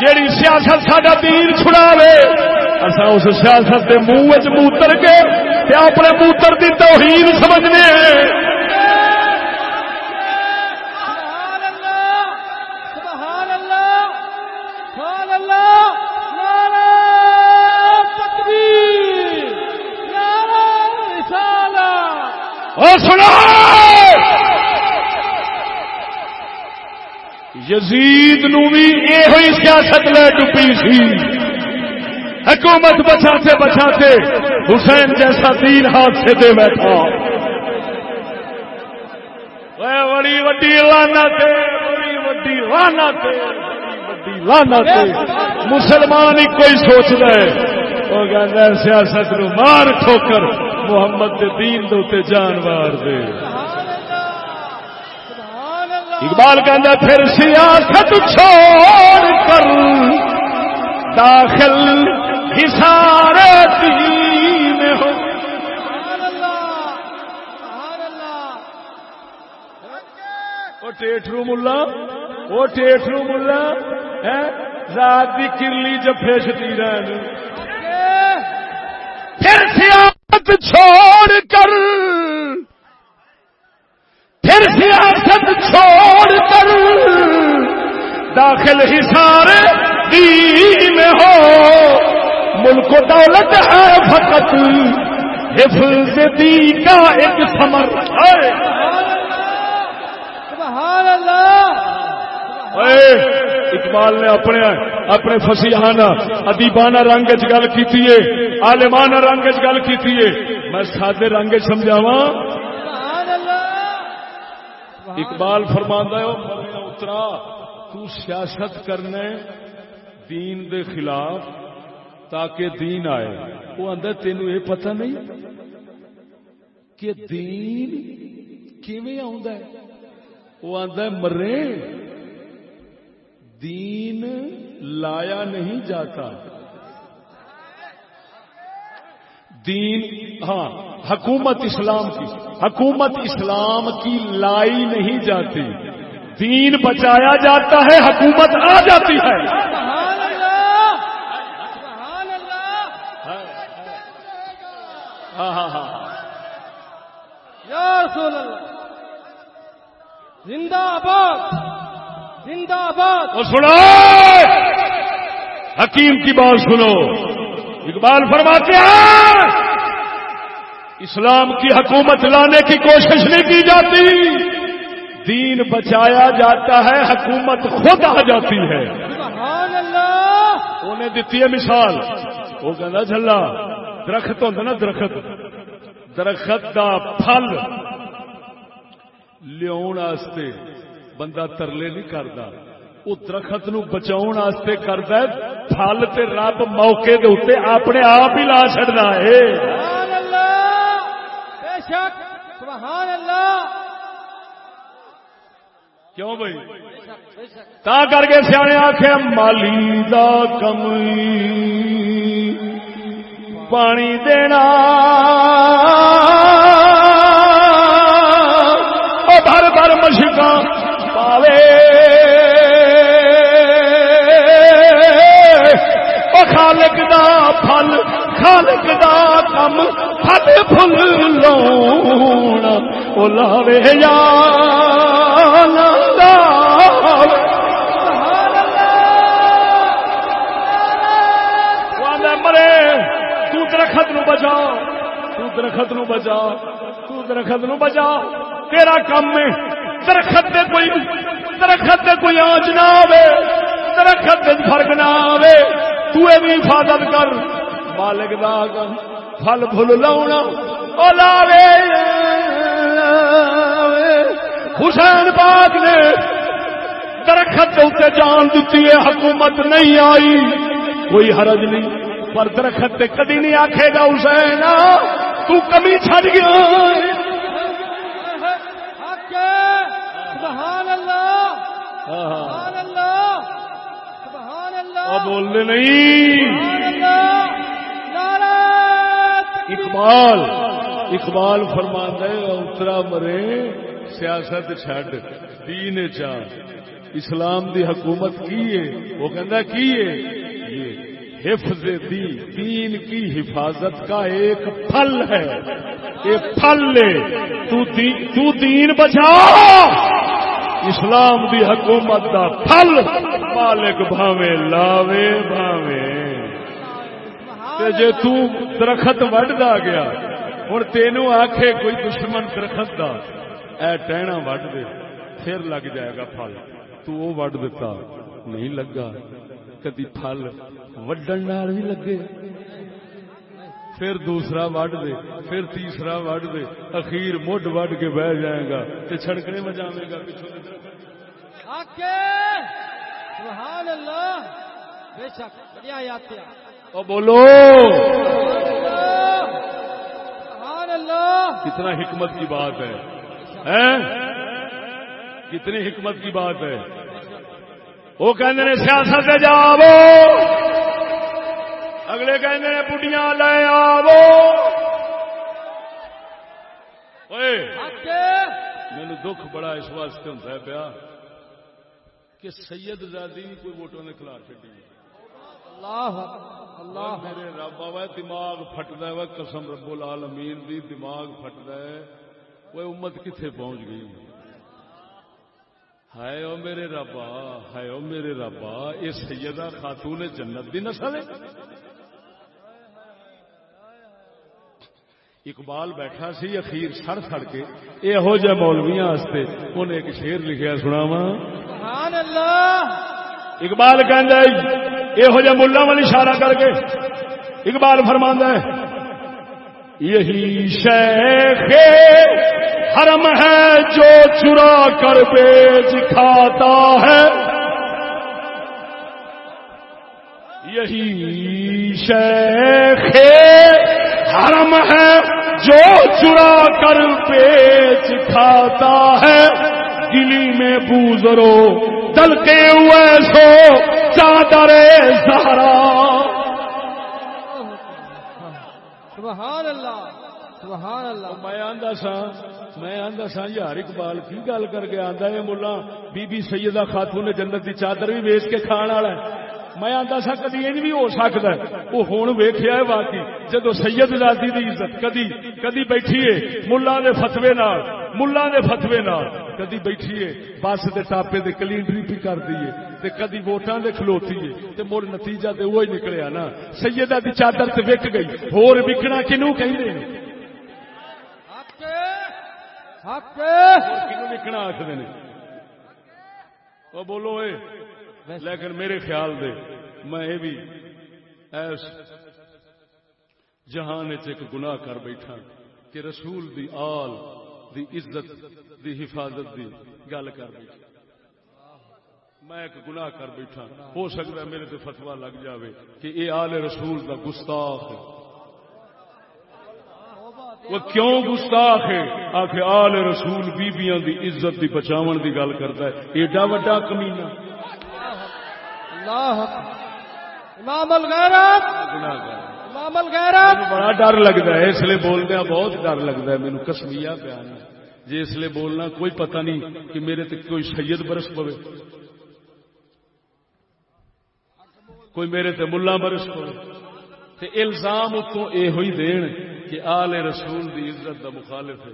جیڑی سیاست ساڈا دین چھڑاوے اصا اس سیاست دے منہ وچ موتر کے تے اپنے موتر دی توہین سمجھنے ہیں۔ اور سنا یزید نو بھی یہ سیاست لے ڈبی سی۔ حکومت بچاتے بچاتے حسین جیسا دین ہاتھ سے دے بیٹھا بڑی وڈی لانا بڑی وڈی لانا تے بڑی وڈی لانا مسلمان ہی کوئی سوچ رہے وہ کہتا ہے سیاست نو مار ٹھوکر۔ محمد دے دین دے تے جان مار دے اقبال کہتا پھر سیاست چھوڑ کر داخل حسار دین ہو۔ ٹیٹرو ملا وہ ٹیٹرو ملا ہے؟ رات کی کرلی جفے شتی رہن۔ پھر سیاست چھوڑ کر۔ پھر سیاست چھوڑ کر۔ داخل حصار دین میں ہو۔ ملک و دولت ہے فقط۔ حفظ دی کا ایک سمر ہے سبحان اللہ۔ اقبال نے اپنے اپنے فسیحانہ ادیبانہ رنگ چ گل کی عالمانہ رنگ چ گل کی میں سادے رنگ سمجھاوا اقبال فرماندا اترا تو سیاست کرنے دین دے خلاف تاکہ دین آئے۔ وہ اندر تینوں یہ پتہ نہیں کہ دین کیویں ہے؟ وہ آندا ہے، مرے دین لایا نہیں جاتا۔ دین ہاں حکومت اسلام کی، حکومت اسلام کی لائی نہیں جاتی۔ دین بچایا جاتا ہے، حکومت آ جاتی ہے۔ ہاں ہاں ہاں۔ یا رسول اللہ، زندہ آباد۔ زندہ آباد۔ اور سنو۔ حکیم کی بات سنو۔ اقبال فرماتے ہیں اسلام کی حکومت لانے کی کوشش نہیں کی جاتی۔ دین بچایا جاتا ہے حکومت خود آ جاتی ہے۔ انہیں دیتی ہے مثال۔ وہ کہنا جلا درخت ہوتا نا درخت۔ درخت دا پھل۔ لیا بندہ ترلے نہیں کرتا وہ درخت نو بچاؤ واسطے کرتا ہے پھل تے رب موقع دے اتنے اپنے آپ ہی لا چڑنا ہے۔ سبحان اللہ بے شک سبحان اللہ۔ کیوں بھائی؟ تا کر کے سیانے آخ مالی دا کم پانی دینا۔ بھر بھر مشکاں دا پھل خالق دا کم پھل پھل لونا او لاوے یا مرے تو درخت نو بچا تو درخت نو بچا تو درخت نو بچا تیرا کم ہے درخت دے کوئی درخت دے کوئی آنچ نہ آوے درخت دے فرق نہ آوے تو اے بھی حفاظت کر۔ مالک دا کم پھل پھل لاؤنا۔ او لاوے حسین پاک نے درخت کے اتنے جان دیتی ہے حکومت نہیں آئی۔ کوئی حرج نہیں پر درخت تے کدی نہیں آکھے گا حسین تو کمی چھڑ گیا۔ سبحان اللہ۔ سبحان اللہ بولنے نہیں! اقبال! اقبال فرما ہے اترا مرے سیاست چھڈ دین چا اسلام دی حکومت کی ہے؟ وہ کہندا کی ہے؟ یہ حفظ دی دین کی حفاظت کا ایک پھل ہے۔ یہ پھل لے تو دی- تو دین بچا اسلام دی حکومت دا پھل۔ مالک بھاوے لاوے بھاوے۔ تے جے تو درخت وڈدا گیا، ہن تینوں آکھے کوئی دشمن درخت دا۔ اے ٹہنا وڈ دے، پھر لگ جائے گا پھل۔ تو وہ وڈ دیتا نہیں لگا۔ کدی پھل وڈن نال بھی لگے۔ پھر دوسرا وڈ دے، پھر تیسرا وڈ دے۔ اخیر مڈ وڈ کے بہ جائے گا، تے چھڑکنے بجاوے گا پیچھے حق ہے سبحان اللہ. بے شک بڑھیا یاد کیا۔ او بولو۔ سبحان اللہ۔ کتنا حکمت کی بات ہے۔ ہیں؟ کتنی حکمت کی بات ہے۔ وہ کہندے نے سیاست سے جاو اگلے کہندے نے لے آو اوئے ہے مینو دکھ بڑا اس واسطے ہے پیا۔ کہ سید زادی کوئی ووٹوں نے کھلا چڈی۔ اللہ اللہ میرے رب آوا دماغ پھٹدا ہے قسم رب العالمین دی دماغ پھٹدا ہے۔ وہ امت کتنے پہنچ گئی؟ ہائے او میرے ربا ہائے او میرے ربا یہ سیدہ خاتون جنت دی نسل ہے۔ اقبال بیٹھا سی اخیر سڑ سڑ کے یہو جہ مولویاں واسطے انہیں ایک شیر لکھیا سناواں۔ اقبال کہندا ہے یہو جہ ملا والی اشارہ کر کے. اقبال فرماندا ہے، یہی شیخ حرم ہے جو چرا کر بیچ کھاتا ہے۔ یہی شیخ حرم ہے جو چرا کر بیچ کھاتا ہے۔ گلی میں بوزرو دلکے ہوئے سو چادر سہارا سبحان اللہ سبحان اللہ میں آندا سا میں آندا سا یار اقبال کی گل کر کے آندا ہے ملا بی بی سیدہ خاتون جنت دی چادر بھی ویچ کے کھان والا ہے۔ میں آندا سا کدی یہ بھی ہو سکتا ہے۔ وہ ہوں ویخیا ہے واقعی۔ جدو سید زادی دی عزت کدی کدی بیٹھیے ملا دے فتوے نال ملا دے فتوے نال۔ کدی بیٹھیے بس دے ٹاپے دے کلینڈری بھی کر دیے تے کدی ووٹاں دے کھلوتی ہے تے مڑ نتیجہ تے وہی نکلیا نا۔ سیدہ دی چادر تے وک گئی۔ ہور وکنا کنوں کہندے نے؟ حق وکنا آخر نے۔ بولو اے۔ لیکن میرے خیال دے، میں یہ بھی ایس جہان چ ایک گناہ کر بیٹھا کہ رسول دی آل، دی عزت، دی حفاظت دی گل کر بیٹھا۔ میں ایک گناہ کر بیٹھا۔ ہو سکتا ہے میرے تے فتوا لگ جاوے کہ اے آل رسول دا گستاخ ہے۔ وہ کیوں گستاخ ہے؟ آخ آل رسول بیبیاں دی عزت دی بچاون دی گل کرتا ہے۔ ایڈا وڈا کمینہ۔ اللہ امام الغیرت۔ امام الغیرت۔ بڑا ڈر لگتا ہے اس لیے بولدیا بہت ڈر لگتا ہے مینو کسمیا پیار جی اس لیے بولنا کوئی پتہ نہیں کہ میرے تے کوئی سید برس پوے۔ کوئی میرے تے ملا برس پوے۔ تے الزام اتوں یہ ہوئی دین کہ آل رسول دی عزت دا مخالف ہے۔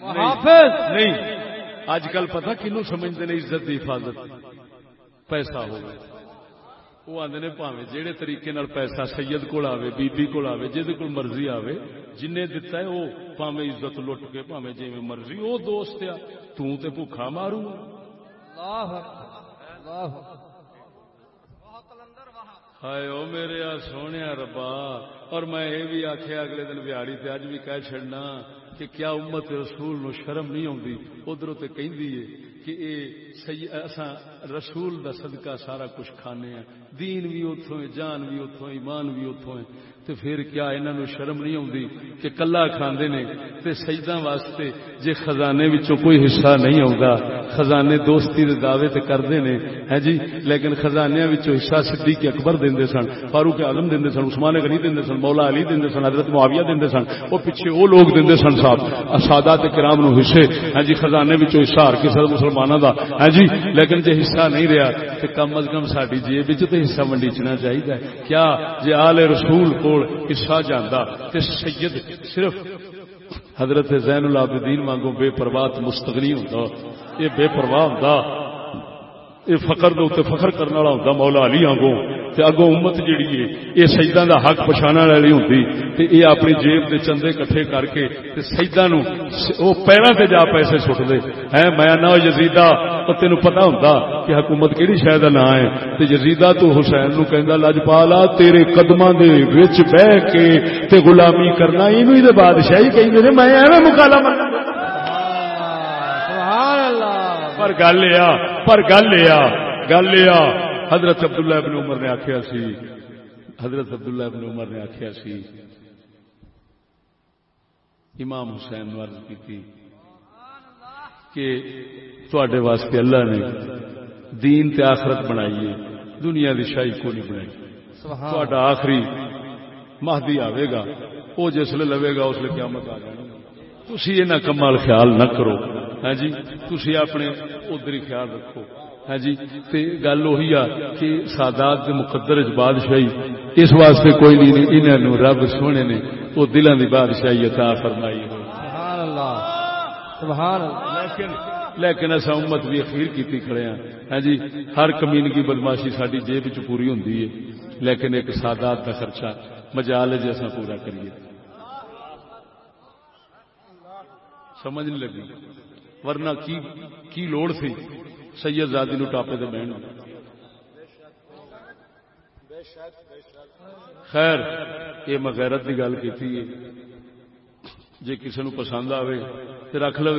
محافظ نہیں۔ اج کل پتا کنو سمجھتے ہیں عزت دی حفاظت۔ پیسہ ہو وہ آدھے نے پاوے جہے طریقے نال پیسہ سید کول آوے بی بی کول آوے جہد کول مرضی آوے جن دتا ہے وہ پاوے عزت لٹ کے پاوے جی مرضی وہ دوست آ توں تے بھوکھا مارو اللہ اللہ ہائے او میرے آ سونے ربا اور میں یہ بھی آخیا اگلے دن بہاڑی تے اج بھی کہہ چڑنا کہ کیا امت رسول نو شرم نہیں آتی ادھر تو کہندی ہے کہ اے سی اساں رسول دا صدقہ سارا کچھ کھانے ہیں۔ دین بھی اتوں ہے جان بھی اتوں ایمان بھی اتوں ہے تے پھر کیا انہاں نو شرم نہیں آتی کہ کلا کھاندے نے تے سجداں واسطے جے خزانے وچوں کوئی حصہ نہیں آਉਂدا خزانے دوستی دے دعوے تے کردے نے ہے جی؟ لیکن خزانے وچوں حصہ صدیق اکبر دیندے سن، فاروق اعظم دیندے سن، عثمان غنی دیندے سن، مولا علی دیندے سن، حضرت معاویہ دیندے سن او پیچھے او لوگ دیندے سن صاحب سادات کرام نو حصے ہے جی؟ خزانے وچوں حصہ ہر کسے مسلماناں دا ہے جی؟ لیکن جے حصہ نہیں رہیا تے کم از کم ساڈی جیب وچ تے حصہ منڈیچنا چاہیے کیا جے آل رسول کو کول حصہ جاندا تے سید صرف حضرت زین العابدین مانگو بے پرواہ مستغنی ہوندا یہ بے پرواہ ہوندا یہ فخر دے تے فخر کرنے والا ہوندا مولا علی آنگو تے اگوں امت جیڑی ہے یہ سجداں دا حق پچھانا والی ہوندی تے یہ اپنی جیب دے چندے کٹھے کر کے تے سجداں نو او پیراں تے جا پیسے سٹ دے۔ ہے میں نہ یزیدا او تینو پتہ ہوندا کہ حکومت کیڑی شے دا نام ہے۔ تے یزیدا تو حسین نو کہندا لجپالا تیرے قدماں دے وچ بیٹھ کے تے غلامی کرنا اینو ہی دے بادشاہی کہیں نے میں ایویں مکالا سبحان اللہ۔ پر گل یہ پر گل یہ گل یہ حضرت عبداللہ ابن عمر نے آخیا سی حضرت عبداللہ ابن عمر نے آخیا سی امام حسین نے عرض کی تھی کہ تواڈے واسطے اللہ نے دین تے آخرت بنائی ہے دنیا دی شاہی کو نہیں بنائی تواڈا آخری مہدی آئے گا وہ جسل لوے گا اس لیے قیامت آ جائے تھی یہ کمال خیال نہ کرو۔ ہاں جی تھی اپنے ادھر خیال رکھو۔ ہاں جی تے گل وہی آ کہ سادات کے مقدر چ بادشاہی اس واسطے کوئی نہیں انہوں رب سونے نے وہ دلوں کی بادشاہی عطا فرمائی ہوئی سبحان اللہ سبحان اللہ۔ لیکن لیکن اصا امت بھی اخیر کیتی کھڑے ہیں ہاں جی ہر کمینگی بدماشی ساری جیب چ پوری ہوندی ہے۔ لیکن ایک سادات کا خرچہ مجال ہے جی اصا پورا کریے۔ سمجھ نہیں لگی۔ ورنہ کی کی لوڑ تھی سید زادی نو ٹاپے دے بہن خیر، یہ میں غیرت کی گل کی جی کسی نو پسند آوے تے رکھ لو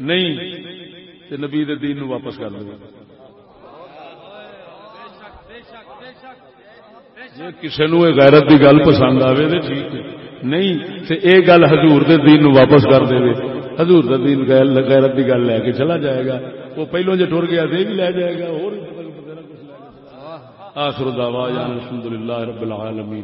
نہیں تے نبی دے دین نو واپس کر لو جی کسی نو یہ غیرت کی گل پسند آوے تے ٹھیک ہے۔ نہیں تے اے گل حضور دے دین نو واپس کر دے حضور دا دین غیرت کی گل لے کے چلا جائے گا۔ وہ پہلو جو ٹر گیا دے بھی لے جائے گا، اور آخر دعوانا الحمدللہ رب العالمین۔